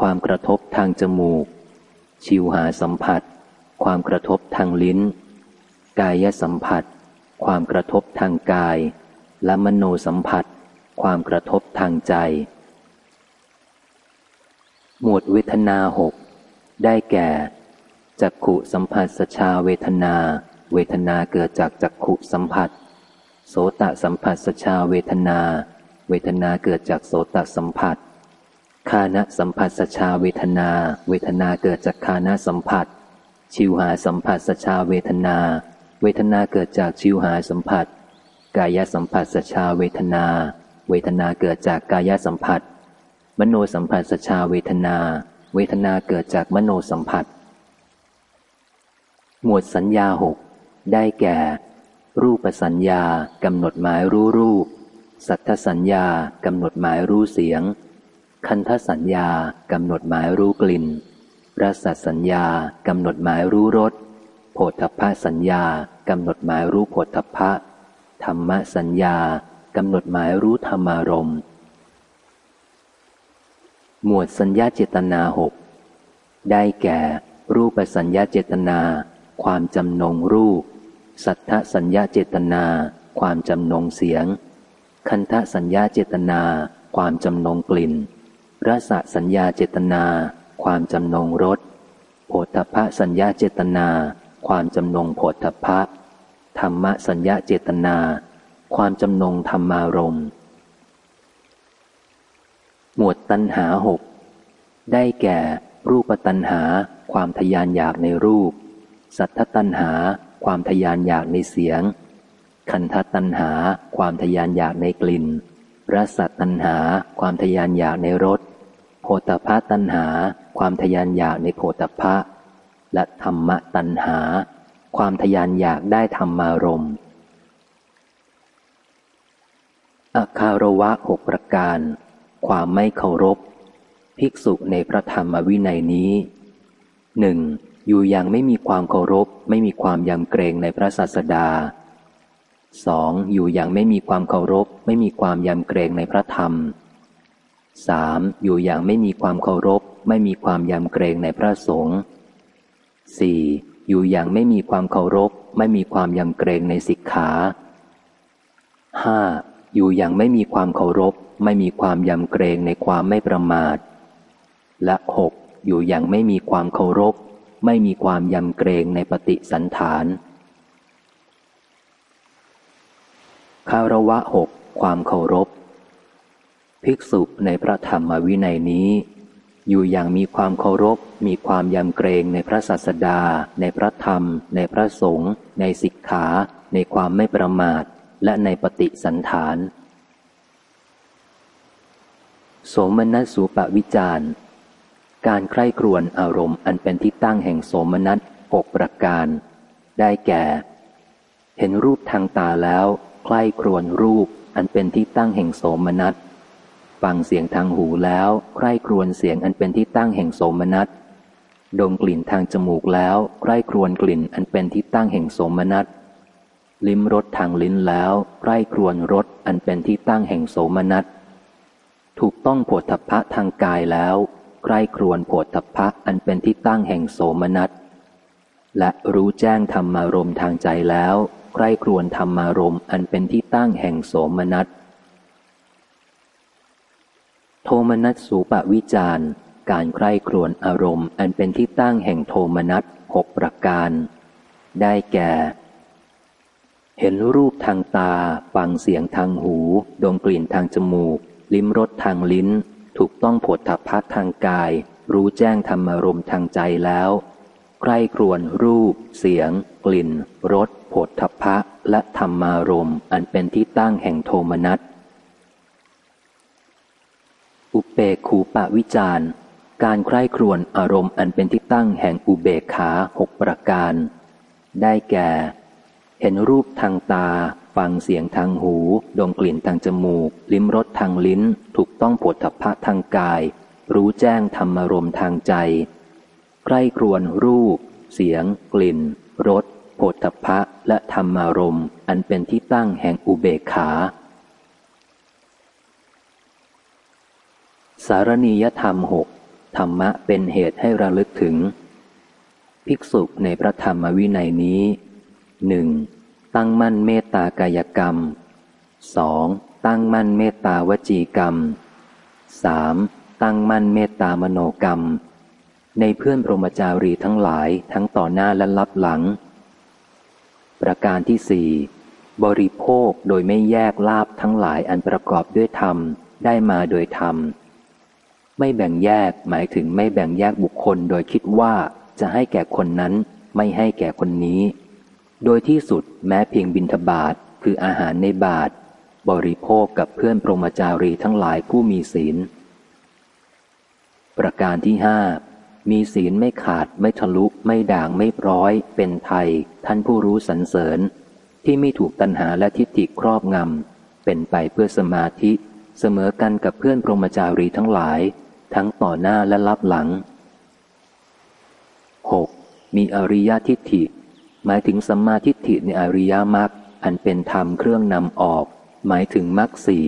ความกระทบทางจมูก ชิวหาสัมผัส ความกระทบทางลิ้น กายสัมผัส ความกระทบทางกาย และมโนสัมผัส ความกระทบทางใจ หมวดเวทนาหกได้แก่จักขุสัมผัสสชาเวทนา เวทนาเกิดจากจักขุสัมผัส โสตสัมผัสสชาเวทนา เวทนาเกิดจากโสตสัมผัส คานะสัมผัสสชาเวทนา เวทนาเกิดจากคานะสัมผัส ชิวหาสัมผัสสชาเวทนา เวทนาเกิดจากชิวหาสัมผัส กายสัมผัสสชาเวทนา เวทนาเกิดจากกายสัมผัส มโนสัมผัสสชาเวทนา เวทนาเกิดจากมโนสัมผัส หมวดสัญญาหกได้แก่ รูปสัญญากำหนดหมายรู้รูป สัทธสัญญากำหนดหมายรู้เสียง คันธสัญญากำหนดหมายรู้กลิ่นรสสัญญากำหนดหมายรู้รสโผฏฐะสัญญากำหนดหมายรู้โผฏฐะธรรมสัญญากำหนดหมายรู้ธรรมารมหมวดสัญญาเจตนาหกได้แก่ รูปสัญญาเจตนา ความจำนงรูป สัทธสัญญาเจตนา ความจำนงเสียง คันธสัญญาเจตนา ความจำนงกลิ่น รสสัญญาเจตนา ความจำนงรสโผฏฐะสัญญาเจตนา ความจำนงโผฏฐะธรรมสัญญาเจตนา ความจำนงธรรมารมหมวดตัณหาหกได้แก่ รูปตัณหา ความทยานอยากในรูป สัทธตัณหา ความทยานอยากในเสียง คันธตัณหา ความทยานอยากในกลิ่น รสัตัณหา ความทยานอยากในรสโพธพะตัณหา ความทยานอยากในโพธพะ และธรรมตัณหา ความทยานอยากได้ธรรมารมณ์อาคารวะหกประการ ความไม่เคารพ ภิกษุในพระธรรมวินัยนี้หนึ่งอยู่อย่างไม่มีความเคารพ ไม่มีความยำเกรงในพระศาสดา สองอยู่อย่างไม่มีความเคารพ ไม่มีความยำเกรงในพระธรรมสามอยู่อย่างไม่มีความเคารพ ไม่มีความยำเกรงในพระสงฆ์สี่อยู่อย่างไม่มีความเคารพ ไม่มีความยำเกรงในสิกขาห้าอยู่อย่างไม่มีความเคารพ ไม่มีความยำเกรงในความไม่ประมาท และหกอยู่อย่างไม่มีความเคารพ ไม่มีความยำเกรงในปฏิสันฐาน คารวะหกความเคารพ ภิกษุในพระธรรมวินัยนี้ อยู่อย่างมีความเคารพ มีความยำเกรงในพระศาสดา ในพระธรรม ในพระสงฆ์ในสิกขา ในความไม่ประมาท และในปฏิสันฐานโสมนัสสุปวิจารการใคร่ครวญอารมณ์อันเป็นที่ตั้งแห่งโสมนัสหกประการ ได้แก่ เห็นรูปทางตาแล้ว ใคร่ครวญรูปอันเป็นที่ตั้งแห่งโสมนัสฟังเสียงทางหูแล้วใคร่ครวญเสียงอันเป็นที่ตั้งแห่งโสมนัสดมกลิ่นทางจมูกแล้วใคร่ครวญกลิ่นอันเป็นที่ตั้งแห่งโสมนัสลิ้มรสทางลิ้นแล้วใคร่ครวญรสอันเป็นที่ตั้งแห่งโสมนัสถูกต้องโผฏฐพะทางกายแล้วใคร่ครวญโผฏฐัพพะอันเป็นที่ตั้งแห่งโสมนัสและรู้แจ้งธรรมารมทางใจแล้ว ใคร่ครวญธรรมารมอันเป็นที่ตั้งแห่งโสมนัส โทมนัสสูปวิจารการใคร่ครวญอารมณ์ อันเป็นที่ตั้งแห่งโทมนัสหกประการ ได้แก่ เห็นรูปทางตา ฟังเสียงทางหู ดมกลิ่นทางจมูก ลิ้มรสทางลิ้น ถูกต้องผลทัพพัทางกาย รู้แจ้งธรรมารมณ์ทางใจแล้วใกล้ครวนรูป เสียง กลิ่น รส ผลทัพะและธรรมารมอันเป็นที่ตั้งแห่งโทมนัส อุเปกขูปะวิจารการใคร่ครวญอารมณ์อันเป็นที่ตั้งแห่งอุเบกขาหกประการ ได้แก่ เห็นรูปทางตา ฟังเสียงทางหู ดมกลิ่นทางจมูก ลิ้มรสทางลิ้น ถูกต้องผลทพะทางกาย รู้แจ้งธรรมารมทางใจใกล้ครวนรูป เสียง กลิ่นรส โผฏฐพะและธรรมารมณ์อันเป็นที่ตั้งแห่งอุเบกขา สารณียธรรมหกธรรมะเป็นเหตุให้ระลึกถึง ภิกษุในพระธรรมวินัยนี้หนึ่งตั้งมั่นเมตตากายกรรม 2. ตั้งมั่นเมตตาวจีกรรม 3. ตั้งมั่นเมตตามโนกรรม ในเพื่อนพรหมจารีทั้งหลายทั้งต่อหน้าและรับหลัง ประการที่สี่บริโภคโดยไม่แยกลาบทั้งหลายอันประกอบด้วยธรรมได้มาโดยธรรม ไม่แบ่งแยกหมายถึงไม่แบ่งแยกบุคคลโดยคิดว่าจะให้แก่คนนั้นไม่ให้แก่คนนี้ โดยที่สุดแม้เพียงบินทบาทคืออาหารในบาท บริโภคกับเพื่อนปรมจารีทั้งหลายผู้มีศีล ประการที่ห้า มีศีลไม่ขาดไม่ทะลุไม่ด่างไม่ร้อย เป็นไทย ท่านผู้รู้สรรเสริญ ที่ไม่ถูกตัณหาและทิฏฐิครอบงำ เป็นไปเพื่อสมาธิ เสมอกันกับเพื่อนปรมจารีทั้งหลาย ทั้งต่อหน้าและรับหลัง 6. มีอริยทิฏฐิ หมายถึงสัมมาทิฏฐิในอริยมรรคอันเป็นธรรมเครื่องนำออก หมายถึงมรรคสี่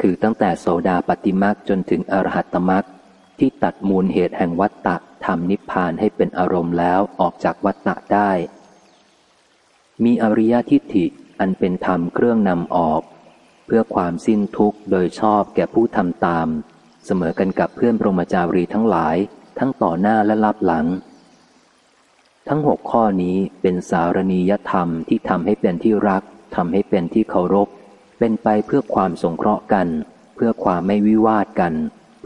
คือตั้งแต่โสดาปฏิมรรคจนถึงอรหัตมรรค ที่ตัดมูลเหตุแห่งวัตตะทำนิพพานให้เป็นอารมณ์แล้วออกจากวัตตะได้ มีอริยทิฏฐิอันเป็นธรรมเครื่องนำออก เพื่อความสิ้นทุกข์โดยชอบแก่ผู้ทำตาม เสมอกันกับเพื่อนพรมจารีทั้งหลาย ทั้งต่อหน้าและรับหลัง ทั้งหกข้อนี้เป็นสารณียธรรมที่ทำให้เป็นที่รักทำให้เป็นที่เคารพ เป็นไปเพื่อความสงเคราะห์กัน เพื่อความไม่วิวาทกัน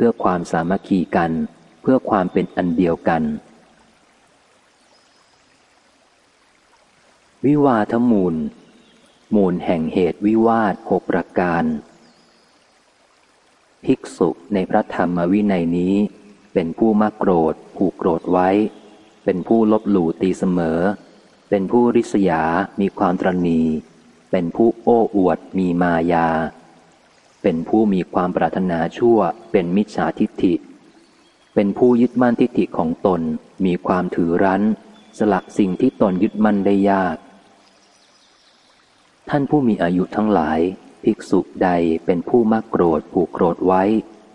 พื่อความสามัคคีกัน เพื่อความเป็นอันเดียวกัน วิวาทมูล มูลแห่งเหตุวิวาทหกประการ ภิกษุในพระธรรมวินัยนี้ เป็นผู้มักโกรธ ผูกโกรธไว้ เป็นผู้ลบหลู่ตีเสมอ เป็นผู้ริษยา มีความตรณี เป็นผู้โอ้อวดมีมายา เป็นผู้มีความปรารถนาชั่ว เป็นมิจฉาทิฏฐิ เป็นผู้ยึดมั่นทิฏฐิของตน มีความถือรั้น สละสิ่งที่ตนยึดมั่นได้ยาก ท่านผู้มีอายุทั้งหลาย ภิกษุใดเป็นผู้มักโกรธผูกโกรธไว้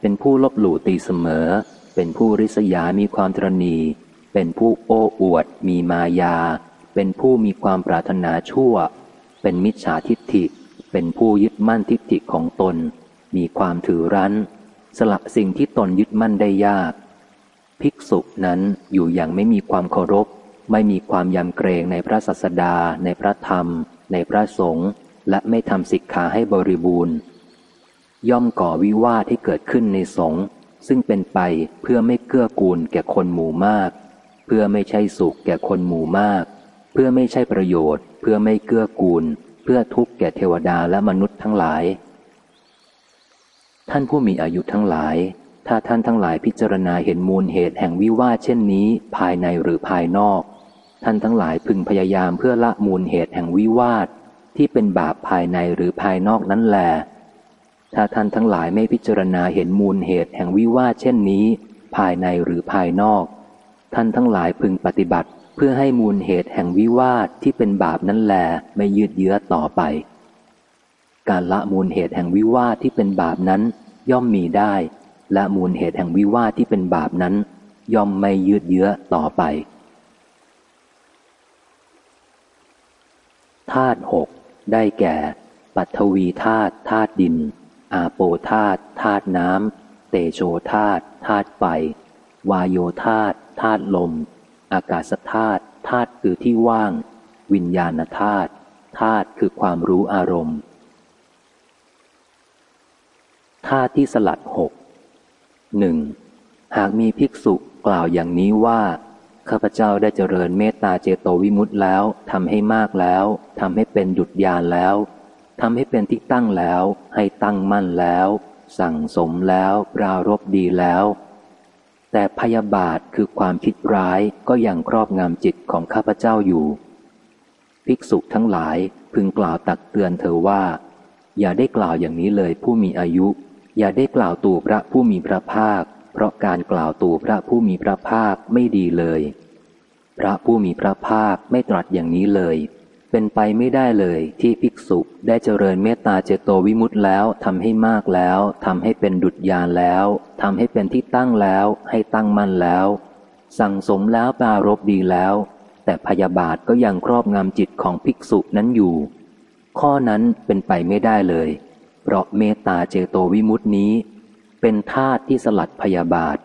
เป็นผู้ลบหลู่ตีเสมอ เป็นผู้ริษยามีความตรณีเป็นผู้โอ้อวด มีมายา เป็นผู้มีความปรารถนาชั่ว เป็นมิจฉาทิฏฐิ เป็นผู้ยึดมั่นทิฏฐิของตน มีความถือรั้น สละสิ่งที่ตนยึดมั่นได้ยาก ภิกษุนั้นอยู่อย่างไม่มีความเคารพ ไม่มีความยำเกรงในพระศาสดา ในพระธรรม ในพระสงฆ์และไม่ทำสิกขาให้บริบูรณ์ ย่อมก่อวิวาทที่เกิดขึ้นในสงฆ์ซึ่งเป็นไปเพื่อไม่เกื้อกูลแก่คนหมู่มาก เพื่อไม่ใช่สุขแก่คนหมู่มาก เพื่อไม่ใช่ประโยชน์ เพื่อไม่เกื้อกูล เพื่อทุกข์แก่เทวดาและมนุษย์ทั้งหลาย ท่านผู้มีอายุทั้งหลาย ถ้าท่านทั้งหลายพิจารณาเห็นมูลเหตุแห่งวิวาทเช่นนี้ภายในหรือภายนอก ท่านทั้งหลายพึงพยายามเพื่อละมูลเหตุแห่งวิวาทที่เป็นบาปภายในหรือภายนอกนั้นแลถ้าท่านทั้งหลายไม่พิจารณาเห็นมูลเหตุแห่งวิวาทเช่นนี้ ภายในหรือภายนอก ท่านทั้งหลายพึงปฏิบัติ เพื่อให้มูลเหตุแห่งวิวาทที่เป็นบาปนั้นแลไม่ยืดเยื้อต่อไป การละมูลเหตุแห่งวิวาทที่เป็นบาปนั้น ย่อมมีได้ และมูลเหตุแห่งวิวาทที่เป็นบาปนั้น ย่อมไม่ยืดเยื้อต่อไปธาตุหกได้แก่ ปัทวีธาตุธาตุดิน อาโปธาตุธาตุน้ำเตโชธาตุธาตุไฟวายโยธาตุธาตุลม อากาศธาตุธาตุคือที่ว่าง วิญญาณธาตุธาตุคือความรู้อารมณ์ธาตุที่สลัดหกหนึ่งหากมีภิกษุกล่าวอย่างนี้ว่า ข้าพเจ้าได้เจริญเมตตาเจโตวิมุตต์แล้วทำให้มากแล้วทำให้เป็นหยุดยานแล้วทำให้เป็นที่ตั้งแล้ว ให้ตั้งมั่นแล้ว สั่งสมแล้ว ปรารบดีแล้ว แต่พยาบาทคือความคิดร้ายก็ยังครอบงำจิตของข้าพเจ้าอยู่ ภิกษุทั้งหลายพึงกล่าวตักเตือนเธอว่า อย่าได้กล่าวอย่างนี้เลยผู้มีอายุ อย่าได้กล่าวตู่พระผู้มีพระภาค เพราะการกล่าวตู่พระผู้มีพระภาคไม่ดีเลย พระผู้มีพระภาคไม่ตรัสอย่างนี้เลย เป็นไปไม่ได้เลยที่ภิกษุได้เจริญเมตตาเจโตวิมุตต์แล้วทำให้มากแล้วทำให้เป็นดุจยานแล้วทำให้เป็นที่ตั้งแล้ว ให้ตั้งมั่นแล้ว สั่งสมแล้วปารบดีแล้ว แต่พยาบาทก็ยังครอบงำจิตของภิกษุนั้นอยู่ ข้อนั้นเป็นไปไม่ได้เลย เพราะเมตตาเจโตวิมุตตินี้ เป็นธาตุที่สลัดพยาบาท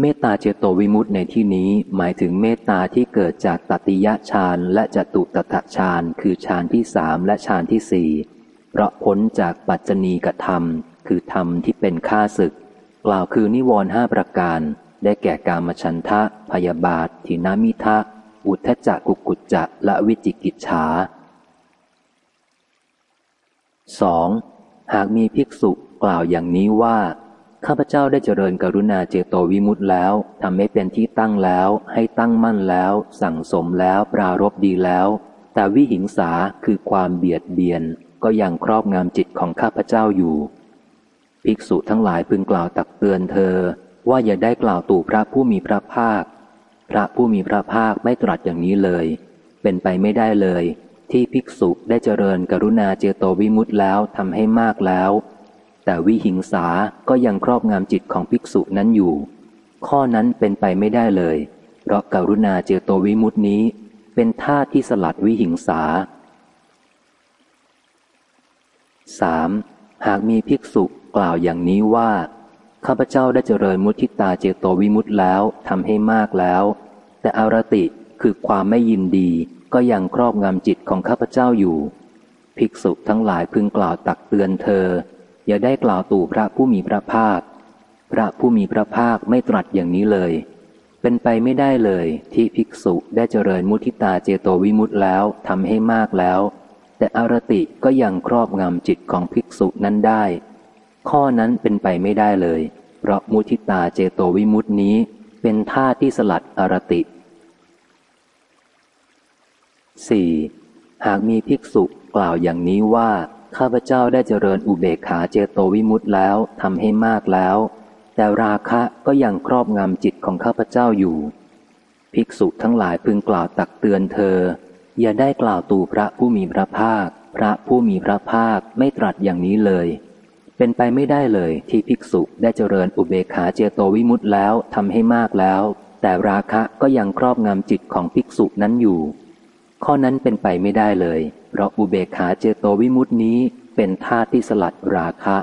เมตตาเจโตวิมุตในที่นี้หมายถึงเมตตาที่เกิดจากตติยะฌานและจตุตถฌานคือฌานที่สามและฌานที่สี่เพราะพ้นจากปัจจณีกธรรม คือธรรมที่เป็นข้าศึก กล่าวคือนิวรณ์ห้าประการ ได้แก่กามฉันทะ พยาบาททินามิทะ อุทธจักกุกุจจะและวิจิกิจฉาสองหากมีภิกษุกล่าวอย่างนี้ว่า ข้าพเจ้าได้เจริญกรุณาเจโตวิมุตต์แล้วทำให้เป็นที่ตั้งแล้ว ให้ตั้งมั่นแล้ว สั่งสมแล้วปรารบดีแล้ว แต่วิหิงสาคือความเบียดเบียน ก็ยังครอบงำจิตของข้าพเจ้าอยู่ ภิกษุทั้งหลายพึงกล่าวตักเตือนเธอ ว่าอย่าได้กล่าวตู่พระผู้มีพระภาค พระผู้มีพระภาคไม่ตรัสอย่างนี้เลย เป็นไปไม่ได้เลย ที่ภิกษุได้เจริญกรุณาเจโตวิมุตต์แล้วทำให้มากแล้ว แต่วิหิงสาก็ยังครอบงำจิตของภิกษุนั้นอยู่ ข้อนั้นเป็นไปไม่ได้เลย เพราะการุณาเจโตวิมุตินี้ เป็นท่าที่สลัดวิหิงสา 3. หากมีภิกษุกล่าวอย่างนี้ว่า ข้าพเจ้าได้เจริญมุทิตาเจโตวิมุตแล้วทำให้มากแล้ว แต่อารติคือความไม่ยินดีก็ยังครอบงำจิตของข้าพเจ้าอยู่ ภิกษุทั้งหลายพึงกล่าวตักเตือนเธอ อย่าได้กล่าวตู่พระผู้มีพระภาค พระผู้มีพระภาคไม่ตรัสอย่างนี้เลย เป็นไปไม่ได้เลยที่ภิกษุได้เจริญมุทิตาเจโตวิมุตต์แล้วทำให้มากแล้ว แต่อารติก็ยังครอบงำจิตของภิกษุนั้นได้ ข้อนั้นเป็นไปไม่ได้เลย เพราะมุทิตาเจโตวิมุตต์นี้เป็นท่าที่สลัดอารติ 4. หากมีภิกษุกล่าวอย่างนี้ว่า ข้าพเจ้าได้เจริญอุเบกขาเจโตวิมุตต์แล้วทำให้มากแล้ว แต่ราคะก็ยังครอบงำจิตของข้าพเจ้าอยู่ ภิกษุทั้งหลายพึงกล่าวตักเตือนเธอ อย่าได้กล่าวตู่พระผู้มีพระภาค พระผู้มีพระภาคไม่ตรัสอย่างนี้เลย เป็นไปไม่ได้เลยที่ภิกษุได้เจริญอุเบกขาเจโตวิมุตต์แล้วทำให้มากแล้ว แต่ราคะก็ยังครอบงำจิตของภิกษุนั้นอยู่ ข้อนั้นเป็นไปไม่ได้เลย เพราะอุเบกขาเจโตวิมุตินี้เป็นธาตุที่สลัดราคะ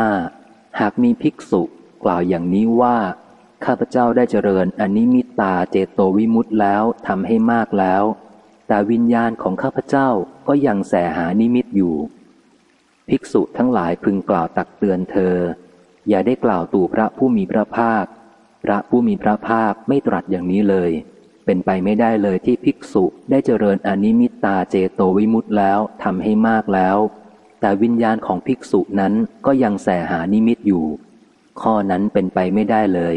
5. หากมีภิกษุกล่าวอย่างนี้ว่า ข้าพเจ้าได้เจริญอนิมิตตาเจโตวิมุตต์แล้วทำให้มากแล้ว แต่วิญญาณของข้าพเจ้าก็ยังแสหานิมิตอยู่ ภิกษุทั้งหลายพึงกล่าวตักเตือนเธอ อย่าได้กล่าวตู่พระผู้มีพระภาค พระผู้มีพระภาคไม่ตรัสอย่างนี้เลย เป็นไปไม่ได้เลยที่ภิกษุได้เจริญอนิมิตตาเจโตวิมุตติแล้วทำให้มากแล้ว แต่วิญญาณของภิกษุนั้นก็ยังแส่หานิมิตอยู่ ข้อนั้นเป็นไปไม่ได้เลย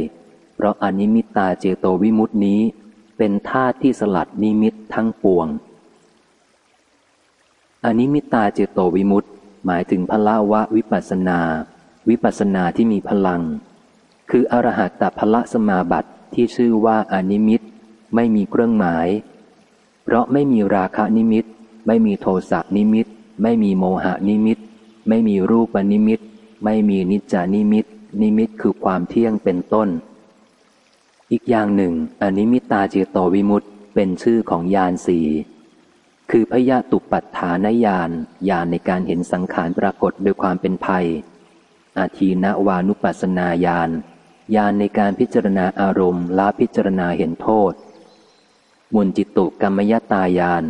เพราะอนิมิตตาเจโตวิมุตตินี้ เป็นธาตุที่สลัดนิมิตทั้งปวง อนิมิตตาเจโตวิมุตติหมายถึงพลววิปัสสนา วิปัสสนาที่มีพลัง คืออรหัตตผลสมาบัติที่ชื่อว่าอนิมิต ไม่มีเครื่องหมาย เพราะไม่มีราคะนิมิต ไม่มีโทสะนิมิต ไม่มีโมหะนิมิต ไม่มีรูปนิมิต ไม่มีนิจจนิมิต นิมิตคือความเที่ยงเป็นต้น อีกอย่างหนึ่งอนิมิตตาเจโตวิมุตติเป็นชื่อของญาณสี่คือพยาตุปัฏฐานญาณญาณในการเห็นสังขารปรากฏโดยความเป็นภัย อาทีนวานุปัสนาญาณญาณในการพิจารณาอารมณ์ละพิจารณาเห็นโทษ มุนจิตุกรรมยตายาน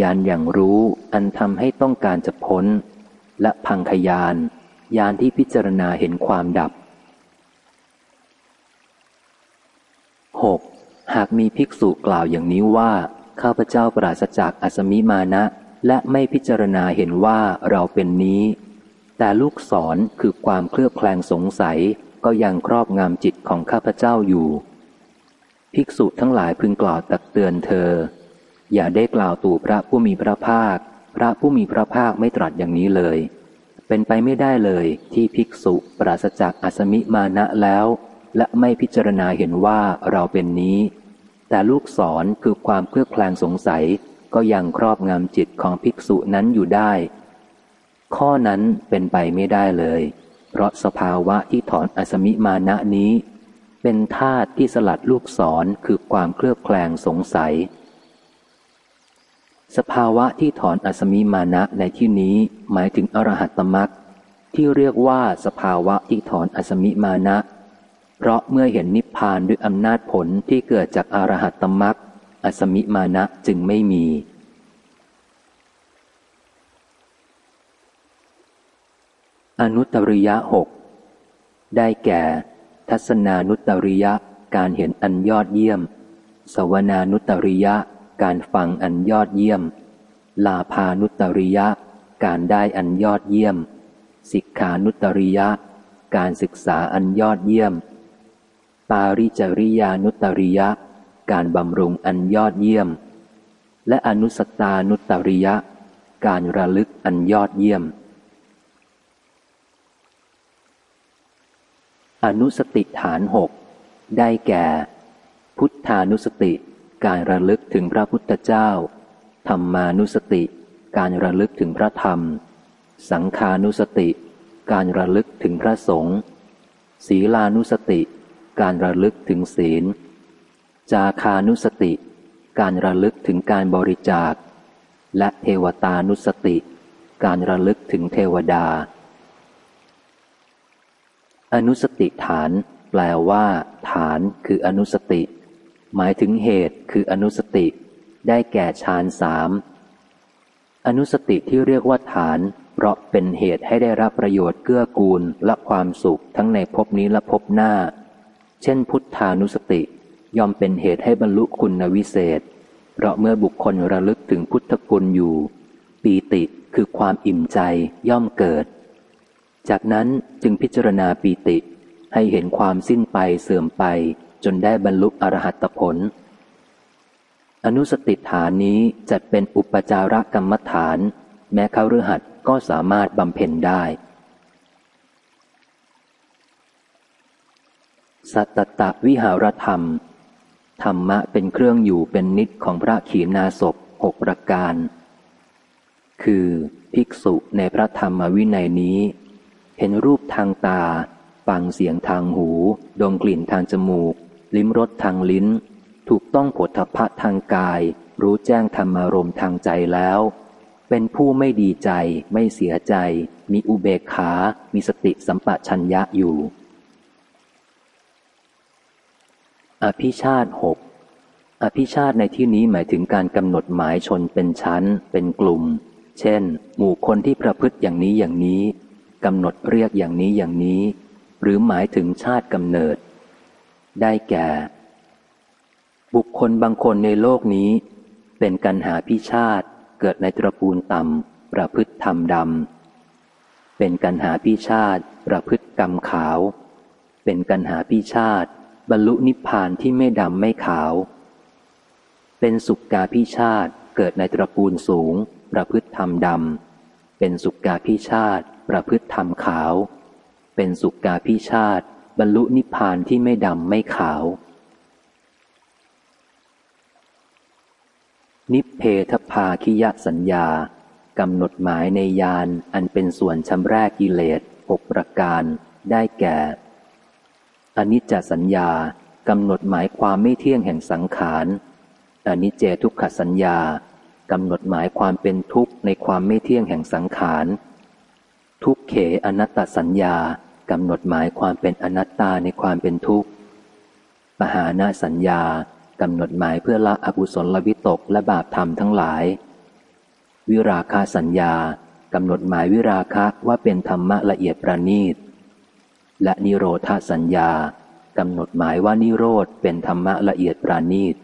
ญาณอย่างรู้อันทำให้ต้องการจะพ้น และพังขยานญาณที่พิจารณาเห็นความดับ 6. หากมีภิกษุกล่าวอย่างนี้ว่า ข้าพเจ้าปราศจากอสมิมานะ และไม่พิจารณาเห็นว่าเราเป็นนี้ แต่ลูกศรคือความเคลือบแคลงสงสัยก็ยังครอบงำจิตของข้าพเจ้าอยู่ ภิกษุทั้งหลายพึงกล่าวตักเตือนเธอ อย่าได้กล่าวตู่พระผู้มีพระภาค พระผู้มีพระภาคไม่ตรัสอย่างนี้เลย เป็นไปไม่ได้เลยที่ภิกษุปราศจากอสมิมานะแล้ว และไม่พิจารณาเห็นว่าเราเป็นนี้ แต่ลูกศรคือความเคลือบแคลงสงสัยก็ยังครอบงำจิตของภิกษุนั้นอยู่ได้ ข้อนั้นเป็นไปไม่ได้เลย เพราะสภาวะที่ถอนอสมิมานะนี้ เป็นธาตุที่สลัดลูกศรคือความเคลือบแคลงสงสัย สภาวะที่ถอนอสมิมานะในที่นี้หมายถึงอรหัตตมรักที่เรียกว่าสภาวะที่ถอนอสมิมานะ เพราะเมื่อเห็นนิพพานด้วยอำนาจผลที่เกิดจากอรหัตตมรักอสมิมานะจึงไม่มีอนุตริยะหกได้แก่ ทัศนานุตริยะ การเห็นอันยอดเยี่ยม สวนานุตริยะ การฟังอันยอดเยี่ยม ลาพานุตริยะ การได้อันยอดเยี่ยม สิกขานุตริยะ การศึกษาอันยอดเยี่ยม ปาริจริยานุตริยะ การบำรุงอันยอดเยี่ยม และอนุสตานุตริยะ การระลึกอันยอดเยี่ยม อนุสติฐานหกได้แก่ พุทธานุสติ การระลึกถึงพระพุทธเจ้า ธรรมานุสติ การระลึกถึงพระธรรม สังขานุสติ การระลึกถึงพระสงฆ์ศีลานุสติ การระลึกถึงศีล จาคานุสติ การระลึกถึงการบริจาค และเทวตานุสติ การระลึกถึงเทวดา อนุสติฐาน แปลว่า ฐานคืออนุสติ หมายถึงเหตุคืออนุสติ ได้แก่ฌานสามอนุสติที่เรียกว่าฐาน เพราะเป็นเหตุให้ได้รับประโยชน์เกื้อกูลและความสุขทั้งในภพนี้และภพหน้า เช่น พุทธานุสติย่อมเป็นเหตุให้บรรลุคุณวิเศษ เพราะเมื่อบุคคลระลึกถึงพุทธคุณอยู่ ปีติคือความอิ่มใจย่อมเกิด จากนั้นจึงพิจารณาปีติ ให้เห็นความสิ้นไปเสื่อมไป จนได้บรรลุอรหัตผล อนุสติฐานนี้จัดเป็นอุปจารกรรมฐาน แม้เขาฤหัสก็สามารถบำเพ็ญได้ สัตตะวิหารธรรม ธรรมะเป็นเครื่องอยู่เป็นนิดของพระขีณาสพหกประการ คือ ภิกษุในพระธรรมวินัยนี้ เห็นรูปทางตา ฟังเสียงทางหู ดมกลิ่นทางจมูก ลิ้มรสทางลิ้น ถูกต้องผลทพะทางกาย รู้แจ้งธรรมารมทางใจแล้ว เป็นผู้ไม่ดีใจ ไม่เสียใจ มีอุเบกขา มีสติสัมปชัญญะอยู่ อภิชาติหกอภิชาติในที่นี้หมายถึงการกำหนดหมายชนเป็นชั้น เป็นกลุ่ม เช่น หมู่คนที่ประพฤติอย่างนี้อย่างนี้ กำหนดเรียกอย่างนี้อย่างนี้ หรือหมายถึงชาติกำเนิด ได้แก่ บุคคลบางคนในโลกนี้ เป็นกันหาพิชาติเกิดในตระกูลต่ำประพฤติธรรมดำเป็นกันหาพิชาติประพฤติกรรมขาว เป็นกันหาพิชาติ บรรลุนิพพานที่ไม่ดำไม่ขาว เป็นสุกกาพิชาติเกิดในตระกูลสูง ประพฤติธรรมดำ เป็นสุกกาพิชาติ ประพฤติธรรมขาว เป็นสุกาพิชาติ บรรลุนิพพานที่ไม่ดำไม่ขาว นิเพทภาคิยสัญญากำหนดหมายในยานอันเป็นส่วนชำแรกกิเลสหกประการได้แก่อนิจจสัญญากำหนดหมายความไม่เที่ยงแห่งสังขารอนิจเจทุกขสัญญา กำหนดหมายความเป็นทุกข์ในความไม่เที่ยงแห่งสังขาร ทุกเขอนัตตสัญญากำหนดหมายความเป็นอนัตตาในความเป็นทุกข์ ปหานาสัญญากำหนดหมายเพื่อละอกุศลวิตกและบาปธรรมทั้งหลาย วิราคาสัญญากำหนดหมายวิราคะว่าเป็นธรรมะละเอียดประณีต และนิโรธาสัญญากำหนดหมายว่านิโรธเป็นธรรมะละเอียดประณีต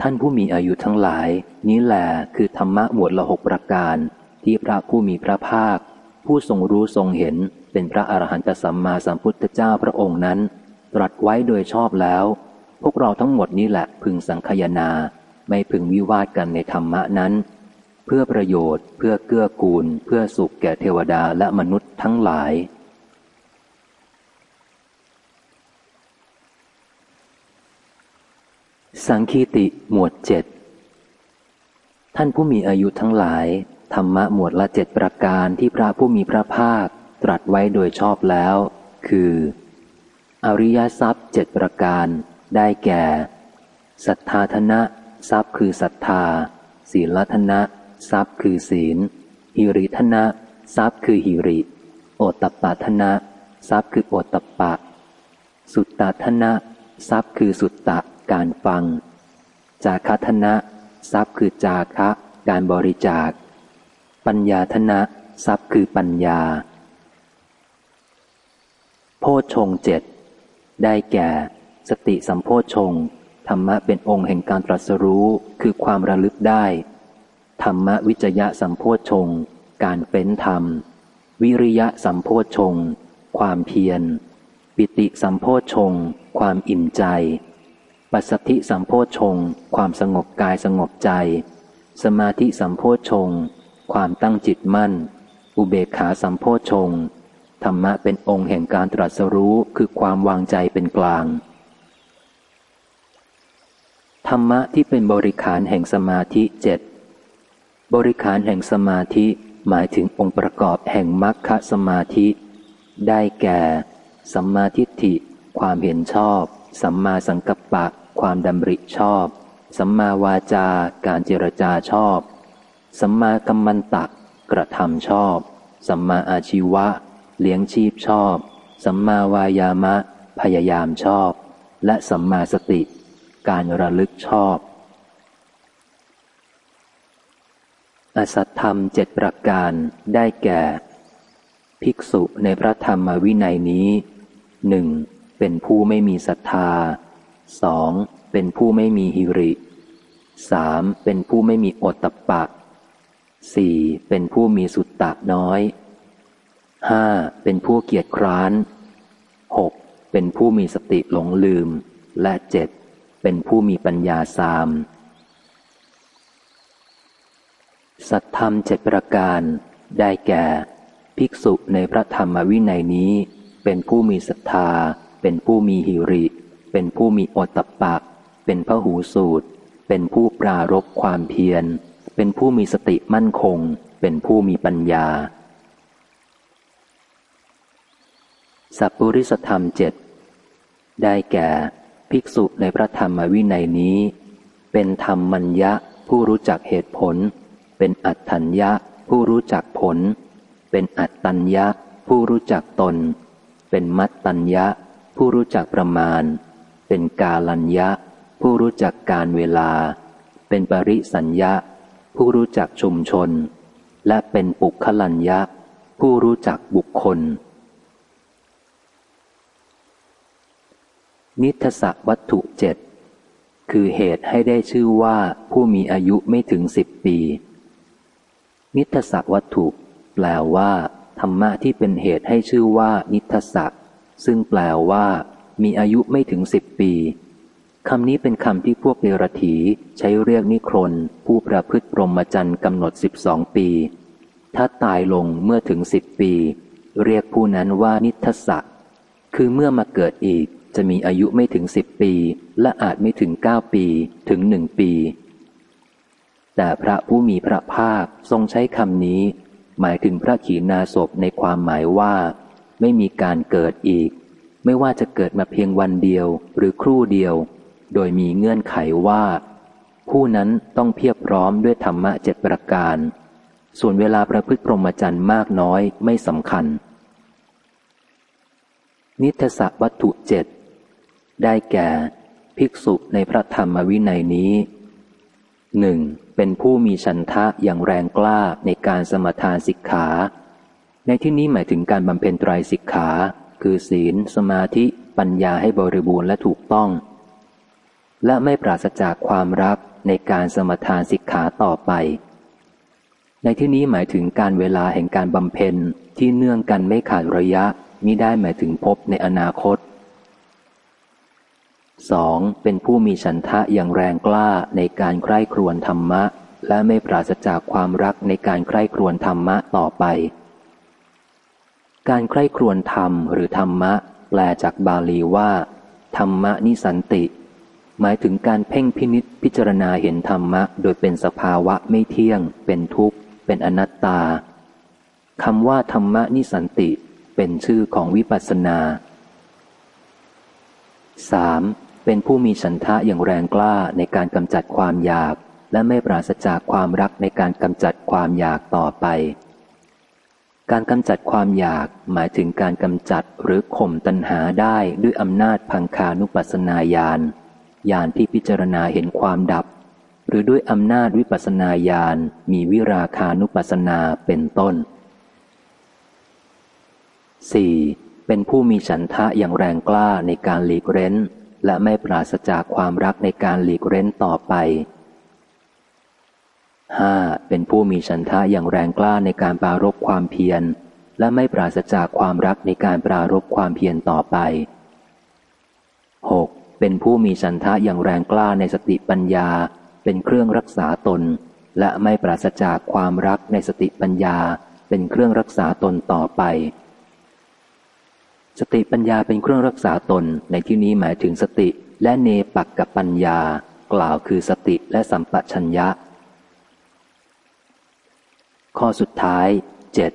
ท่านผู้มีอายุทั้งหลาย นี้แหละคือธรรมะหมวดละหกประการ ที่พระผู้มีพระภาค ผู้ทรงรู้ทรงเห็นเป็นพระอรหันตสัมมาสัมพุทธเจ้าพระองค์นั้น ตรัสไว้โดยชอบแล้ว พวกเราทั้งหมดนี้แหละพึงสังคยนา ไม่พึงวิวาทกันในธรรมะนั้น เพื่อประโยชน์ เพื่อเกื้อกูล เพื่อสุขแก่เทวดาและมนุษย์ทั้งหลาย สังคีติหมวดเจ็ดท่านผู้มีอายุทั้งหลาย ธรรมะหมวดละเจ็ดประการที่พระผู้มีพระภาค ตรัสไว้โดยชอบแล้ว คือ อริยทรัพย์เจ็ดประการ ได้แก่ศรัทธาธนะทรัพย์คือศรัทธา ศีลธนะทรัพย์คือศีล หิริธนะทรัพย์คือหิริ โอตตปาธนะทรัพย์คือโอตตปะ สุตตาธนะทรัพย์คือสุตตะ การฟัง จาคธนะ ทรัพย์คือจาคะ การบริจาค ปัญญาธนะทรัพย์คือปัญญา โพชงเจ็ดได้แก่ สติสัมโพชงธรรมะเป็นองค์แห่งการตรัสรู้คือความระลึกได้ ธรรมะวิจยะสัมโพชงการเฟ้นธรรม วิริยะสัมโพชงความเพียร ปิติสัมโพชงความอิ่มใจ ปัสสธิสัมโพชง ความสงบกายสงบใจ สมาธิสัมโพชง ความตั้งจิตมั่น อุเบกขาสัมโพชง ธรรมะเป็นองค์แห่งการตรัสรู้คือความวางใจเป็นกลาง ธรรมะที่เป็นบริขารแห่งสมาธิเจ็ดบริขารแห่งสมาธิหมายถึงองค์ประกอบแห่งมรรคสมาธิ ได้แก่ สัมมาทิฏฐิ ความเห็นชอบ สัมมาสังกัปปะ ความดำริชอบ สัมมาวาจาการเจรจาชอบ สัมมากัมมันตักกระทำชอบ สัมมาอาชีวะ เลี้ยงชีพชอบ สัมมาวายามะ พยายามชอบ และสัมมาสติ การระลึกชอบ อสัตธรรมเจ็ดประการได้แก่ ภิกษุในพระธรรมวินัยนี้หนึ่ง เป็นผู้ไม่มีศรัทธาสองเป็นผู้ไม่มีหิริสามเป็นผู้ไม่มีอดตะปะสี่เป็นผู้มีสุตตะน้อยห้าเป็นผู้เกียจคร้านหกเป็นผู้มีสติหลงลืม และเจ็ดเป็นผู้มีปัญญาสาม สัตธรรมเจ็ดประการ ได้แก่ ภิกษุในพระธรรมวินัยนี้ เป็นผู้มีศรัทธา เป็นผู้มีหิริ เป็นผู้มีอดตปะเป็นพระหูสูตร เป็นผู้ปรารบความเพียร เป็นผู้มีสติมั่นคง เป็นผู้มีปัญญา สัพปริสธรรมเจ็ดได้แก่ภิกษุในพระธรรมวินัยนี้ เป็นธรรมมัญญะผู้รู้จักเหตุผล เป็นอัตถัญญะผู้รู้จักผล เป็นอัตตัญญะผู้รู้จักตน เป็นมัตตัญญะ ผู้รู้จักประมาณ เป็นกาลัญญะ ผู้รู้จักการเวลา เป็นปริสัญญะ ผู้รู้จักชุมชน และเป็นปุคลัญญะ ผู้รู้จักบุคคล นิทศวัตถุเจ็ดคือเหตุให้ได้ชื่อว่าผู้มีอายุไม่ถึงสิบปี นิทศวัตถุ แปลว่า ธรรมะที่เป็นเหตุให้ชื่อว่านิทศ ซึ่งแปลว่า มีอายุไม่ถึงสิบปีคำนี้เป็นคำที่พวกเดรถีใช้เรียกนิครนผู้ประพฤติปรมจันทร์กำหนดสิบสองปี ถ้าตายลงเมื่อถึงสิบปี เรียกผู้นั้นว่านิทศคือเมื่อมาเกิดอีกจะมีอายุไม่ถึงสิบปี และอาจไม่ถึงเก้าปีถึงหนึ่งปี แต่พระผู้มีพระภาคทรงใช้คำนี้ หมายถึงพระขีณาสพในความหมายว่า ไม่มีการเกิดอีก ไม่ว่าจะเกิดมาเพียงวันเดียวหรือครู่เดียว โดยมีเงื่อนไขว่า ผู้นั้นต้องเพียบพร้อมด้วยธรรมะเจ็ดประการ ส่วนเวลาประพฤติพรหมจรรย์มากน้อยไม่สำคัญ นิทศวัตถุเจ็ดได้แก่ภิกษุในพระธรรมวินัยนี้หนึ่งเป็นผู้มีฉันทะอย่างแรงกล้าในการสมทานสิกขา ในที่นี้หมายถึงการบำเพ็ญไตรสิกขา คือศีล สมาธิ ปัญญาให้บริบูรณ์และถูกต้อง และไม่ปราศจากความรักในการสมทานสิกขาต่อไป ในที่นี้หมายถึงการเวลาแห่งการบำเพ็ญที่เนื่องกันไม่ขาดระยะมิได้หมายถึงพบในอนาคตสองเป็นผู้มีฉันทะอย่างแรงกล้าในการใคร่ครวญธรรมะ และไม่ปราศจากความรักในการใคร่ครวญธรรมะต่อไป การใคร่ครวญธรรมหรือธรรมะ แปลจากบาลีว่า ธรรมะนิสันติ หมายถึงการเพ่งพินิษพิจารณาเห็นธรรมะ โดยเป็นสภาวะไม่เที่ยง เป็นทุกข์ เป็นอนัตตาคำว่าธรรมะนิสันติ เป็นชื่อของวิปัสสนา 3. เป็นผู้มีฉันทะอย่างแรงกล้าในการกำจัดความอยาก และไม่ปราศจากความรักในการกำจัดความอยากต่อไป การกำจัดความอยากหมายถึงการกำจัดหรือข่มตัณหาได้ด้วยอำนาจพังคานุปัสนาญาณญาณที่พิจารณาเห็นความดับ หรือด้วยอำนาจวิปัสนาญาณมีวิราคานุปัสนาเป็นต้น 4. เป็นผู้มีฉันทะอย่างแรงกล้าในการหลีกเร้น และไม่ปราศจากความรักในการหลีกเร้นต่อไป 5. เป็นผู้มีฉันทะอย่างแรงกล้าในการปรารบความเพียร และไม่ปราศจากความรักในการปรารบความเพียรต่อไป 6. เป็นผู้มีฉันทะอย่างแรงกล้าในสติปัญญา เป็นเครื่องรักษาตน และไม่ปราศจากความรักในสติปัญญา เป็นเครื่องรักษาตนต่อไป สติปัญญาเป็นเครื่องรักษาตนในที่นี้หมายถึงสติและเนปักกับปัญญา กล่าวคือสติและสัมปชัญญะ ข้อสุดท้ายเจ็ด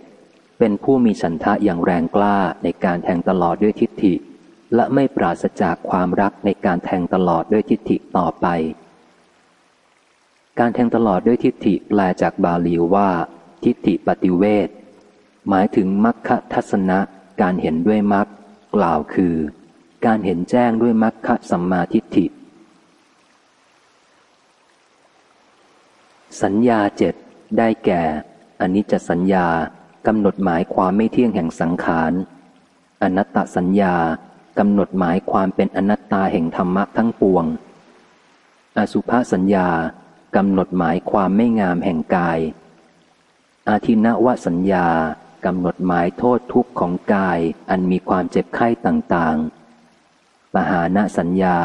เป็นผู้มีฉันทะอย่างแรงกล้าในการแทงตลอดด้วยทิฏฐิ และไม่ปราศจากความรักในการแทงตลอดด้วยทิฏฐิต่อไป การแทงตลอดด้วยทิฏฐิแปลจากบาลีว่า ทิฏฐิปฏิเวทหมายถึงมัคคทัศนะการเห็นด้วยมรรคกล่าวคือ การเห็นแจ้งด้วยมรรคสัมมาทิฏฐิ สัญญาเจ็ดได้แก่ อนิจจสัญญากำหนดหมายความไม่เที่ยงแห่งสังขาร อนัตตสัญญากำหนดหมายความเป็นอนัตตาแห่งธรรมะทั้งปวง อสุภาสัญญากำหนดหมายความไม่งามแห่งกาย อาทินวสัญญากำหนดหมายโทษทุกข์ของกายอันมีความเจ็บไข้ต่างๆปหาณสัญญา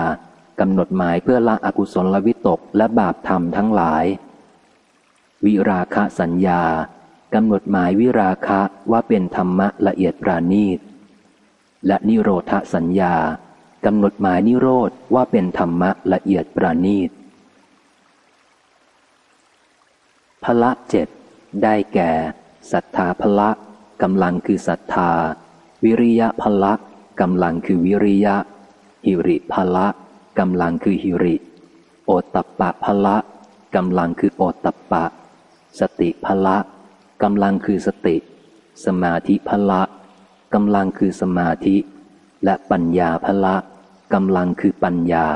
กำหนดหมายเพื่อละอกุศลวิตกและบาปธรรมทั้งหลาย วิราคะสัญญากำหนดหมายวิราคะว่าเป็นธรรมะละเอียดปราณีต และนิโรธสัญญากำหนดหมายนิโรธว่าเป็นธรรมะละเอียดปราณีตพละเจ็ดได้แก่ศรัทธาพละกำลังคือศรัทธา วิริยะพละกำลังคือวิริยะ หิริพละกำลังคือหิริ โอตตปะพละกำลังคือโอตตปะ สติพละกำลังคือสติ สมาธิพละกำลังคือสมาธิ และปัญญาพละกำลังคือปัญญา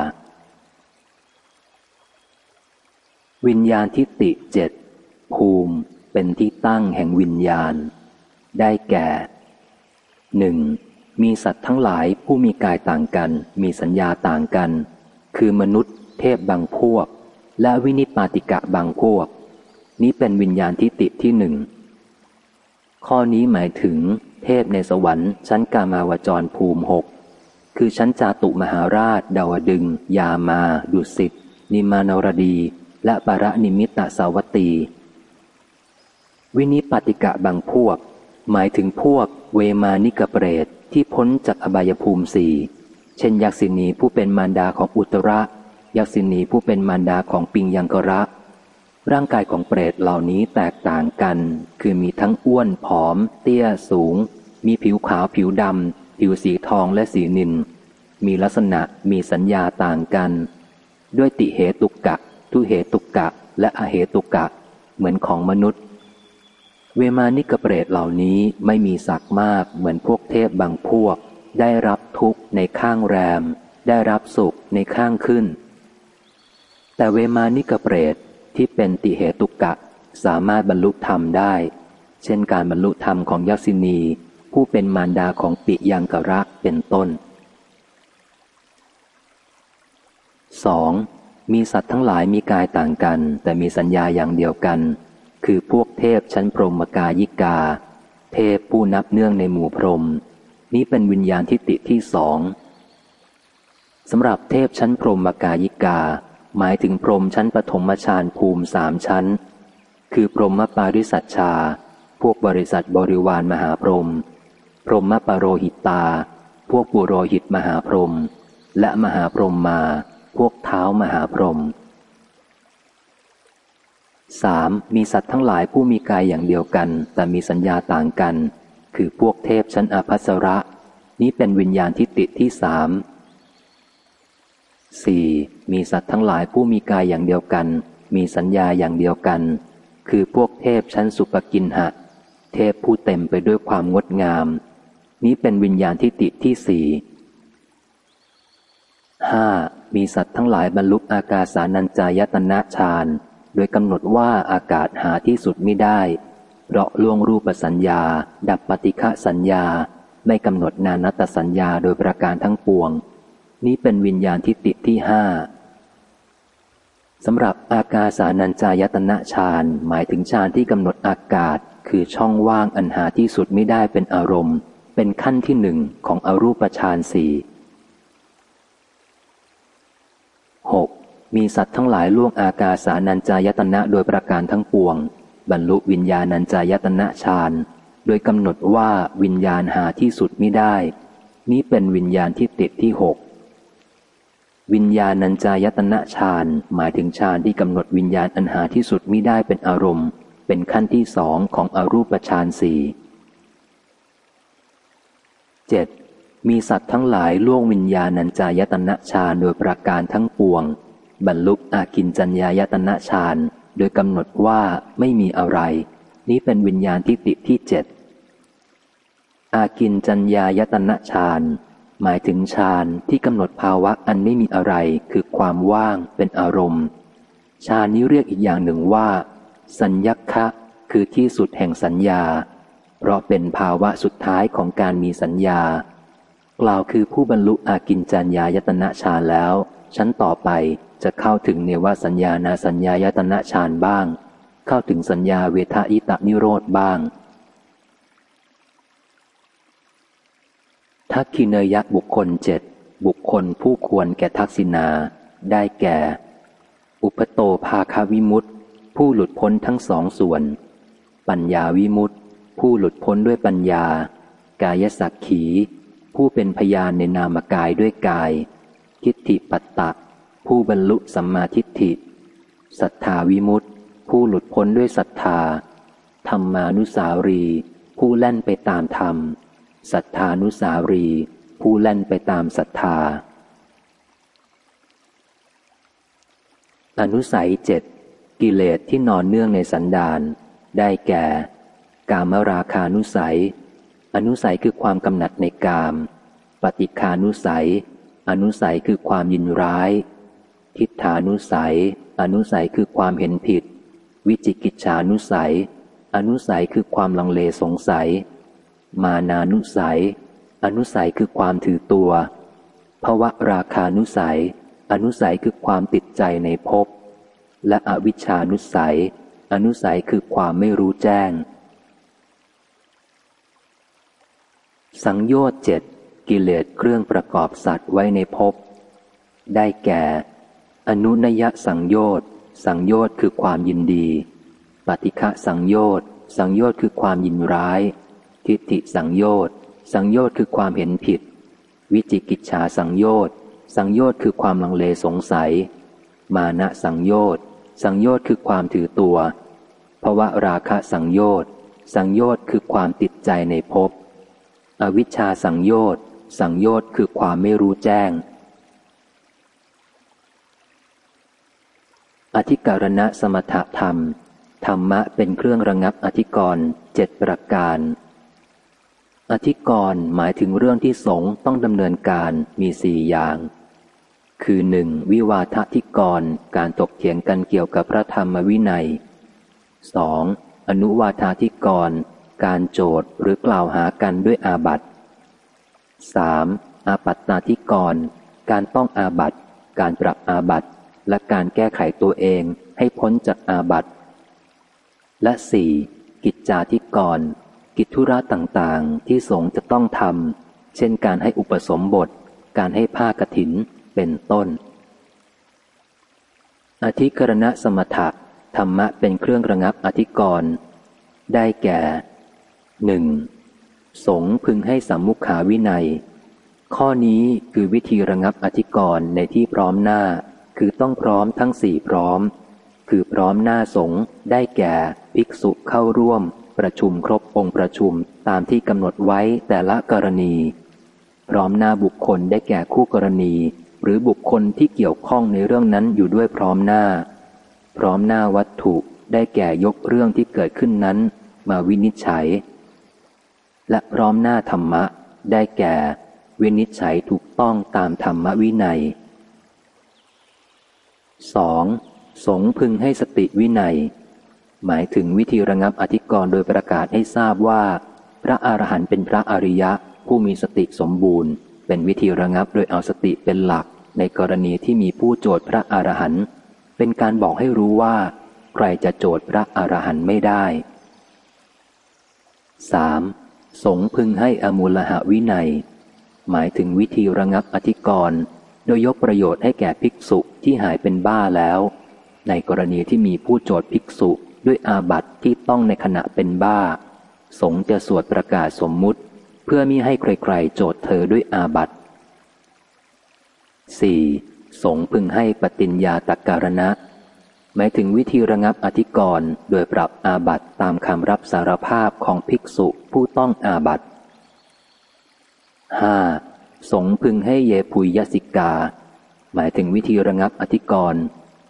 วิญญาณทิฏฐิเจ็ดภูมิเป็นที่ตั้งแห่งวิญญาณ ได้แก่หนึ่งมีสัตว์ทั้งหลายผู้มีกายต่างกัน มีสัญญาต่างกัน คือมนุษย์ เทพบางพวก และวินิปาติกะบางพวก นี้เป็นวิญญาณทิฏฐิที่หนึ่ง ข้อนี้หมายถึง เทพในสวรรค์ ชั้นกามาวจรภูมิหกคือชั้นจาตุมหาราช ดาวดึง ยามา ดุสิต นิมมานรดี และปรนิมมิตวสวัตดี วินิปาติกะบางพวก หมายถึงพวกเวมานิกเปรตที่พ้นจากอบายภูมิสี่เช่นยักษินีผู้เป็นมารดาของอุตตระ ยักษินีผู้เป็นมารดาของปิยังกระ ร่างกายของเปรตเหล่านี้แตกต่างกัน คือมีทั้งอ้วนผอม เตี้ยสูง มีผิวขาวผิวดำ ผิวสีทองและสีนิล มีลักษณะมีสัญญาต่างกัน ด้วยติเหตุกะ ทุเหตุกะ และอเหตุกะ เหมือนของมนุษย์ เวมานิกเปรตเหล่านี้ไม่มีศักมากเหมือนพวกเทพบางพวก ได้รับทุกข์ในข้างแรม ได้รับสุขในข้างขึ้น แต่เวมานิกเปรต ที่เป็นติเหตุกะ สามารถบรรลุธรรมได้ เช่นการบรรลุธรรมของยักษินี ผู้เป็นมารดาของปิยังกรักเป็นต้น 2. มีสัตว์ทั้งหลายมีกายต่างกัน แต่มีสัญญาอย่างเดียวกัน คือพวกเทพชั้นพรหมกายิกา เทพผู้นับเนื่องในหมู่พรหมนี้เป็นวิญญาณทิฏฐิที่สองสำหรับเทพชั้นพรหมกายิกา หมายถึงพรมชั้นปฐมฌานภูมิสามชั้น คือพรหมปาริสัชชา พวกบริษัทบริวารมหาพรหมพรหมปโรหิตตา พวกปุโรหิตมหาพรหมและมหาพรหมมา พวกเท้ามหาพรหม 3. มีสัตว์ทั้งหลายผู้มีกายอย่างเดียวกัน แต่มีสัญญาต่างกัน คือพวกเทพชั้นอภัสระ นี้เป็นวิญญาณทิฏฐิที่สาม 4. มีสัตว์ทั้งหลายผู้มีกายอย่างเดียวกัน มีสัญญาอย่างเดียวกัน คือพวกเทพชั้นสุปกินหะ เทพผู้เต็มไปด้วยความงดงาม นี้เป็นวิญญาณทิฏฐิที่สี่ห้ามีสัตว์ทั้งหลายบรรลุอากาสานัญจายตนะฌานโดยกำหนดว่าอากาศหาที่สุดไม่ได้ เพราะล่วงรูปสัญญา ดับปฏิฆะสัญญา ไม่กำหนดนานัตสัญญาโดยประการทั้งปวง นี้เป็นวิญญาณทิฏฐิที่ห้าสำหรับอากาสานัญจายตนะฌานหมายถึงฌานที่กำหนดอากาศ คือช่องว่างอันหาที่สุดไม่ได้เป็นอารมณ์ เป็นขั้นที่หนึ่งของอรูปฌานสี่หกมีสัตว์ทั้งหลายล่วงอากาสานัญจายตนะโดยประการทั้งปวง บรรลุวิญญาณัญจายตนะฌานโดยกำหนดว่าวิญญาณหาที่สุดไม่ได้ นี้เป็นวิญญาณที่ติดที่หก วิญญาณัญจายตนะฌานหมายถึงฌานที่กำหนดวิญญาณอันหาที่สุดม่ได้เป็นอารมณ์ เป็นขั้นที่สองของอรูปฌานสี่เจ็ดมีสัตว์ทั้งหลายล่วงวิญญาณัญจายตนะฌานโดยประการทั้งปวง บรรลุอากินจัญญายตนะฌานโดยกำหนดว่าไม่มีอะไร นี้เป็นวิญญาณทิฏฐิที่เจ็ดอากินจัญญายตนะฌาน หมายถึงฌานที่กำหนดภาวะอันไม่มีอะไรคือความว่างเป็นอารมณ์ฌานนี้เรียกอีกอย่างหนึ่งว่า สัญญคะ คือที่สุดแห่งสัญญา เพราะเป็นภาวะสุดท้ายของการมีสัญญา กล่าวคือผู้บรรลุอากินจัญญายตนะฌานแล้ว ชั้นต่อไปจะเข้าถึงเนวสัญญานาสัญญายตนะฌานบ้าง เข้าถึงสัญญาเวทายตะนิโรธบ้าง ทักขิเนยบุคคลเจ็ดบุคคลผู้ควรแก่ทักษิณาได้แก่ อุปโตภาคาวิมุตติผู้หลุดพ้นทั้งสองส่วน ปัญญาวิมุตติผู้หลุดพ้นด้วยปัญญา กายสักขี ผู้เป็นพยานในนามกายด้วยกาย ทิฏฐิปัตตะ ผู้บรรลุสัมมาทิฏฐิศรัทธาวิมุตติผู้หลุดพ้นด้วยศรัทธาธรรมานุสาวรี ผู้แล่นไปตามธรรม ศรัทธานุสารี ผู้แล่นไปตามศรัทธา อนุสัยเจ็ดกิเลสที่นอนเนื่องในสันดานได้แก่ กามราคานุสัย อนุสัยคือความกำหนัดในกาม ปฏิคานุสัย อนุสัยคือความยินร้าย ทิฏฐานุสัย อนุสัยคือความเห็นผิด วิจิกิจฉานุสัย อนุสัยคือความลังเลสงสัย มานานุสัย อนุสัยคือความถือตัวภวะราคานุสัย อนุสัยคือความติดใจในภพ และอวิชานุสัย อนุสัยคือความไม่รู้แจ้ง สังโยชน์เจ็ดกิเลสเครื่องประกอบสัตว์ไว้ในภพ ได้แก่ อนุนยสังโยชน์สังโยชน์คือความยินดี ปฏิฆะสังโยชน์สังโยชน์คือความยินร้าย ทิฏฐิสังโยชน์สังโยชน์คือความเห็นผิด วิจิกิจฉาสังโยชน์สังโยชน์คือความลังเลสงสัย มานะสังโยชน์สังโยชน์คือความถือตัวภาวะราคะสังโยชน์สังโยชน์คือความติดใจในภพอวิชชาสังโยชน์สังโยชน์คือความไม่รู้แจ้ง อธิการณะสมถธรรม ธรรมะเป็นเครื่องระงับอธิกรณ์เจ็ดประการ อธิกรณ์หมายถึงเรื่องที่สงต้องดำเนินการมีสี่อย่าง คือหนึ่งวิวาทธิกรการตกเถียงกันเกี่ยวกับพระธรรมวินัย 2. อนุวาทธิกรการโจทย์หรือกล่าวหากันด้วยอาบัติ 3. อาปัตตาธิกรการต้องอาบัติ การปรับอาบัติ และการแก้ไขตัวเองให้พ้นจากอาบัติ และ 4. กิจจาธิกร กิจธุระต่างๆ ที่สงฆ์จะต้องทำเช่นการให้อุปสมบท การให้ผ้ากรถินเป็นต้น อธิกรณะสมถะธรรมะเป็นเครื่องระงับอธิกรณ์ได้แก่หนึ่งสงพึงให้สัมมุขาวินัย ข้อนี้คือวิธีระงับอธิกรณ์ในที่พร้อมหน้า คือต้องพร้อมทั้งสี่พร้อม คือพร้อมหน้าสงได้แก่ภิกษุเข้าร่วม ประชุมครบองค์ประชุมตามที่กำหนดไว้แต่ละกรณี พร้อมหน้าบุคคลได้แก่คู่กรณี หรือบุคคลที่เกี่ยวข้องในเรื่องนั้นอยู่ด้วยพร้อมหน้า พร้อมหน้าวัตถุได้แก่ยกเรื่องที่เกิดขึ้นนั้น มาวินิจฉัย และพร้อมหน้าธรรมะ ได้แก่ วินิจฉัยถูกต้องตามธรรมวินัย 2. สงพึงให้สติวินัย หมายถึงวิธีระงับอธิกรณ์โดยประกาศให้ทราบว่า พระอรหันต์เป็นพระอริยะ ผู้มีสติสมบูรณ์ เป็นวิธีระงับโดยเอาสติเป็นหลัก ในกรณีที่มีผู้โจทย์พระอรหันต์เป็นการบอกให้รู้ว่า ใครจะโจทย์พระอรหันต์ไม่ได้ 3. สงพึงให้อมูลหะวินัย หมายถึงวิธีระงับอธิกรณ์โดยยกประโยชน์ให้แก่ภิกษุที่หายเป็นบ้าแล้ว ในกรณีที่มีผู้โจทย์ภิกษุ ด้วยอาบัติที่ต้องในขณะเป็นบ้า สงจะสวดประกาศสมมุติ เพื่อมิให้ใครๆ โจทย์เธอด้วยอาบัติ 4. สงพึงให้ปฏิญญาตักการณะ หมายถึงวิธีระงับอธิกรณ์โดยปรับอาบัติตามคำรับสารภาพของภิกษุผู้ต้องอาบัติ 5. สงพึงให้เยปุยยสิกา หมายถึงวิธีระงับอธิกรณ์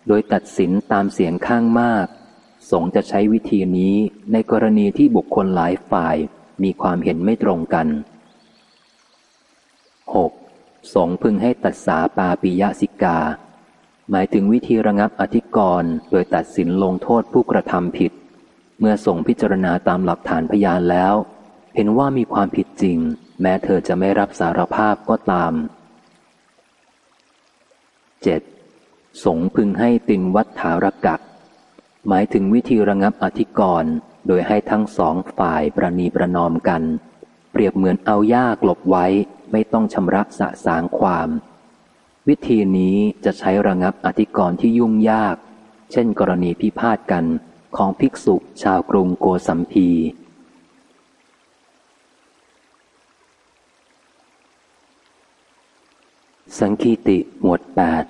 โดยตัดสินตามเสียงข้างมาก สงจะใช้วิธีนี้ในกรณีที่บุคคลหลายฝ่ายมีความเห็นไม่ตรงกัน 6. สงพึงให้ตัดสาปาปิยสิกา หมายถึงวิธีระงับอธิกรณ์โดยตัดสินลงโทษผู้กระทำผิด เมื่อส่งพิจารณาตามหลักฐานพยานแล้ว เห็นว่ามีความผิดจริง แม้เธอจะไม่รับสารภาพก็ตาม 7. สงพึงให้ตินวัฏฐารกัก หมายถึงวิธีระงับอธิกรณ์โดยให้ทั้งสองฝ่ายประนีประนอมกัน เปรียบเหมือนเอายากลบไว้ไม่ต้องชำระสะสางความ วิธีนี้จะใช้ระงับอธิกรณ์ที่ยุ่งยาก เช่น กรณีพิพาทกันของภิกษุชาวกรุงโกสัมพีสังคีติหมวดแปด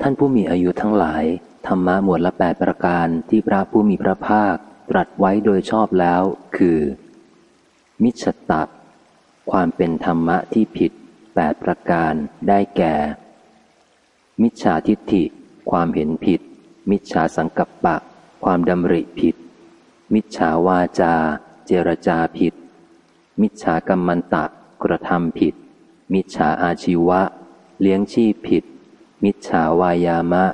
ท่านผู้มีอายุทั้งหลาย ธรรมะหมวดละแปดประการที่พระผู้มีพระภาคตรัสไว้โดยชอบแล้ว คือ มิฉตะความเป็นธรรมะที่ผิดแปดประการได้แก่ มิจฉาทิฏฐิ ความเห็นผิด มิจฉาสังกัปปะ ความดำริผิด มิจฉาวาจา เจรจาผิด มิจฉากรรมันตะกระทำผิด มิจฉาอาชีวะ เลี้ยงชีพผิด มิจฉาวายามะ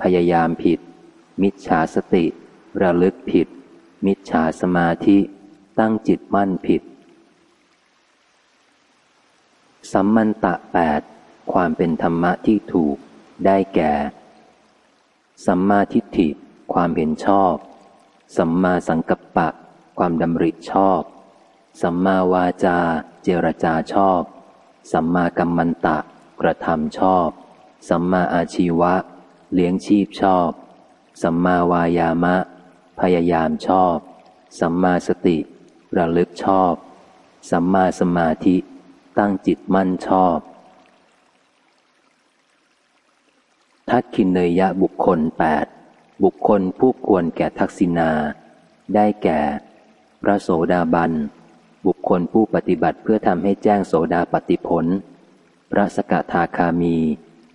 พยายามผิด มิจฉาสติ ระลึกผิด มิจฉาสมาธิ ตั้งจิตมั่นผิด สัมมันตะแปดความเป็นธรรมะที่ถูก ได้แก่ สัมมาทิฏฐิ ความเห็นชอบ สัมมาสังกัปปะ ความดำริชอบ สัมมาวาจา เจรจาชอบ สัมมากัมมันตะ กระทำชอบ สัมมาอาชีวะ เลี้ยงชีพชอบ สัมมาวายามะ พยายามชอบ สัมมาสติ ระลึกชอบ สัมมาสมาธิ ตั้งจิตมั่นชอบ ทักขินเนยยะบุคคลแปดบุคคลผู้ควรแก่ทักษิณา ได้แก่ พระโสดาบัน บุคคลผู้ปฏิบัติเพื่อทำให้แจ้งโสดาปฏิผล พระสกทาคามี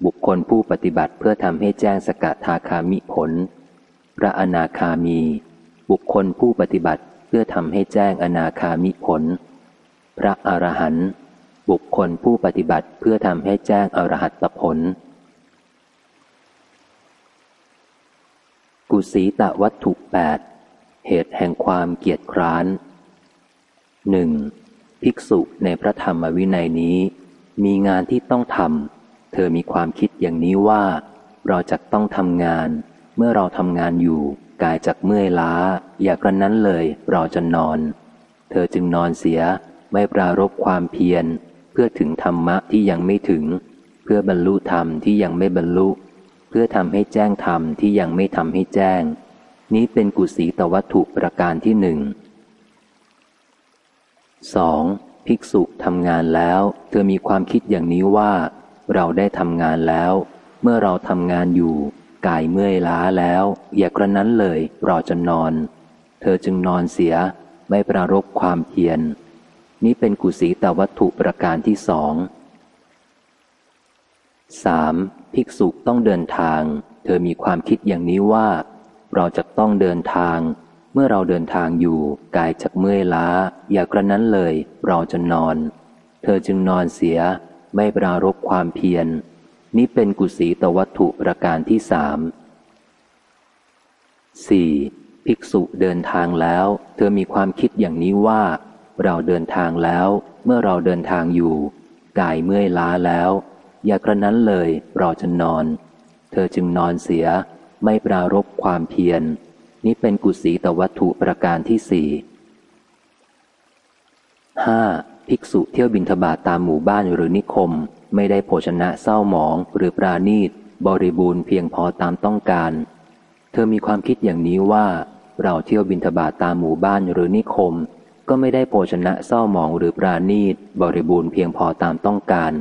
บุคคลผู้ปฏิบัติเพื่อทำให้แจ้งสกทาคามิผล พระอนาคามี บุคคลผู้ปฏิบัติเพื่อทำให้แจ้งอนาคามิผล พระอรหันต์บุคคลผู้ปฏิบัติเพื่อทำให้แจ้งอรหัตผล กุสีตะวัตถุแปดเหตุแห่งความเกียจคร้านหนึ่งภิกษุในพระธรรมวินัยนี้ มีงานที่ต้องทำ เธอมีความคิดอย่างนี้ว่า เราจะต้องทำงาน เมื่อเราทำงานอยู่ กายจากเมื่อยล้า อย่ากระนั้นเลยเราจะนอน เธอจึงนอนเสียไม่ปรารบความเพียร เพื่อถึงธรรมะที่ยังไม่ถึง เพื่อบรรลุธรรมที่ยังไม่บรรลุ เพื่อทำให้แจ้งธรรมที่ยังไม่ทำให้แจ้ง นี้เป็นกุศีตวัตถุประการที่หนึ่งสองภิกษุทำงานแล้ว เธอมีความคิดอย่างนี้ว่า เราได้ทำงานแล้ว เมื่อเราทำงานอยู่ กายเมื่อยล้าแล้ว อย่ากระนั้นเลยเราจะนอน เธอจึงนอนเสียไม่ปรารบความเพียรนี้เป็นกุศีตวัตถุประการที่สองสามภิกษุต้องเดินทาง เธอมีความคิดอย่างนี้ว่า เราจะต้องเดินทาง เมื่อเราเดินทางอยู่ กายจากเมื่อยล้า อย่ากระนั้นเลย เราจะนอน เธอจึงนอนเสีย ไม่ปรารบความเพียรนี้เป็นกุศีตวัตถุประการที่สามสี่ภิกษุเดินทางแล้ว เธอมีความคิดอย่างนี้ว่า เราเดินทางแล้ว เมื่อเราเดินทางอยู่ กายเมื่อยล้าแล้ว อย่ากระนั้นเลยเราจะนอน เธอจึงนอนเสีย ไม่ปรารบความเพียรนนี้เป็นกุศีตวัตถุประการที่สี่ห้า ภิกษุเที่ยวบินทบาทตามหมู่บ้านหรือนิคม ไม่ได้โภชนะเศร้าหมอง หรือปราณีต บริบูรณ์เพียงพอตามต้องการ เธอมีความคิดอย่างนี้ว่า เราเที่ยวบินทบาทตามหมู่บ้านหรือนิคม ก็ไม่ได้โภชนะเศร้าหมองหรือปราณีต บริบูรณ์เพียงพอตามต้องการ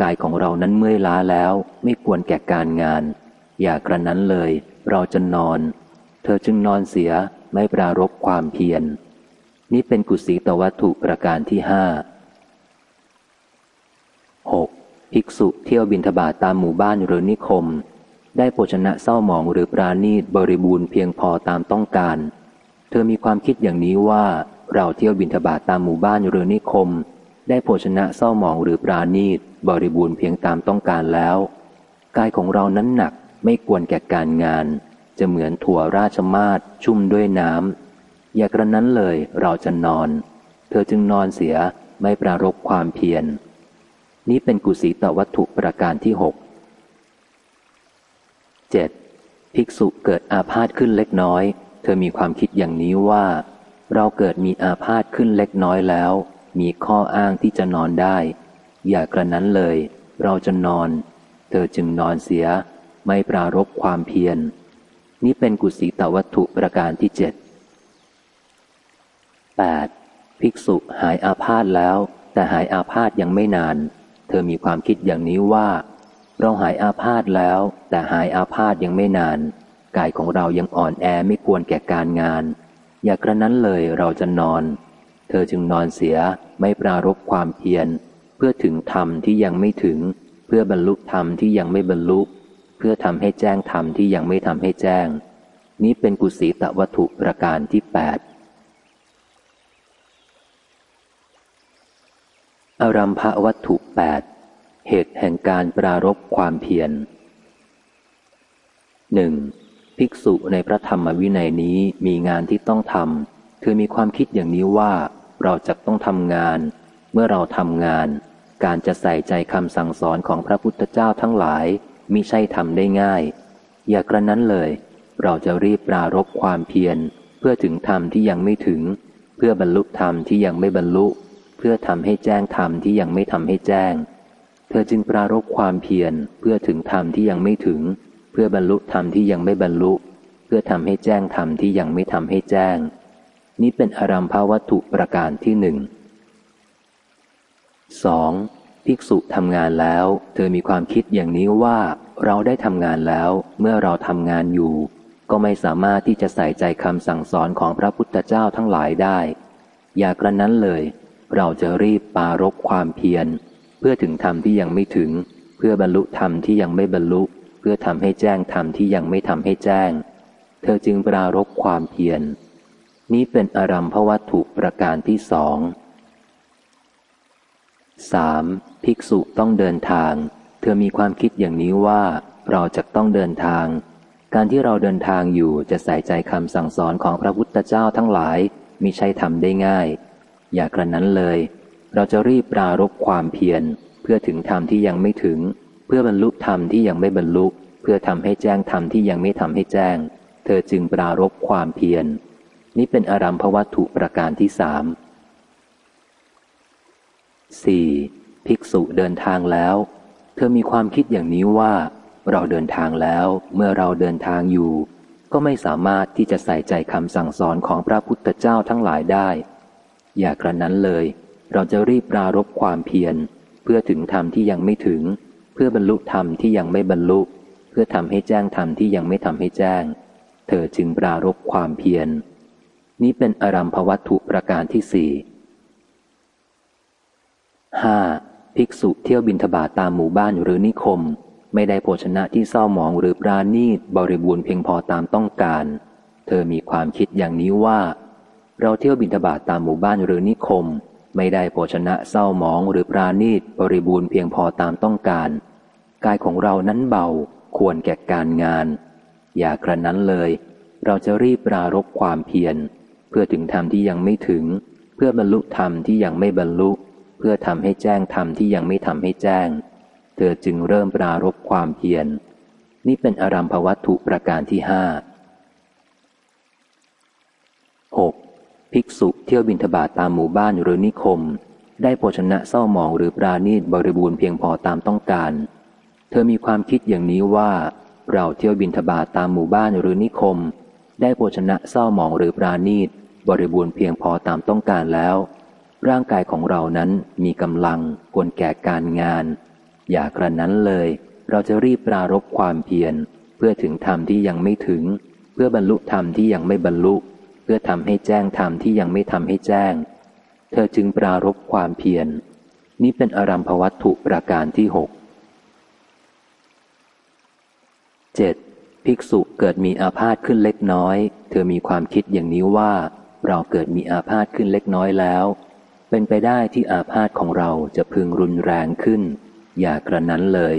กายของเรานั้นเมื่อยล้าแล้วไม่ควรแก่การงาน อย่ากระนั้นเลย เราจะนอน เธอจึงนอนเสียไม่ปรารบความเพียร นี้เป็นกุศีตวัตถุประการที่ห้าหกภิกษุเที่ยวบินทบาทตามหมู่บ้านหรือนิคม ได้โภชนะเศร้าหมองหรือปราณีตบริบูรณ์เพียงพอตามต้องการ เธอมีความคิดอย่างนี้ว่าเราเที่ยวบินทบาทตามหมู่บ้านหรือนิคม ได้โภชนะเศร้าหมองหรือปราณีตบริบูรณ์เพียงตามต้องการแล้วกายของเรานั้นหนักไม่ควรแก่การงาน จะเหมือนถั่วราชมาศชุ่มด้วยน้ำ อย่ากระนั้นเลยเราจะนอน เธอจึงนอนเสียไม่ปรารบความเพียรนี้เป็นกุศีตวัตถุประการที่หกเจ็ดภิกษุเกิดอาพาธขึ้นเล็กน้อย เธอมีความคิดอย่างนี้ว่า เราเกิดมีอาพาธขึ้นเล็กน้อยแล้ว มีข้ออ้างที่จะนอนได้ อย่ากระนั้นเลย เราจะนอน เธอจึงนอนเสีย ไม่ปรารบความเพียร นี้เป็นกุศีตวัตถุประการที่เจ็ด 8. ภิกษุหายอาพาธแล้ว แต่หายอาพาธยังไม่นาน เธอมีความคิดอย่างนี้ว่า เราหายอาพาธแล้ว แต่หายอาพาธยังไม่นาน กายของเรายังอ่อนแอไม่ควรแก่การงาน อย่ากระนั้นเลยเราจะนอน เธอจึงนอนเสียไม่ปรารบความเพียร เพื่อถึงธรรมที่ยังไม่ถึง เพื่อบรรลุธรรมที่ยังไม่บรรลุ เพื่อทำให้แจ้งธรรมที่ยังไม่ทำให้แจ้ง นี้เป็นกุศีตวัตถุประการที่ 8 อารัมภวัตถุแปดเหตุแห่งการปรารบความเพียรหนึ่งภิกษุในพระธรรมวินัยนี้มีงานที่ต้องทำคือมีความคิดอย่างนี้ว่าเราจะต้องทำงาน เมื่อเราทำงาน การจะใส่ใจคำสั่งสอนของพระพุทธเจ้าทั้งหลายมิใช่ทำได้ง่าย อย่ากระนั้นเลย เราจะรีบปรารบความเพียร เพื่อถึงธรรมที่ยังไม่ถึง เพื่อบรรลุธรรมที่ยังไม่บรรลุเพื่อทำให้แจ้งธรรมที่ยังไม่ทำให้แจ้ง เธอจึงปรารบความเพียรเพื่อถึงธรรมที่ยังไม่ถึง เพื่อบรรลุธรรมที่ยังไม่บรรลุ เพื่อทำให้แจ้งธรรมที่ยังไม่ทำให้แจ้ง นี้เป็นอารัมภวัตถุประการที่หนึ่งสองภิกษุทำงานแล้ว เธอมีความคิดอย่างนี้ว่าเราได้ทำงานแล้วเมื่อเราทำงานอยู่ ก็ไม่สามารถที่จะใส่ใจคำสั่งสอนของพระพุทธเจ้าทั้งหลายได้ อย่ากระนั้นเลย เราจะรีบปารบความเพียร เพื่อถึงธรรมที่ยังไม่ถึง เพื่อบรรลุธรรมที่ยังไม่บรรลุ เพื่อทำให้แจ้งธรรมที่ยังไม่ทำให้แจ้ง เธอจึงปรารบความเพียร นี้เป็นอารัมพวัตถุประการที่สองสามภิกษุต้องเดินทาง เธอมีความคิดอย่างนี้ว่าเราจะต้องเดินทาง การที่เราเดินทางอยู่จะใส่ใจคำสั่งสอนของพระพุทธเจ้าทั้งหลายมิใช่ทำได้ง่าย อย่ากระนั้นเลย เราจะรีบปรารบความเพียร เพื่อถึงธรรมที่ยังไม่ถึง เพื่อบรรลุธรรมที่ยังไม่บรรลุ เพื่อทำให้แจ้งธรรมที่ยังไม่ทำให้แจ้ง เธอจึงปรารบความเพียร นี้เป็นอารัมภวัตถุประการที่สามสี่ภิกษุเดินทางแล้ว เธอมีความคิดอย่างนี้ว่า เราเดินทางแล้วเมื่อเราเดินทางอยู่ ก็ไม่สามารถที่จะใส่ใจคำสั่งสอนของพระพุทธเจ้าทั้งหลายได้ อย่ากระนั้นเลย เราจะรีบปรารบความเพียร เพื่อถึงธรรมที่ยังไม่ถึง เพื่อบรรลุธรรมที่ยังไม่บรรลุ เพื่อทำให้แจ้งธรรมที่ยังไม่ทำให้แจ้ง เธอจึงปรารบความเพียร นี้เป็นอารัมภวัตถุประการที่สี่ห้าภิกษุเที่ยวบินทบาทตามหมู่บ้านหรือนิคม ไม่ได้โภชนะที่เศร้าหมองหรือปราณีตบริบูรณ์เพียงพอตามต้องการ เธอมีความคิดอย่างนี้ว่า เราเที่ยวบินทบาทตามหมู่บ้านหรือนิคม ไม่ได้โภชนะเศร้าหมองหรือปราณีตบริบูรณ์เพียงพอตามต้องการ กายของเรานั้นเบาควรแก่การงาน อย่ากระนั้นเลย เราจะรีบปรารบความเพียร เพื่อถึงธรรมที่ยังไม่ถึง เพื่อบรรลุธรรมที่ยังไม่บรรลุ เพื่อทำให้แจ้งธรรมที่ยังไม่ทำให้แจ้ง เธอจึงเริ่มปรารบความเพียร นี่เป็นอารัมภวัตถุประการที่ห้าหก ภิกษุเที่ยวบินทบาทตามหมู่บ้านหรือนิคม ได้โภชนะเศร้าหมองหรือปราณีตบริบูรณ์เพียงพอตามต้องการ เธอมีความคิดอย่างนี้ว่า เราเที่ยวบินทบาทตามหมู่บ้านหรือนิคม ได้โภชนะเศร้าหมองหรือปราณีตบริบูรณ์เพียงพอตามต้องการแล้ว ร่างกายของเรานั้นมีกำลังควรแก่การงาน อย่ากระนั้นเลย เราจะรีบปรารบความเพียรเพื่อถึงธรรมที่ยังไม่ถึง เพื่อบรรลุธรรมที่ยังไม่บรรลุ เพื่อทำให้แจ้งธรรมที่ยังไม่ทำให้แจ้ง เธอจึงปรารบความเพียรนนี้เป็นอารัมภวัตถุประการที่หกเจ็ดภิกษุเกิดมีอาพาธขึ้นเล็กน้อย เธอมีความคิดอย่างนี้ว่า เราเกิดมีอาพาธขึ้นเล็กน้อยแล้ว เป็นไปได้ที่อาพาธของเราจะพึงรุนแรงขึ้น อย่ากระนั้นเลย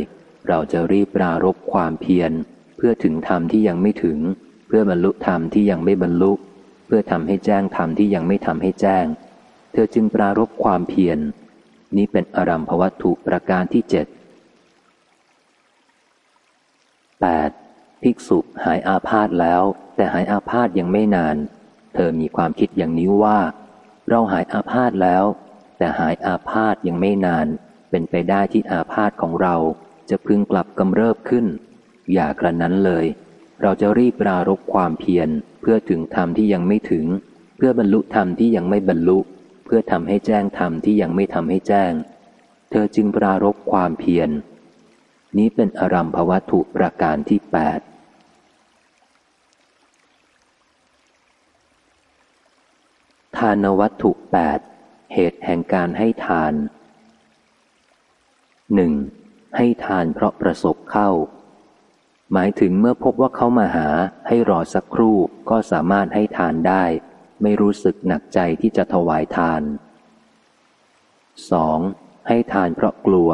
เราจะรีบปรารบความเพียร เพื่อถึงธรรมที่ยังไม่ถึง เพื่อบรรลุธรรมที่ยังไม่บรรลุ เพื่อทำให้แจ้งธรรมที่ยังไม่ทำให้แจ้ง เธอจึงปรารบความเพียรนี้เป็นอรัมภวัตถุประการที่เจ็ด 8. ภิกษุหายอาพาธแล้ว แต่หายอาพาธยังไม่นาน เธอมีความคิดอย่างนี้ว่า เราหายอาพาธแล้ว แต่หายอาพาธยังไม่นาน เป็นไปได้ที่อาพาธของเราจะพึงกลับกำเริบขึ้น อย่ากระนั้นเลย เราจะรีบปรารบความเพียรเพื่อถึงธรรมที่ยังไม่ถึง เพื่อบรรลุธรรมที่ยังไม่บรรลุ เพื่อทำให้แจ้งธรรมที่ยังไม่ทำให้แจ้ง เธอจึงปรารบความเพียรนี้เป็นอรัมภวัตถุประการที่แปดทานวัตถุแปดเหตุแห่งการให้ทานหนึ่งให้ทานเพราะประสบเข้า หมายถึงเมื่อพบว่าเขามาหาให้รอสักครู่ก็สามารถให้ทานได้ ไม่รู้สึกหนักใจที่จะถวายทาน 2. ให้ทานเพราะกลัว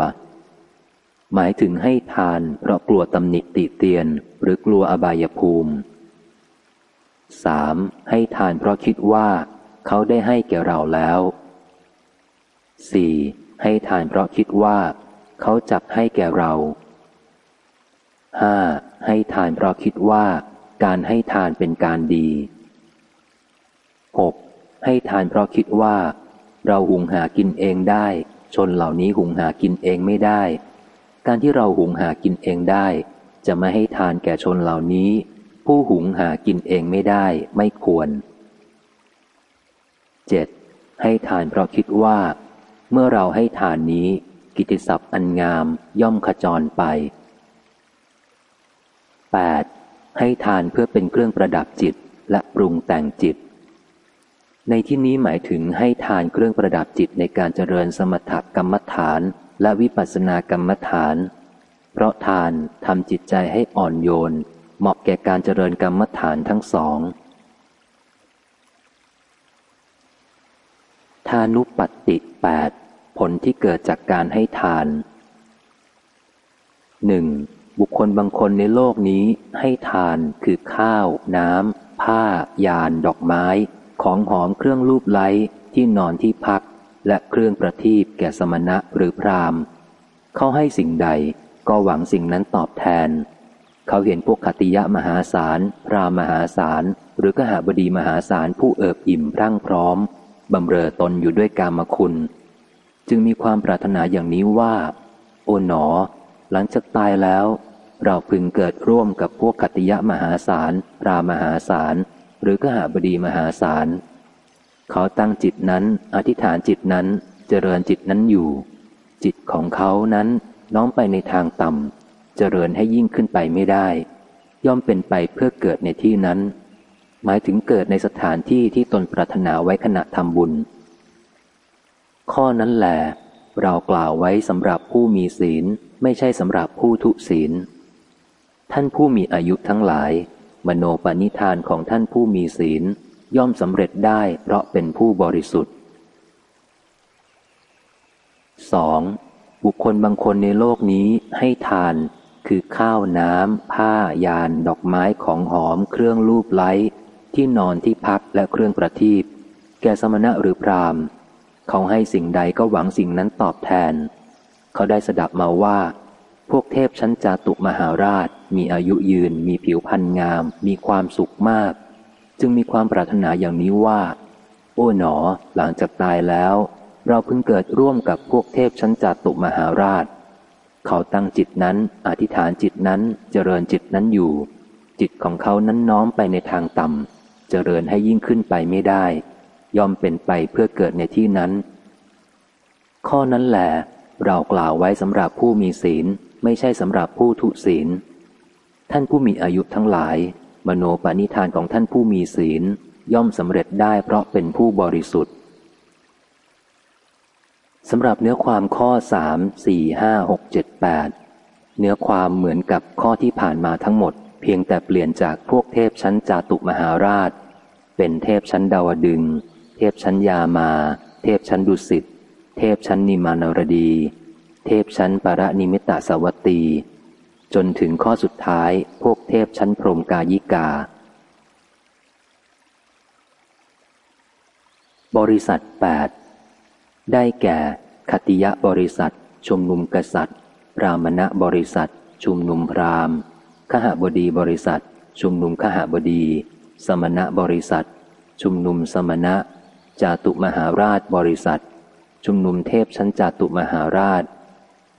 หมายถึงให้ทานเพราะกลัวตำหนิติเตียน หรือกลัวอบายภูมิ 3. ให้ทานเพราะคิดว่า เขาได้ให้แก่เราแล้ว 4. ให้ทานเพราะคิดว่า เขาจับให้แก่เรา 5. ให้ทานเพราะคิดว่าการให้ทานเป็นการดี 6. ให้ทานเพราะคิดว่า เราหุงหากินเองได้ ชนเหล่านี้หุงหากินเองไม่ได้ การที่เราหุงหากินเองได้ จะไม่ให้ทานแก่ชนเหล่านี้ ผู้หุงหากินเองไม่ได้ไม่ควร 7. ให้ทานเพราะคิดว่า เมื่อเราให้ทานนี้ กิติศัพท์อันงามย่อมขจรไป 8. ให้ทานเพื่อเป็นเครื่องประดับจิตและปรุงแต่งจิต ในที่นี้หมายถึงให้ทานเครื่องประดับจิตในการเจริญสมถกรรมฐาน และวิปัสสนากรรมฐาน เพราะทานทำจิตใจให้อ่อนโยน เหมาะแก่การเจริญกรรมฐานทั้งสองทานุปัตติแปดผลที่เกิดจากการให้ทานหนึ่ง บุคคลบางคนในโลกนี้ให้ทานคือข้าว น้ำ ผ้า ยาน ดอกไม้ ของหอมเครื่องรูปไล้ที่นอนที่พัก และเครื่องประทีปแก่สมณะหรือพรามเขาให้สิ่งใดก็หวังสิ่งนั้นตอบแทน เขาเห็นพวกขติยะมหาศาล พรามมหาศาล หรือกหาบดีมหาศาลผู้เอิบอิ่มพรั่งพร้อมบำเรอตนอยู่ด้วยกามคุณ จึงมีความปรารถนาอย่างนี้ว่า โอ๋หนอ หลังจากตายแล้ว เราพึงเกิดร่วมกับพวกขติยะมหาศาลรามหาศาล หรือกหาบดีมหาศาล เขาตั้งจิตนั้น อธิษฐานจิตนั้น เจริญจิตนั้นอยู่ จิตของเขานั้นน้อมไปในทางต่ำ เจริญให้ยิ่งขึ้นไปไม่ได้ ย่อมเป็นไปเพื่อเกิดในที่นั้น หมายถึงเกิดในสถานที่ที่ตนปรารถนาไว้ขณะทำบุญ ข้อนั้นแหละเรากล่าวไว้สำหรับผู้มีศีล ไม่ใช่สำหรับผู้ทุศีล ท่านผู้มีอายุทั้งหลาย มโนปณิธานของท่านผู้มีศีล ย่อมสำเร็จได้เพราะเป็นผู้บริสุทธิ์ 2. บุคคลบางคนในโลกนี้ให้ทานคือข้าวน้ำ ผ้ายาน ดอกไม้ของหอม เครื่องลูบไล้ ที่นอนที่พักและเครื่องประทีปแก่สมณะหรือพรามเขาให้สิ่งใดก็หวังสิ่งนั้นตอบแทน เขาได้สดับมาว่า พวกเทพชั้นจาตุมหาราช มีอายุยืน มีผิวพรรณงาม มีความสุขมาก จึงมีความปรารถนาอย่างนี้ว่า โอ้หนอ หลังจากตายแล้ว เราเพิ่งเกิดร่วมกับพวกเทพชั้นจัตุมหาราช เขาตั้งจิตนั้น อธิษฐานจิตนั้น เจริญจิตนั้นอยู่ จิตของเขานั้นน้อมไปในทางต่ำ เจริญให้ยิ่งขึ้นไปไม่ได้ ย่อมเป็นไปเพื่อเกิดในที่นั้นข้อนั้นแหละ เรากล่าวไว้สำหรับผู้มีศีลไม่ใช่สำหรับผู้ทุศีล ท่านผู้มีอายุทั้งหลาย มโนปณิธานของท่านผู้มีศีลย่อมสำเร็จได้เพราะเป็นผู้บริสุทธิ์สำหรับเนื้อความข้อสามสี่ห้าหกเจ็ดแปดเนื้อความเหมือนกับข้อที่ผ่านมาทั้งหมด เพียงแต่เปลี่ยนจากพวกเทพชั้นจาตุมหาราช เป็นเทพชั้นดาวดึง เทพชั้นยามา เทพชั้นดุสิต เทพชั้นนิมานรดี เทพชั้นปรนิมิตาสวัตตี จนถึงข้อสุดท้ายพวกเทพชั้นพรหมกายิกา บริษัท 8 ได้แก่คติยะบริษัท ชุมนุมกษัตริย์รามณะบริษัท ชุมนุมพราหมณ์ขหบดีบริษัท ชุมนุมขหบดี สมณะบริษัท ชุมนุมสมณะ จาตุมหาราชบริษัท ชุมนุมเทพชั้นจาตุมหาราช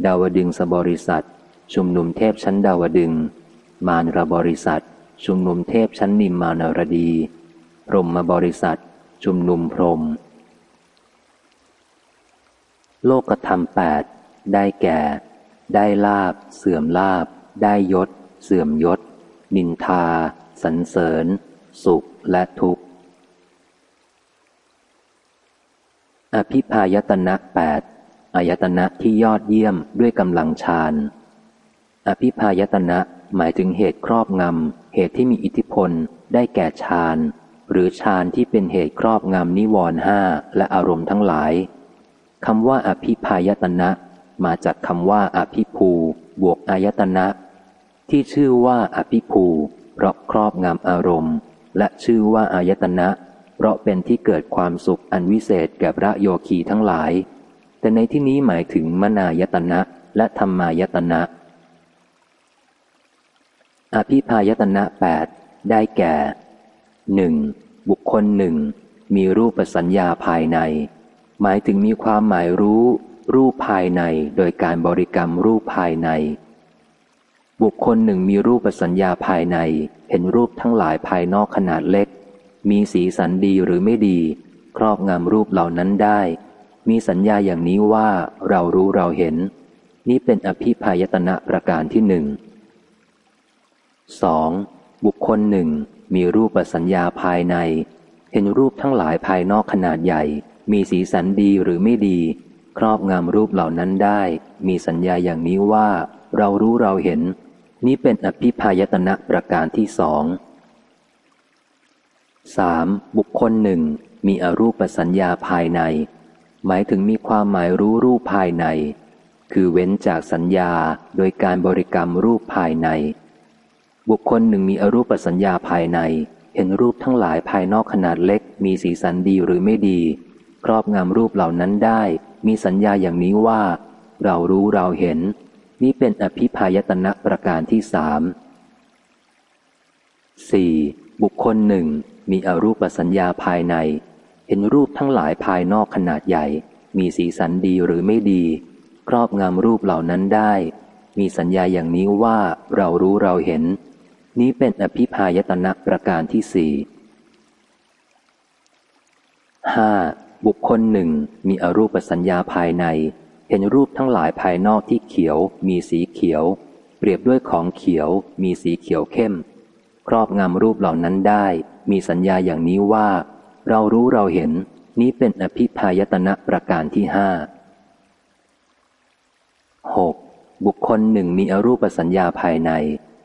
ดาวดึงสบริษัท ชุมนุมเทพชั้นดาวดึง มารรบริษัท ชุมนุมเทพชั้นนิมมานรดี พรหมบริษัท ชุมนุมพรหมโลกธรรมแปดได้แก่ ได้ลาบ เสื่อมลาบ ได้ยศ เสื่อมยศ นินทา สันเสริญ สุขและทุกข์ อภิพายตนะแปดอายตนะที่ยอดเยี่ยมด้วยกำลังฌาน อภิพายตนะหมายถึงเหตุครอบงำ เหตุที่มีอิทธิพลได้แก่ฌาน หรือฌานที่เป็นเหตุครอบงำนิวรณ์ห้าและอารมณ์ทั้งหลายคำว่าอภิพายตนะ มาจากคำว่าอภิภู บวกอายตนะ ที่ชื่อว่าอภิภู เพราะครอบงำอารมณ์ และชื่อว่าอายตนะเราะเป็นที่เกิดความสุขอันวิเศษแก่พระโยคีทั้งหลาย แต่ในที่นี้หมายถึงมนายตนะและธรรมายตนะ อภิพายตนะแปดได้แก่หนึ่งบุคคลหนึ่งมีรูปสัญญาภายใน หมายถึงมีความหมายรู้ รูปภายในโดยการบริกรรมรูปภายใน บุคคลหนึ่งมีรูปสัญญาภายใน เห็นรูปทั้งหลายภายนอกขนาดเล็ก มีสีสันดีหรือไม่ดี ครอบงำรูปเหล่านั้นได้ มีสัญญาอย่างนี้ว่าเรารู้เราเห็น นี่เป็นอภิพายตนะประการที่หนึ่ง 2. บุคคลหนึ่งมีรูปสัญญาภายใน เห็นรูปทั้งหลายภายนอกขนาดใหญ่ มีสีสันดีหรือไม่ดี ครอบงำรูปเหล่านั้นได้ มีสัญญาอย่างนี้ว่า เรารู้เราเห็น นี้เป็นอภิพายตนะประการที่สอง 3. บุคคลหนึ่งมีอรูปสัญญาภายใน หมายถึงมีความหมายรู้รูปภายใน คือเว้นจากสัญญาโดยการบริกรรมรูปภายใน บุคคลหนึ่งมีอรูปสัญญาภายใน เห็นรูปทั้งหลายภายนอกขนาดเล็ก มีสีสันดีหรือไม่ดี ครอบงำรูปเหล่านั้นได้ มีสัญญาอย่างนี้ว่า เรารู้เราเห็น นี่เป็นอภิพายตนะประการที่สาม 4. บุคคลหนึ่ง มีอรูปสัญญาภายใน เห็นรูปทั้งหลายภายนอกขนาดใหญ่ มีสีสันดีหรือไม่ดี ครอบงำรูปเหล่านั้นได้ มีสัญญาอย่างนี้ว่าเรารู้เราเห็น นี้เป็นอภิพายตนะประการที่สี่ห้าบุคคลหนึ่งมีอรูปสัญญาภายใน เห็นรูปทั้งหลายภายนอกที่เขียว มีสีเขียว เปรียบด้วยของเขียว มีสีเขียวเข้ม ครอบงำรูปเหล่านั้นได้ มีสัญญาอย่างนี้ว่า เรารู้เราเห็นนี้เป็นอภิพายตนะประการที่ห้าหกบุคคลหนึ่งมีอรูปสัญญาภายใน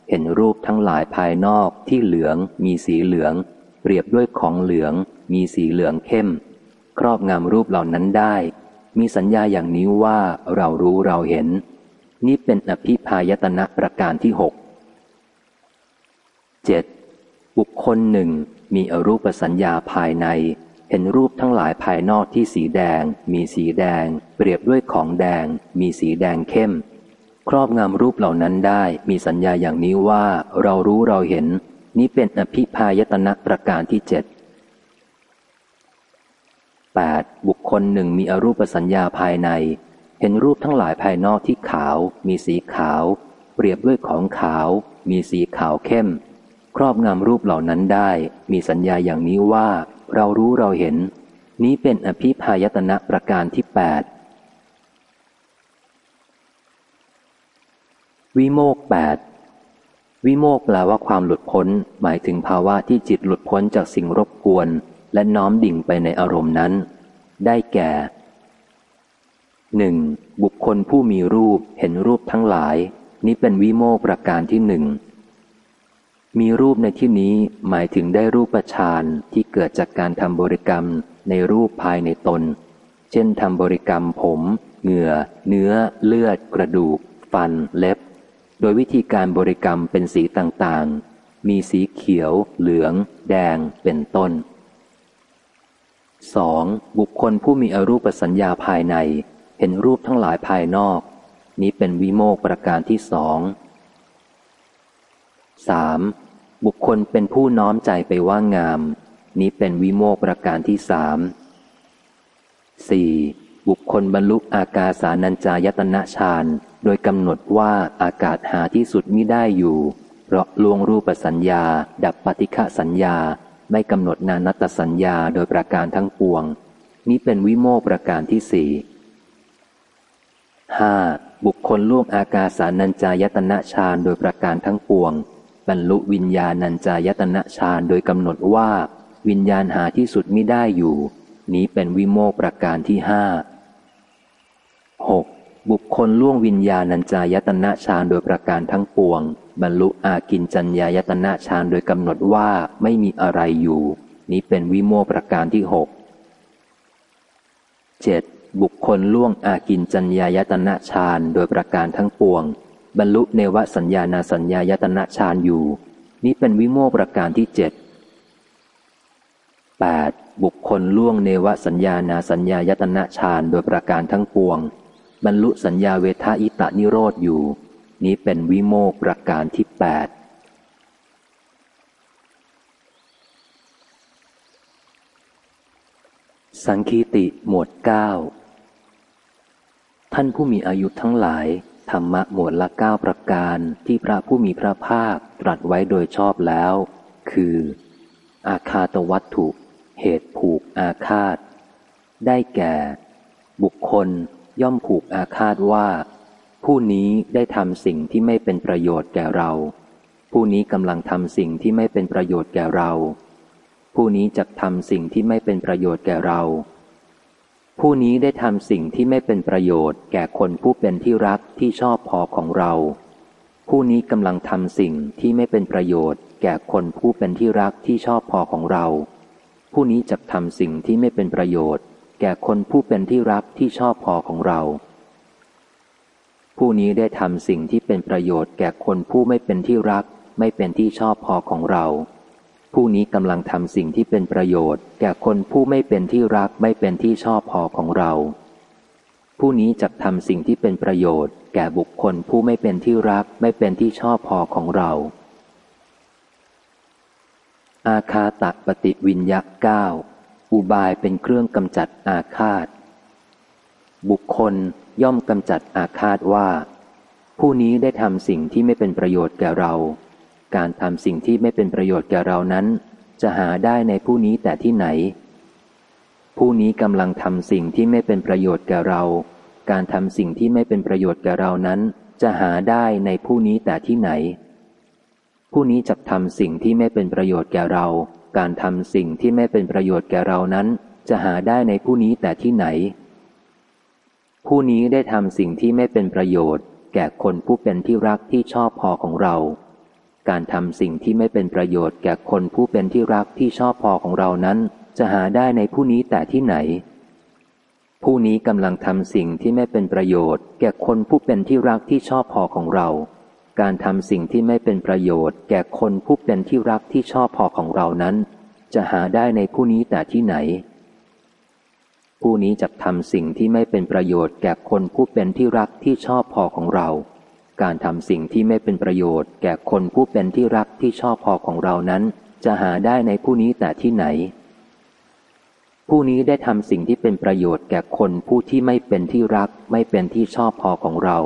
เห็นรูปทั้งหลายภายนอกที่เหลือง มีสีเหลือง เปรียบด้วยของเหลือง มีสีเหลืองเข้ม ครอบงำรูปเหล่านั้นได้ มีสัญญาอย่างนี้ว่าเรารู้เราเห็น นี่เป็นอภิพายตนะประการที่หกเจ็ด บุคคลหนึ่งมีอรูปสัญญาภายใน เห็นรูปทั้งหลายภายนอกที่สีแดง มีสีแดง เปรียบด้วยของแดง มีสีแดงเข้ม ครอบงำรูปเหล่านั้นได้มีสัญญาอย่างนี้ว่าเรารู้เราเห็น นี้เป็นอภิพายตนะประการที่เจ็ด 8. บุคคลหนึ่งมีอรูปสัญญาภายใน เห็นรูปทั้งหลายภายนอกที่ขาว มีสีขาว เปรียบด้วยของขาว มีสีขาวเข้ม ครอบงำรูปเหล่านั้นได้ มีสัญญาอย่างนี้ว่า เรารู้เราเห็น นี้เป็นอภิพายตนะประการที่ 8 วิโมกแปดวิโมกแปลว่าความหลุดพ้น หมายถึงภาวะที่จิตหลุดพ้นจากสิ่งรบกวน และน้อมดิ่งไปในอารมณ์นั้น ได้แก่หนึ่งบุคคลผู้มีรูปเห็นรูปทั้งหลาย นี้เป็นวิโมกประการที่หนึ่ง มีรูปในที่นี้หมายถึงได้รูปฌานที่เกิดจากการทำบริกรรมในรูปภายในตน เช่นทำบริกรรมผม เหงื่อ เนื้อ เลือด กระดูก ฟัน เล็บ โดยวิธีการบริกรรมเป็นสีต่างๆ มีสีเขียว เหลือง แดง เป็นต้น 2. บุคคลผู้มีอรูปสัญญาภายใน เห็นรูปทั้งหลายภายนอก นี้เป็นวิโมกประการที่สอง 3. บุคคลเป็นผู้น้อมใจไปว่างาม นี้เป็นวิโมกประการที่สาม 4. บุคคลบรรลุอากาสานัญจายตนะฌานโดยกำหนดว่าอากาศหาที่สุดมิได้อยู่ เพราะลวงรูปสัญญา ดับปฏิฆะสัญญา ไม่กำหนดนานัตสัญญาโดยประการทั้งปวง นี้เป็นวิโมกประการที่สี่ห้าบุคคลล่วงอากาสานัญจายตนะฌานโดยประการทั้งปวง บรรลุวิญญาณัญจายตนะฌานโดยกำหนดว่า วิญญาณหาที่สุดไมิได้อยู่ นี้เป็นวิโมกประการที่ห้าหกบุคคลล่วงวิญญาณัญจายตนะฌานโดยประการทั้งปวง บรรลุอากินจัญญายตนะฌานโดยกำหนดว่าไม่มีอะไรอยู่ นี้เป็นวิโมกประการที่หกเจ็ดบุคคลล่วงอากินจัญญายตนะฌานโดยประการทั้งปวง บรรลุเนวสัญญาณสัญญายตนะฌานอยู่ นี้เป็นวิโมกประการที่เจ็ดแปดบุคคลล่วงเนวสัญญานาสัญญายตนะฌานโดยประการทั้งปวง บรรลุสัญญาเวทายตานิโรธอยู่ นี้เป็นวิโมกประการที่แปดสังคีติหมวดเก้าท่านผู้มีอายุทั้งหลาย ธรรมะหมวดละเก้าประการที่พระผู้มีพระภาคตรัสไว้โดยชอบแล้ว คือ อาคาตวัตถุ เหตุผูกอาคาต ได้แก่ บุคคลย่อมผูกอาคาตว่า ผู้นี้ได้ทำสิ่งที่ไม่เป็นประโยชน์แก่เรา ผู้นี้กำลังทำสิ่งที่ไม่เป็นประโยชน์แก่เรา ผู้นี้จะทำสิ่งที่ไม่เป็นประโยชน์แก่เรา ผู้นี้ได้ทำสิ่งที่ไม่เป็นประโยชน์แก่คนผู้เป็นที่รักที่ชอบพอของเรา ผู้นี้กำลังทำสิ่งที่ไม่เป็นประโยชน์ แก่คนผู้เป็นที่รักที่ชอบพอของเรา ผู้นี้จะทำสิ่งที่ไม่เป็นประโยชน์ แก่คนผู้เป็นที่รักที่ชอบพอของเรา ผู้นี้ได้ทำสิ่งที่เป็นประโยชน์แก่คนผู้ไม่เป็นที่รัก ไม่เป็นที่ชอบพอของเรา ผู้นี้กำลังทำสิ่งที่เป็นประโยชน์ แก่คนผู้ไม่เป็นที่รักไม่เป็นที่ชอบพอของเรา ผู้นี้จะทำสิ่งที่เป็นประโยชน์ แก่บุคคลผู้ไม่เป็นที่รักไม่เป็นที่ชอบพอของเรา อาคาตะปฏิวิญญาเก้าอุบายเป็นเครื่องกำจัดอาคาต บุคคลย่อมกำจัดอาคาตว่า ผู้นี้ได้ทำสิ่งที่ไม่เป็นประโยชน์แก่เรา การทำสิ่งที่ไม่เป็นประโยชน์แก่เรานั้น จะหาได้ในผู้นี้แต่ที่ไหน ผู้นี้กำลังทำสิ่งที่ไม่เป็นประโยชน์แก่เรา การทำสิ่งที่ไม่เป็นประโยชน์แก่เรานั้น จะหาได้ในผู้นี้แต่ที่ไหน ผู้นี้จะทำสิ่งที่ไม่เป็นประโยชน์แก่เรา การทำสิ่งที่ไม่เป็นประโยชน์แก่เรานั้น จะหาได้ในผู้นี้แต่ที่ไหน ผู้นี้ได้ทำสิ่งที่ไม่เป็นประโยชน์ แก่คนผู้เป็นที่รักที่ชอบพอของเรา การทำสิ่งที่ไม่เป็นประโยชน์แก่คนผู้เป็นที่รักที่ชอบพอของเรานั้น จะหาได้ในผู้นี้แต่ที่ไหน ผู้นี้กำลังทำสิ่งที่ไม่เป็นประโยชน์ แก่คนผู้เป็นที่รักที่ชอบพอของเรา การทำสิ่งที่ไม่เป็นประโยชน์ แก่คนผู้เป็นที่รักที่ชอบพอของเรานั้น จะหาได้ในผู้นี้แต่ที่ไหน ผู้นี้จะทำสิ่งที่ไม่เป็นประโยชน์ แก่คนผู้เป็นที่รักที่ชอบพอของเรา การทำสิ่งที่ไม่เป็นประโยชน์ แก่คนผู้เป็นที่รักที่ชอบพอของเรานั้น จะหาได้ในผู้นี้แต่ที่ไหน ผู้นี้ได้ทำสิ่งที่เป็นประโยชน์แก่คนผู้ที่ไม่เป็นที่รัก ไม่เป็นที่ชอบพอของเรา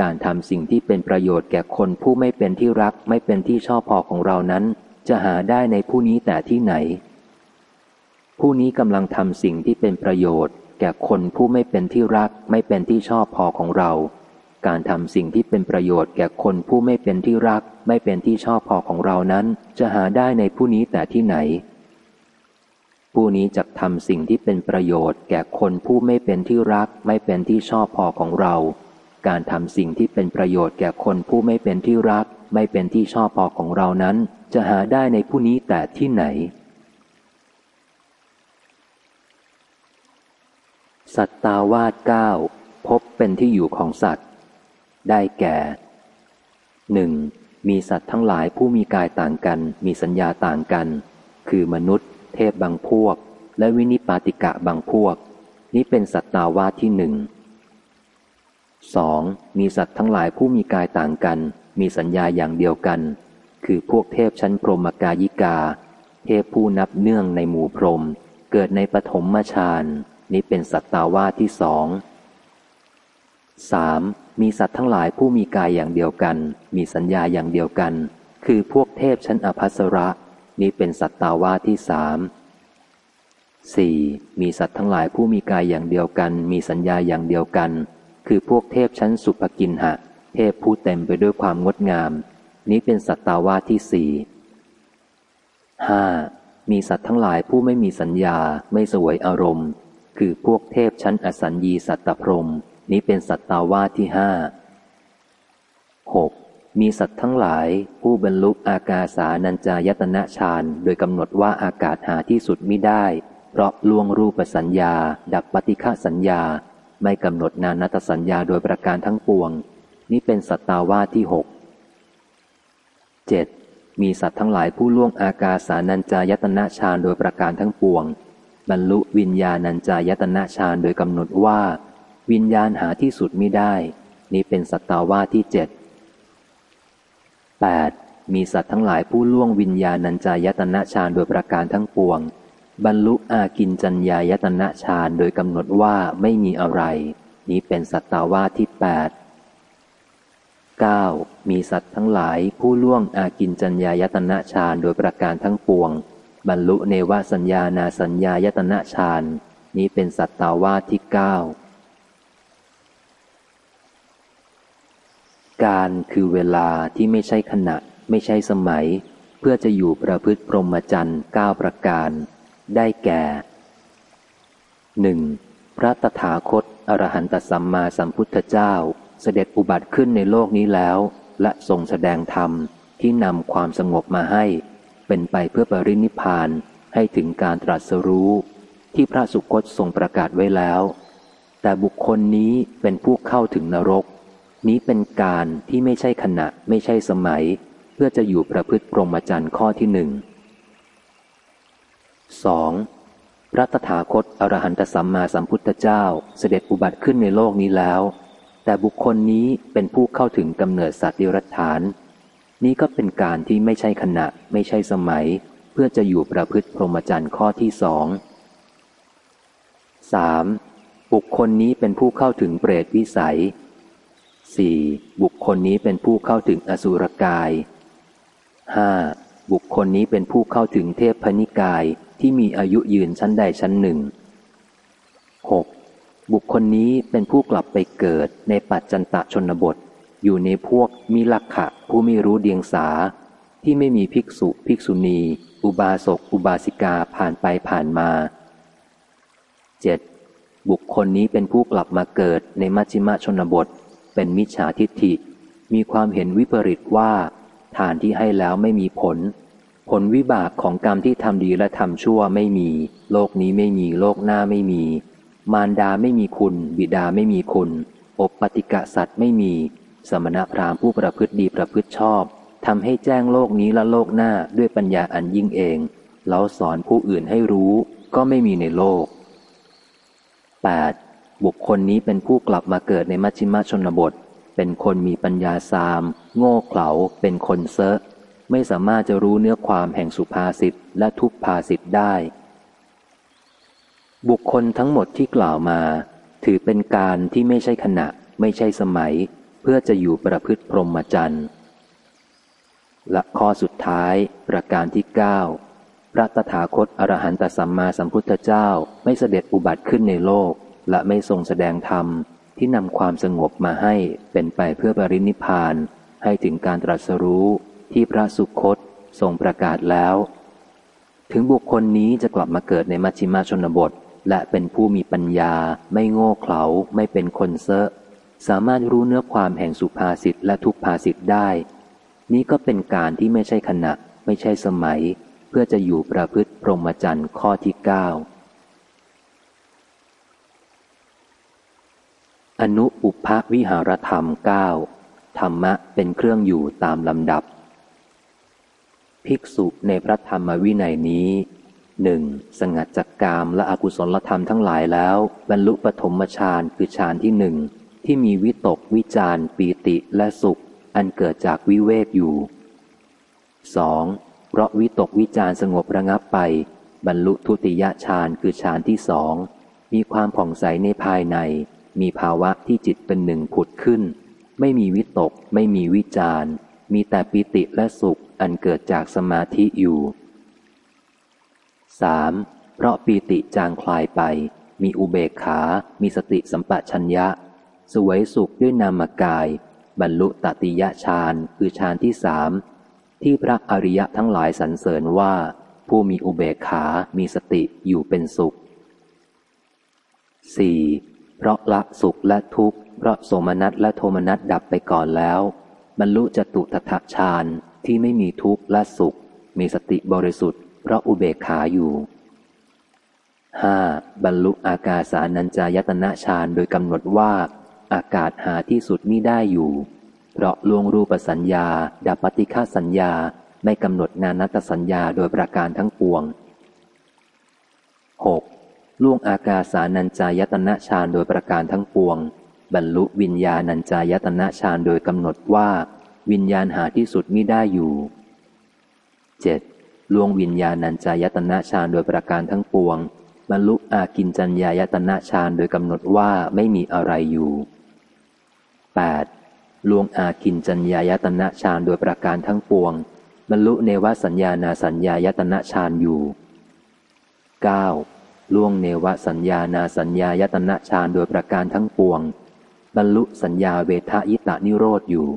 การทำสิ่งที่เป็นประโยชน์แก่คนผู้ไม่เป็นที่รัก ไม่เป็นที่ชอบพอของเรานั้น จะหาได้ในผู้นี้แต่ที่ไหน ผู้นี้กำลังทำสิ่งที่เป็นประโยชน์ แก่คนผู้ไม่เป็นที่รัก ไม่เป็นที่ชอบพอของเรา การทำสิ่งที่เป็นประโยชน์แก่คนผู้ไม่เป็นที่รัก ไม่เป็นที่ชอบพอของเรานั้น จะหาได้ในผู้นี้แต่ที่ไหน ผู้นี้จะทำสิ่งที่เป็นประโยชน์ แก่คนผู้ไม่เป็นที่รัก ไม่เป็นที่ชอบพอของเรา การทำสิ่งที่เป็นประโยชน์แก่คนผู้ไม่เป็นที่รัก ไม่เป็นที่ชอบพอของเรานั้น จะหาได้ในผู้นี้แต่ที่ไหน สัตตาวาสเก้าพบเป็นที่อยู่ของสัตว ได้แก่หนึ่งมีสัตว์ทั้งหลายผู้มีกายต่างกัน มีสัญญาต่างกัน คือมนุษย์ เทพบางพวก และวินิปาติกะบางพวก นี้เป็นสัตตาวาที่หนึ่งสองมีสัตว์ทั้งหลายผู้มีกายต่างกัน มีสัญญาอย่างเดียวกัน คือพวกเทพชั้นพรหมกายิกา เทพผู้นับเนื่องในหมู่พรหมเกิดในปฐมฌานนี้เป็นสัตตาวาที่สองามมีสัตว์ทั้งหลายผู้มีกายอย่างเดียวกัน มีสัญญาอย่างเดียวกัน คือพวกเทพชั้นอภัสระ นี้เป็นสัตตาวาที่สามสี่มีสัตว์ทั้งหลายผู้มีกายอย่างเดียวกัน มีสัญญาอย่างเดียวกัน คือพวกเทพชั้นสุภกินหะ เทพผู้เต็มไปด้วยความงดงาม นี้เป็นสัตตาวาที่สี่ห้ามีสัตว์ทั้งหลายผู้ไม่มีสัญญาไม่สวยอารมณ์ คือพวกเทพชั้นอสัญญีสัตตพรม นี้เป็นสัตตาวาที่ห้าหกมีสัตว์ทั้งหลายผู้บรรลุอากาสานัญจายตนะฌานโดยกำหนดว่าอากาศหาที่สุดมิได้ เพราะล่วงรูปสัญญา ดับปฏิฆะสัญญา ไม่กำหนดนานัตสัญญาโดยประการทั้งปวง นี้เป็นสัตตาวาที่หกเจ็ดมีสัตว์ทั้งหลายผู้ล่วงอากาสานัญจายตนะฌานโดยประการทั้งปวง บรรลุวิญญาณัญจายตนะฌานโดยกำหนดว่า วิญญาณหาที่สุดไม่ได้ นี้เป็นสัตตาวาที่เจ็ด 8. มีสัตว์ทั้งหลายผู้ล่วงวิญญาณัญจายตนะฌานโดยประการทั้งปวง บรรลุอากินจัญญายตนะฌานโดยกำหนดว่าไม่มีอะไร นี้เป็นสัตตาวาที่8 9. มีสัตว์ทั้งหลายผู้ล่วงอากินจัญญายตนะฌานโดยประการทั้งปวง บรรลุเนวสัญญานาสัญญายตนะฌานนี้เป็นสัตตาวาที่เก้า การคือเวลาที่ไม่ใช่ขณะ ไม่ใช่สมัย เพื่อจะอยู่ประพฤติพรหมจรรย์เก้าประการ ได้แก่หนึ่งพระตถาคต อรหันตสัมมาสัมพุทธเจ้า เสด็จอุบัติขึ้นในโลกนี้แล้ว และทรงแสดงธรรมที่นำความสงบมาให้ เป็นไปเพื่อปรินิพานให้ถึงการตรัสรู้ ที่พระสุคตทรงประกาศไว้แล้ว แต่บุคคลนี้เป็นผู้เข้าถึงนรก นี้เป็นการที่ไม่ใช่ขณะไม่ใช่สมัย เพื่อจะอยู่ประพฤติปรหมจรรย์ข้อที่หนึ่งสองพระตถาคตอรหันตสัมมาสัมพุทธเจ้าเสด็จอุบัติขึ้นในโลกนี้แล้ว แต่บุคคลนี้เป็นผู้เข้าถึงกำเนิดสัตว์ดิรัจฐาน นี้ก็เป็นการที่ไม่ใช่ขณะไม่ใช่สมัย เพื่อจะอยู่ประพฤติพรหมจรรย์ข้อที่สองสามบุคคลนี้เป็นผู้เข้าถึงเปรตวิสัย 4. บุคคลนี้เป็นผู้เข้าถึงอสุรกาย 5. บุคคลนี้เป็นผู้เข้าถึงเทพพนิกายที่มีอายุยืนชั้นใดชั้นหนึ่ง 6. บุคคลนี้เป็นผู้กลับไปเกิดในปัจจันตะชนบท อยู่ในพวกมิลักขะผู้ไม่รู้เดียงสา ที่ไม่มีภิกษุภิกษุณี อุบาสกอุบาสิกาผ่านไปผ่านมา 7. บุคคลนี้เป็นผู้กลับมาเกิดในมัชฌิมชนบท เป็นมิจฉาทิฏฐิ มีความเห็นวิปริตว่า ทานที่ให้แล้วไม่มีผล ผลวิบากของกรรมที่ทำดีและทำชั่วไม่มี โลกนี้ไม่มีโลกหน้าไม่มี มารดาไม่มีคุณ บิดาไม่มีคุณอบปฏิกะสัตว์ไม่มี สมณพราหมณ์ผู้ประพฤติดีประพฤติชอบทำให้แจ้งโลกนี้และโลกหน้าด้วยปัญญาอันยิ่งเองแล้วสอนผู้อื่นให้รู้ก็ไม่มีในโลก 8. บุคคลนี้เป็นผู้กลับมาเกิดในมัชชิมชนบท เป็นคนมีปัญญาสาม โง่เขลา เป็นคนเซอะ ไม่สามารถจะรู้เนื้อความแห่งสุภาษิตและทุกภาษิตได้ บุคคลทั้งหมดที่กล่าวมา ถือเป็นการที่ไม่ใช่ขณะ ไม่ใช่สมัย เพื่อจะอยู่ประพฤติพรหมจรรย์ และข้อสุดท้าย ประการที่เก้าพระตถาคตอรหันตสัมมาสัมพุทธเจ้าไม่เสด็จอุบัติขึ้นในโลก และไม่ทรงแสดงธรรมที่นำความสงบมาให้เป็นไปเพื่อปรินิพาน ให้ถึงการตรัสรู้ที่พระสุคตทรงประกาศแล้ว ถึงบุคคลนี้จะกลับมาเกิดในมัชชิมาชนบท และเป็นผู้มีปัญญา ไม่โง่เขลาไม่เป็นคนเซอะสามารถรู้เนื้อความแห่งสุภาษิตและทุกภาษิตได้ นี้ก็เป็นการที่ไม่ใช่ขณะ ไม่ใช่สมัย เพื่อจะอยู่ประพฤติพรหมจรรย์ข้อที่เก้า อนุอุปวิหารธรรมเก้าธรรมะเป็นเครื่องอยู่ตามลำดับ ภิกษุในพระธรรมวินัยนี้หนึ่งสงัดจากกามและอกุศลธรรมทั้งหลายแล้ว บรรลุปฐมฌานคือฌานที่หนึ่งที่มีวิตกวิจารปีติและสุข อันเกิดจากวิเวกอยู่ 2. เพราะวิตกวิจารสงบระงับไป บรรลุทุติยฌานคือฌานที่สองมีความผ่องใสในภายใน มีภาวะที่จิตเป็นหนึ่งผุดขึ้น ไม่มีวิตก ไม่มีวิจารมีแต่ปิติและสุขอันเกิดจากสมาธิอยู่ 3. เพราะปีติจางคลายไป มีอุเบกขา มีสติสัมปชัญญะ สวยสุขด้วยนามกาย บรรลุตติยฌานคือฌานที่สามที่พระอริยะทั้งหลายสรรเสริญว่า ผู้มีอุเบกขา มีสติอยู่เป็นสุข 4. เพราะละสุขและทุกข์เพราะโสมนัสและโทมนัสดับไปก่อนแล้ว บรรลุจตุตถฌานที่ไม่มีทุกข์และสุข มีสติบริสุทธิ์เพราะอุเบกขาอยู่ 5. บรรลุอากาสานัญจายตนะฌานโดยกำหนดว่า อากาศหาที่สุดมิได้อยู่ เพราะลวงรูปสัญญาดับปฏิฆาสัญญาไม่กำหนดนานัตสัญญาโดยประการทั้งปวง 6. ล่วงอากาสานัญจายตนะฌานโดยประการทั้งปวง บรรลุวิญญาณัญจายตนะฌานโดยกำหนดว่า วิญญาณหาที่สุดมิได้อยู่ 7. ล่วงวิญญาณัญจายตนะฌานโดยประการทั้งปวง บรรลุอากินจัญญายตนะฌานโดยกำหนดว่าไม่มีอะไรอยู่ 8. ลวงอากินจัญญายตนะฌานโดยประการทั้งปวง บรรลุเนวสัญญานาสัญญายตนะฌานอยู่ 9. ล่วงเนวสัญญานาสัญญายตนะฌานโดยประการทั้งปวง บรรลุสัญญาเวทายตานิโรธอยู่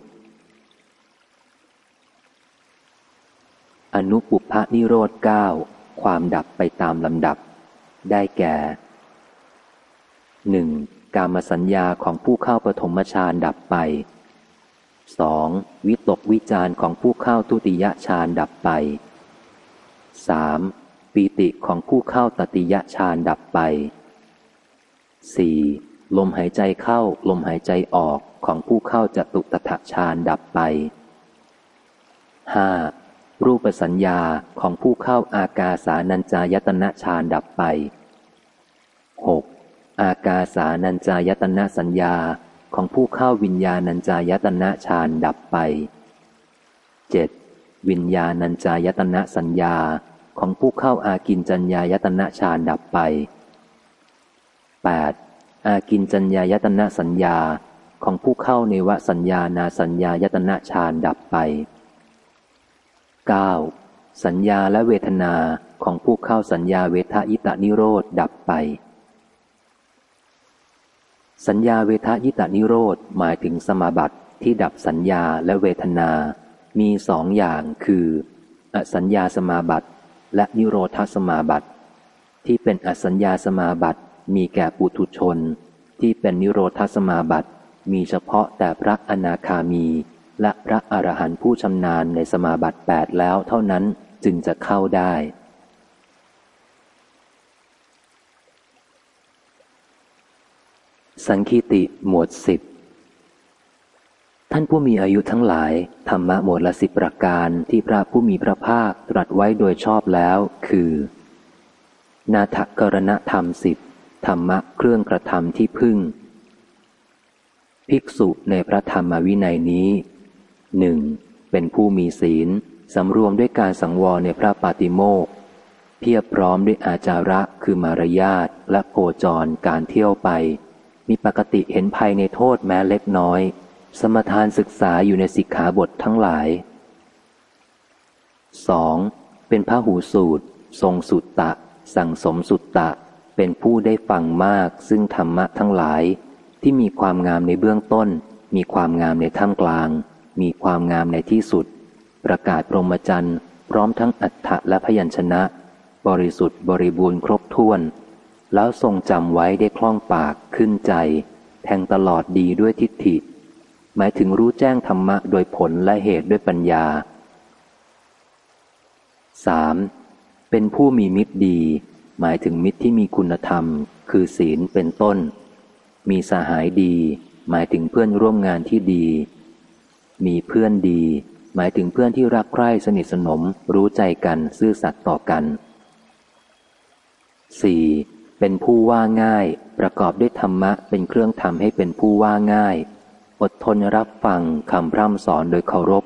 อนุปุพะนิโรธเก้าความดับไปตามลำดับ ได้แก่หนึ่งกามสัญญาของผู้เข้าปฐมฌานดับไปสองวิตกวิจารของผู้เข้าทุติยฌานดับไปสาม ปีติของผู้เข้าตติยฌานดับไปสี่ลมหายใจเข้าลมหายใจออกของผู้เข้าจตุตถฌานดับไปห้ารูปสัญญาของผู้เข้าอากาสานัญจายตนะฌานดับไป 6. อากาสานัญจายตนะสัญญาของผู้เข้าวิญญาณัญจายตนะฌานดับไป 7. วิญญาณัญจายตนะสัญญา ของผู้เข้าอากินจัญญายตนะฌานดับไป 8. อากินจัญญายตนะสัญญาของผู้เข้าในวสัญญานาสัญญายตนะฌานดับไป 9. สัญญาและเวทนาของผู้เข้าสัญญาเวทายตานิโรธดับไป สัญญาเวทายตานิโรธหมายถึงสมาบัติที่ดับสัญญาและเวทนา มีสองอย่างคือ อสัญญาสมาบัติ และนิโรธสมาบัติ ที่เป็นอสัญญาสมาบัติมีแก่ปุถุชน ที่เป็นนิโรธสมาบัติมีเฉพาะแต่พระอนาคามี และพระอรหันต์ผู้ชำนาญในสมาบัติแปดแล้วเท่านั้นจึงจะเข้าได้ สังคีติหมวดสิบ ท่านผู้มีอายุทั้งหลาย ธรรมะหมวดละสิบประการที่พระผู้มีพระภาคตรัสไว้โดยชอบแล้ว คือ นาทกรณธรรมสิบธรรมะเครื่องกระทำที่พึ่ง ภิกษุในพระธรรมวินัยนี้หนึ่งเป็นผู้มีศีลสำรวมด้วยการสังวรในพระปาติโมกเพียบพร้อมด้วยอาจาระคือมารยาทและโกจรการเที่ยวไป มีปกติเห็นภัยในโทษแม้เล็กน้อย สมทานศึกษาอยู่ในสิกขาบททั้งหลาย 2. เป็นพระหูสูตร ทรงสุตตะ สั่งสมสุตตะ เป็นผู้ได้ฟังมากซึ่งธรรมะทั้งหลาย ที่มีความงามในเบื้องต้น มีความงามในท่ามกลาง มีความงามในที่สุด ประกาศพรหมจรรย์พร้อมทั้งอัฏฐะและพยัญชนะ บริสุทธิ์บริบูรณ์ครบถ้วน แล้วทรงจำไว้ได้คล่องปากขึ้นใจ แทงตลอดดีด้วยทิฏฐิ หมายถึงรู้แจ้งธรรมะโดยผลและเหตุด้วยปัญญา 3. เป็นผู้มีมิตรดี หมายถึงมิตรที่มีคุณธรรม คือศีลเป็นต้น มีสหายดี หมายถึงเพื่อนร่วมงานที่ดี มีเพื่อนดี หมายถึงเพื่อนที่รักใคร่สนิทสนม รู้ใจกันซื่อสัตย์ต่อกัน 4. เป็นผู้ว่าง่าย ประกอบด้วยธรรมะเป็นเครื่องทำให้เป็นผู้ว่าง่าย อดทนรับฟังคำพร่ำสอนโดยเคารพ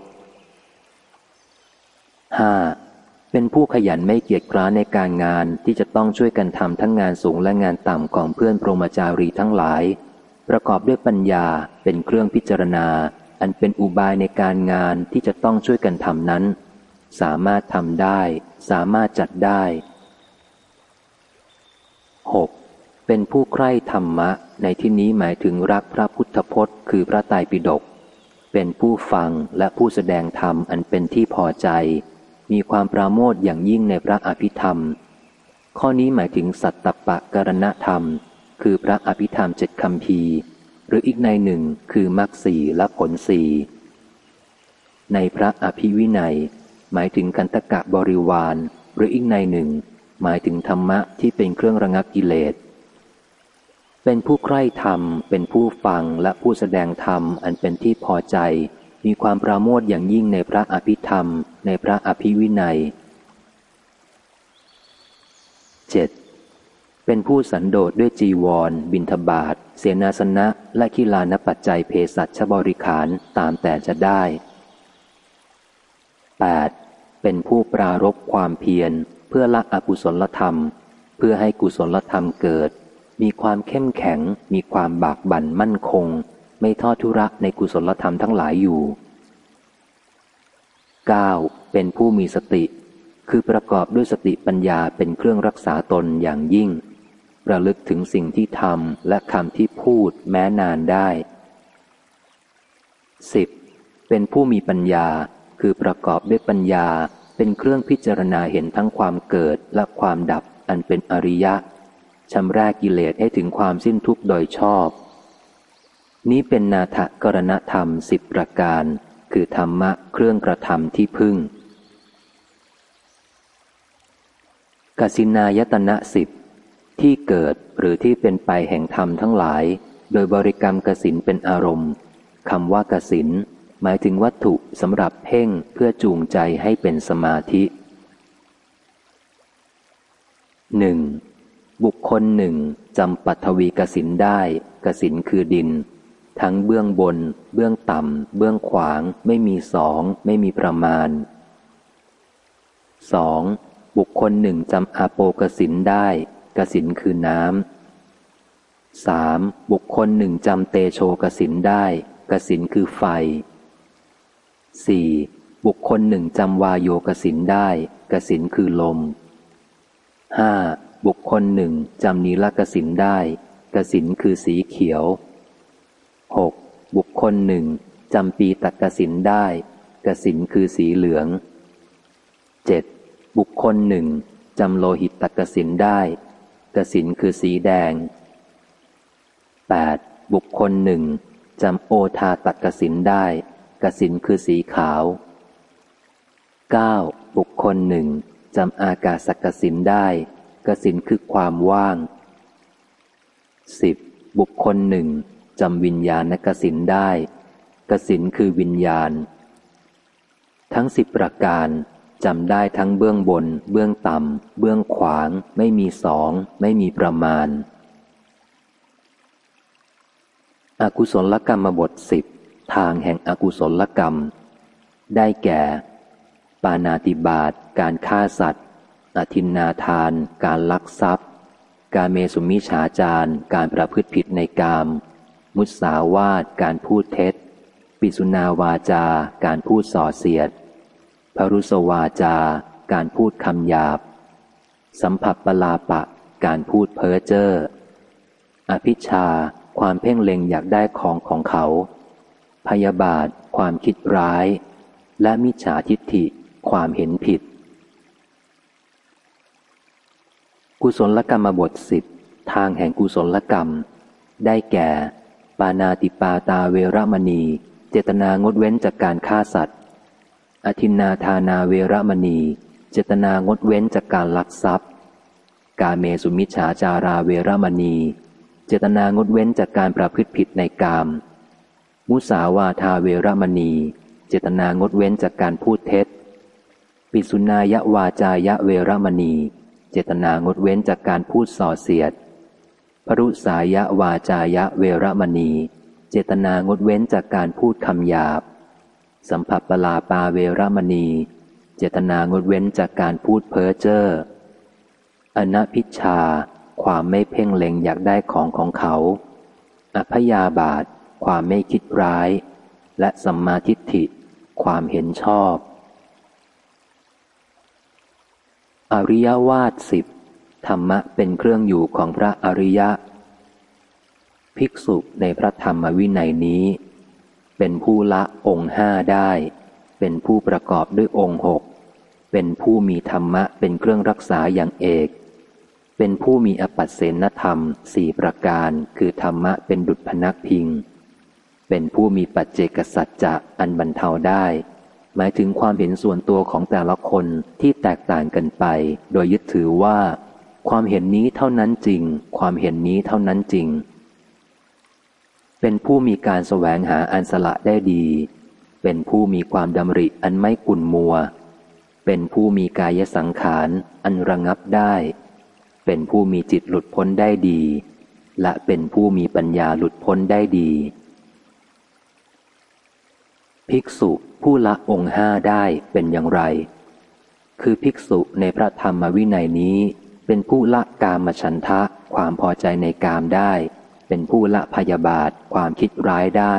5. เป็นผู้ขยันไม่เกียจคร้านในการงานที่จะต้องช่วยกันทำทั้งงานสูงและงานต่ำของเพื่อนปรมจารีทั้งหลาย ประกอบด้วยปัญญาเป็นเครื่องพิจารณา อันเป็นอุบายในการงานที่จะต้องช่วยกันทำนั้น สามารถทำได้ สามารถจัดได้ 6. เป็นผู้ใคร่ธรรมะ ในที่นี้หมายถึงรักพระพุทธพจน์ คือพระไตรปิฎกเป็นผู้ฟังและผู้แสดงธรรมอันเป็นที่พอใจ มีความปราโมทอย่างยิ่งในพระอภิธรรม ข้อนี้หมายถึงสัตตปะกรณธรรม คือพระอภิธรรมเจ็ดคำพีหรืออีกในหนึ่งคือมรรคสีและผลสีในพระอภิวินัย หมายถึงกันตกะบริวาร หรืออีกในหนึ่ง หมายถึงธรรมะที่เป็นเครื่องระงับกิเลส เป็นผู้ใคร่ธรรม เป็นผู้ฟังและผู้แสดงธรรมอันเป็นที่พอใจ มีความปราโมทอย่างยิ่งในพระอภิธรรม ในพระอภิวินัย 7. เป็นผู้สันโดษด้วยจีวร บินทบาท เสนาสนะ และกีฬานปัจจัยเพศัชบริขารตามแต่จะได้ 8. เป็นผู้ปรารบความเพียร เพื่อละอกุศลธรรม เพื่อให้กุศลธรรมเกิด มีความเข้มแข็ง มีความบากบั่นมั่นคง ไม่ทอดทุระในกุศลธรรมทั้งหลายอยู่ 9. เป็นผู้มีสติ คือประกอบด้วยสติปัญญาเป็นเครื่องรักษาตนอย่างยิ่ง ระลึกถึงสิ่งที่ทำและคำที่พูดแม้นานได้ 10. เป็นผู้มีปัญญา คือประกอบด้วยปัญญาเป็นเครื่องพิจารณาเห็นทั้งความเกิดและความดับอันเป็นอริยะ ชำระกิเลสให้ถึงความสิ้นทุกข์โดยชอบ นี้เป็นนาถกรณธรรมสิบประการ คือธรรมะเครื่องกระทำที่พึ่งกสินายตนะสิบที่เกิดหรือที่เป็นไปแห่งธรรมทั้งหลาย โดยบริกรรมกสินเป็นอารมณ์คำว่ากสินหมายถึงวัตถุสำหรับเพ่งเพื่อจูงใจให้เป็นสมาธิหนึ่ง บุคคลหนึ่งจำปัทวีกสินได้กสินคือดิน ทั้งเบื้องบน เบื้องต่ำ เบื้องขวาง ไม่มีสอง ไม่มีประมาณ 2. บุคคลหนึ่งจำอาโปกสินได้กสินคือน้ำ 3. บุคคลหนึ่งจำเตโชกสินได้กสินคือไฟ 4. บุคคลหนึ่งจำวายโยกสินได้กสินคือลม 5. บุคคลหนึ่งจำนีลกสินได้กสินคือสีเขียว 6. บุคคลหนึ่งจำปีตักกสินได้กสินคือสีเหลือง 7. บุคคลหนึ่งจำโลหิตตักกสินได้กสินคือสีแดง 8. บุคคลหนึ่งจำโอทาตักกสินได้กสินคือสีขาว 9. บุคคลหนึ่งจำอากาศกสินได้ กสินคือความว่าง 10. บุคคลหนึ่งจำวิญญาณกสินได้ กสินคือวิญญาณ ทั้งสิบประการจำได้ทั้งเบื้องบน เบื้องต่ำ เบื้องขวาง ไม่มีสอง ไม่มีประมาณอกุศลกรรมบทสิบทางแห่งอกุศลกรรม ได้แก่ ปานาติบาตการฆ่าสัตว์ อธินนาทาน การลักทรัพย์ การเมสุมิฉาจารการประพฤติผิดในกาม มุสาวาทการพูดเท็จ ปิสุนาวาจา การพูดส่อเสียด พรุสวาจา การพูดคำหยาบ สัมผัสปลาปะ การพูดเพ้อเจ้อ อภิชา ความเพ่งเล็งอยากได้ของของเขา พยาบาท ความคิดร้าย และมิจฉาทิฏฐิ ความเห็นผิด กุศลกรรมบทสิบทางแห่งกุศลกรรม ได้แก่ ปานาติปาตาเวรมณี เจตนางดเว้นจากการฆ่าสัตว์ อธินนาธานาเวรมณี เจตนางดเว้นจากการลักทรัพย์ กาเมสุมิจฉาจาราเวรมณี เจตนางดเว้นจากการประพฤติผิดในกาม มุสาวาทาเวรมณี เจตนางดเว้นจากการพูดเท็จ ปิสุนายะวาจายะเวรมณี เจตนางดเว้นจากการพูดส่อเสียดพรุสายะวาจายะเวรมณี เจตนางดเว้นจากการพูดคำหยาบ สัมผัสปลาปาเวรมณี เจตนางดเว้นจากการพูดเพ้อเจ้ออนัพิชา ความไม่เพ่งเล็งอยากได้ของของเขาอภยาบาท ความไม่คิดร้าย และสัมมาทิฏฐิ ความเห็นชอบ อริยวาทสิบธรรมะเป็นเครื่องอยู่ของพระอริยะ ภิกษุในพระธรรมวินัยนี้ เป็นผู้ละองค์ห้าได้ เป็นผู้ประกอบด้วยองค์หกเป็นผู้มีธรรมะเป็นเครื่องรักษาอย่างเอก เป็นผู้มีอปัสเสนธรรมสี่ประการคือธรรมะเป็นดุจพนักพิง เป็นผู้มีปัจเจกสัจจะอันบรรเทาได้ หมายถึงความเห็นส่วนตัวของแต่ละคนที่แตกต่างกันไป โดยยึดถือว่า ความเห็นนี้เท่านั้นจริง ความเห็นนี้เท่านั้นจริง เป็นผู้มีการแสวงหาอันสละได้ดี เป็นผู้มีความดำริอันไม่กุ่นมัว เป็นผู้มีกายสังขาร อันระงับได้ เป็นผู้มีจิตหลุดพ้นได้ดี และเป็นผู้มีปัญญาหลุดพ้นได้ดี ภิกษุ ผู้ละองค์ห้าได้เป็นอย่างไร คือภิกษุในพระธรรมวินัยนี้ เป็นผู้ละกามฉันทะความพอใจในกามได้ เป็นผู้ละพยาบาทความคิดร้ายได้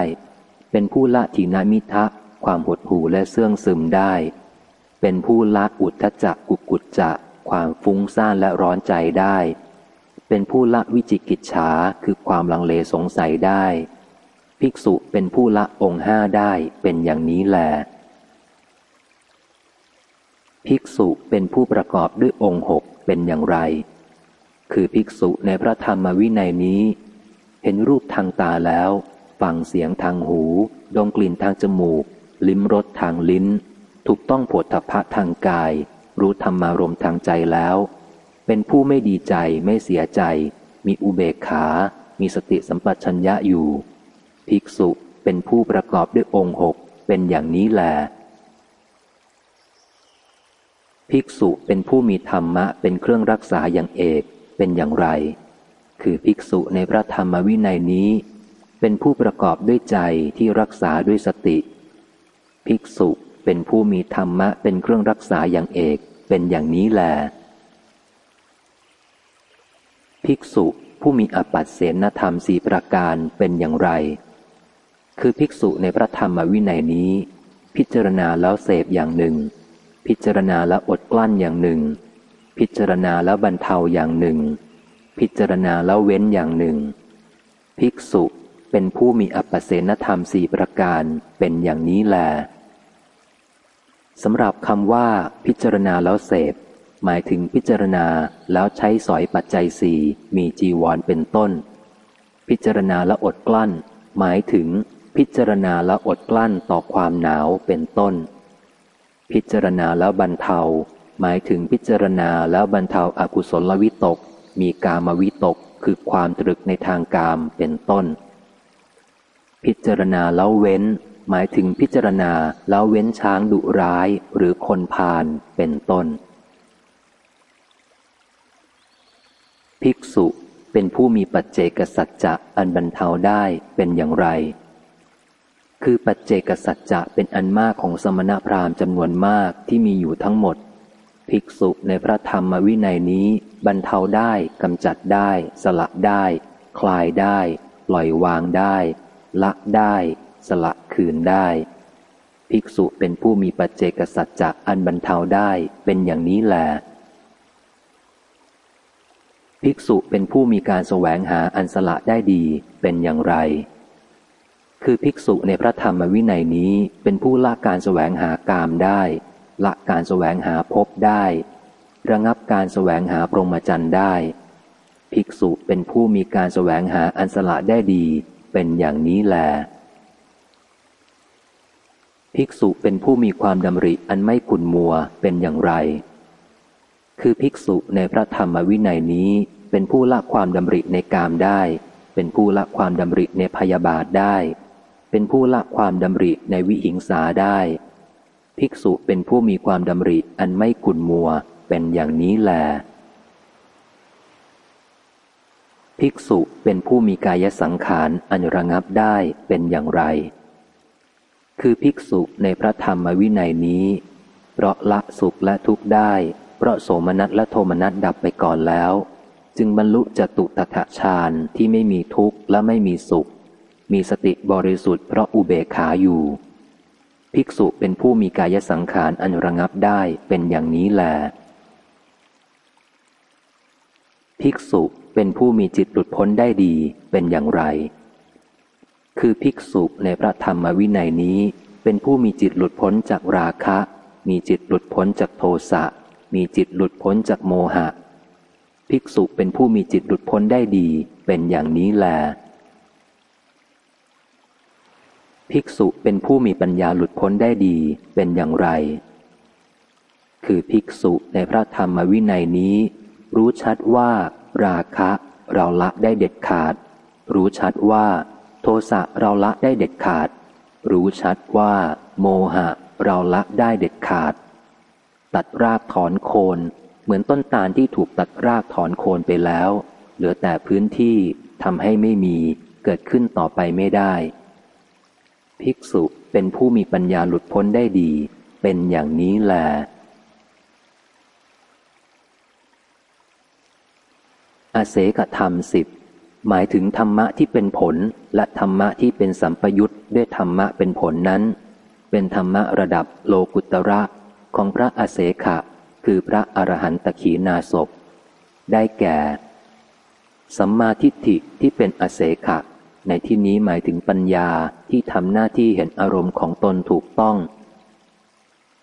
เป็นผู้ละทีนามิทะความหดหู่และเสื่องซึมได้ เป็นผู้ละอุทธจักกุกุจจะความฟุ้งซ่านและร้อนใจได้ เป็นผู้ละวิจิกิจฉาคือความลังเลสงสัยได้ ภิกษุเป็นผู้ละองค์ห้าได้เป็นอย่างนี้แล ภิกษุเป็นผู้ประกอบด้วยองค์หกเป็นอย่างไร คือภิกษุในพระธรรมวินัยนี้ เห็นรูปทางตาแล้ว ฟังเสียงทางหู ดมกลิ่นทางจมูก ลิ้มรสทางลิ้น ถูกต้องผดทพะทางกาย รู้ธรรมารมทางใจแล้ว เป็นผู้ไม่ดีใจไม่เสียใจ มีอุเบกขา มีสติสัมปชัญญะอยู่ ภิกษุเป็นผู้ประกอบด้วยองค์หกเป็นอย่างนี้แล ภิกษุเป็นผู้มีธรรมะเป็นเครื่องรักษาอย่างเอกเป็นอย่างไร คือภิกษุในพระธรรมวินัยนี้ เป็นผู้ประกอบด้วยใจที่รักษาด้วยสติ ภิกษุเป็นผู้มีธรรมะเป็นเครื่องรักษาอย่างเอกเป็นอย่างนี้แล ภิกษุผู้มีอปัตเสนธรรมสีประการเป็นอย่างไร คือภิกษุในพระธรรมวินัยนี้ พิจารณาแล้วเสพอย่างหนึ่ง พิจารณาแล้วอดกลั้นอย่างหนึ่ง พิจารณาแล้วบรรเทาอย่างหนึ่ง พิจารณาแล้วเว้นอย่างหนึ่ง ภิกษุเป็นผู้มีอัปเสนธรรมสี่ประการเป็นอย่างนี้แลสำหรับคำว่าพิจารณาแล้วเสพ หมายถึงพิจารณาแล้วใช้สอยปัจจัยสี่มีจีวรเป็นต้น พิจารณาแล้วอดกลั้น หมายถึง พิจารณาแล้วอดกลั้นต่อความหนาวเป็นต้น พิจารณาแล้วบรรเทา หมายถึงพิจารณาแล้วบรรเทาอากุศลวิตก มีกามวิตกคือความตรึกในทางกามเป็นต้น พิจารณาแล้วเว้น หมายถึงพิจารณาแล้วเว้นช้างดุร้ายหรือคนพาลเป็นต้น ภิกษุเป็นผู้มีปัจเจกสัจจะอันบรรเทาได้เป็นอย่างไร คือปัจเจกสัจจะเป็นอันมากของสมณพราหมณ์จำนวนมากที่มีอยู่ทั้งหมด ภิกษุในพระธรรมวินัยนี้บรรเทาได้กำจัดได้ สละได้ คลายได้ ปล่อยวางได้ ละได้ สละคืนได้ ภิกษุเป็นผู้มีปัจเจกสัจจะอันบรรเทาได้เป็นอย่างนี้แหละภิกษุเป็นผู้มีการแสวงหาอันสละได้ดีเป็นอย่างไร คือภิกษุในพระธรรมวินัยนี้เป็นผู้ละการแสวงหากามได้ ละการแสวงหาพบได้ ระงับการแสวงหาปรมจันได้ ภิกษุเป็นผู้มีการแสวงหาอันสละได้ดี เป็นอย่างนี้แล ภิกษุเป็นผู้มีความดำริอันไม่ขุนมัวเป็นอย่างไร คือภิกษุในพระธรรมวินัยนี้เป็นผู้ละความดำริในกามได้ เป็นผู้ละความดำริในพยาบาทได้ เป็นผู้ละความดำริในวิหิงสาได้ ภิกษุเป็นผู้มีความดำริอันไม่ขุนมัวเป็นอย่างนี้แล ภิกษุเป็นผู้มีกายสังขารอันระงับได้เป็นอย่างไร คือภิกษุในพระธรรมวินัยนี้ เพราะละสุขและทุกข์ได้ เพราะโสมนัสและโทมนัสดับไปก่อนแล้ว จึงบรรลุจตุตถะฌานที่ไม่มีทุกข์และไม่มีสุข มีสติบริสุทธิ์เพราะอุเบกขาอยู่ ภิกษุเป็นผู้มีกายสังขารอันระงับได้เป็นอย่างนี้แล ภิกษุเป็นผู้มีจิตหลุดพ้นได้ดีเป็นอย่างไร คือภิกษุในพระธรรมวินัยนี้ เป็นผู้มีจิตหลุดพ้นจากราคะ มีจิตหลุดพ้นจากโทสะ มีจิตหลุดพ้นจากโมหะ ภิกษุเป็นผู้มีจิตหลุดพ้นได้ดีเป็นอย่างนี้แล ภิกษุเป็นผู้มีปัญญาหลุดพ้นได้ดีเป็นอย่างไร คือภิกษุในพระธรรมวินัยนี้ รู้ชัดว่า ราคะเราละได้เด็ดขาด รู้ชัดว่า โทสะเราละได้เด็ดขาด รู้ชัดว่า โมหะเราละได้เด็ดขาด ตัดรากถอนโคนเหมือนต้นตาลที่ถูกตัดรากถอนโคนไปแล้ว เหลือแต่พื้นที่ทำให้ไม่มีเกิดขึ้นต่อไปไม่ได้ ภิกษุเป็นผู้มีปัญญาหลุดพ้นได้ดี เป็นอย่างนี้แลอาเสกธรรมสิบหมายถึงธรรมะที่เป็นผลและธรรมะที่เป็นสัมปยุตด้วยธรรมะเป็นผลนั้น เป็นธรรมะระดับโลกุตระของพระอาเสขะ คือพระอรหันตขีนาศพได้แก่ สัมมาทิฏฐิที่เป็นอาเสขะ ในที่นี้หมายถึงปัญญาที่ทำหน้าที่เห็นอารมณ์ของตนถูกต้อง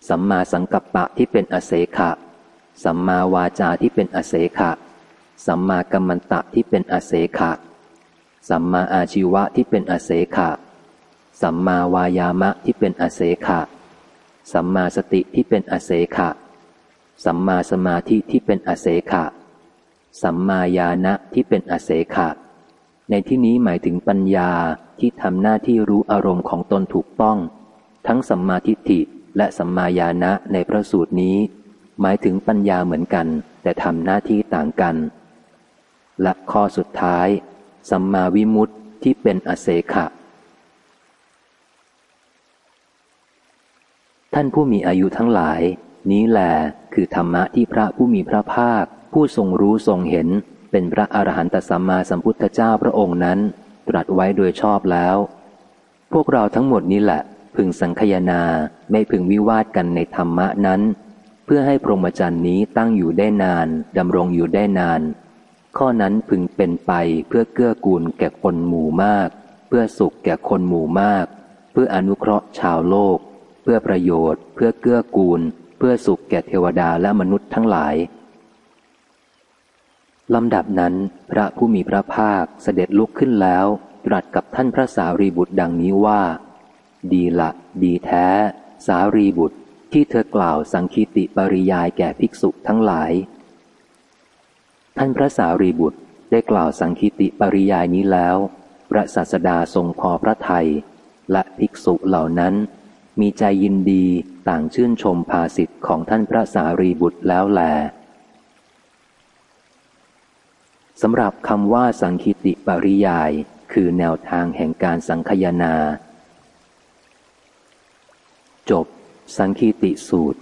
สัมมาสังกัปปะที่เป็นอเสขะ สัมมาวาจาที่เป็นอเสขะ สัมมากัมมันตะที่เป็นอเสขะ สัมมาอาชีวะที่เป็นอเสขะ สัมมาวายามะที่เป็นอเสขะ สัมมาสติที่เป็นอเสขะ สัมมาสมาธิที่เป็นอเสขะ สัมมาญาณะที่เป็นอเสขะ ในที่นี้หมายถึงปัญญาที่ทำหน้าที่รู้อารมณ์ของตนถูกต้อง ทั้งสัมมาทิฏฐิและสัมมาญาณะในพระสูตรนี้ หมายถึงปัญญาเหมือนกัน แต่ทำหน้าที่ต่างกัน และข้อสุดท้าย สัมมาวิมุตติที่เป็นอเสขะ ท่านผู้มีอายุทั้งหลาย นี้แหละคือธรรมะที่พระผู้มีพระภาค ผู้ทรงรู้ทรงเห็น เป็นพระอรหันตสัมมาสัมพุทธเจ้าพระองค์นั้น ตรัสไว้โดยชอบแล้ว พวกเราทั้งหมดนี้แหละ พึงสังคยนาไม่พึงวิวาทกันในธรรมะนั้น เพื่อให้พรหมจรรย์นี้ตั้งอยู่ได้นานดำรงอยู่ได้นาน ข้อนั้นพึงเป็นไปเพื่อเกื้อกูลแก่คนหมู่มาก เพื่อสุขแก่คนหมู่มาก เพื่ออนุเคราะห์ชาวโลก เพื่อประโยชน์ เพื่อเกื้อกูล เพื่อสุขแก่เทวดาและมนุษย์ทั้งหลาย ลำดับนั้น พระผู้มีพระภาคเสด็จลุกขึ้นแล้ว ตรัสกับท่านพระสารีบุตรดังนี้ว่า ดีละ ดีแท้ สารีบุตรที่เธอกล่าวสังคีติปริยายแก่ภิกษุทั้งหลาย ท่านพระสารีบุตรได้กล่าวสังคิติปริยายนี้แล้ว พระศาสดาทรงพอพระไทยและภิกษุเหล่านั้น มีใจยินดีต่างชื่นชมภาสิทธิ์ของท่านพระสารีบุตรแล้วแหล สำหรับคำว่าสังคิติปริยาย คือแนวทางแห่งการสังคยนา จบ สังคีติสูตร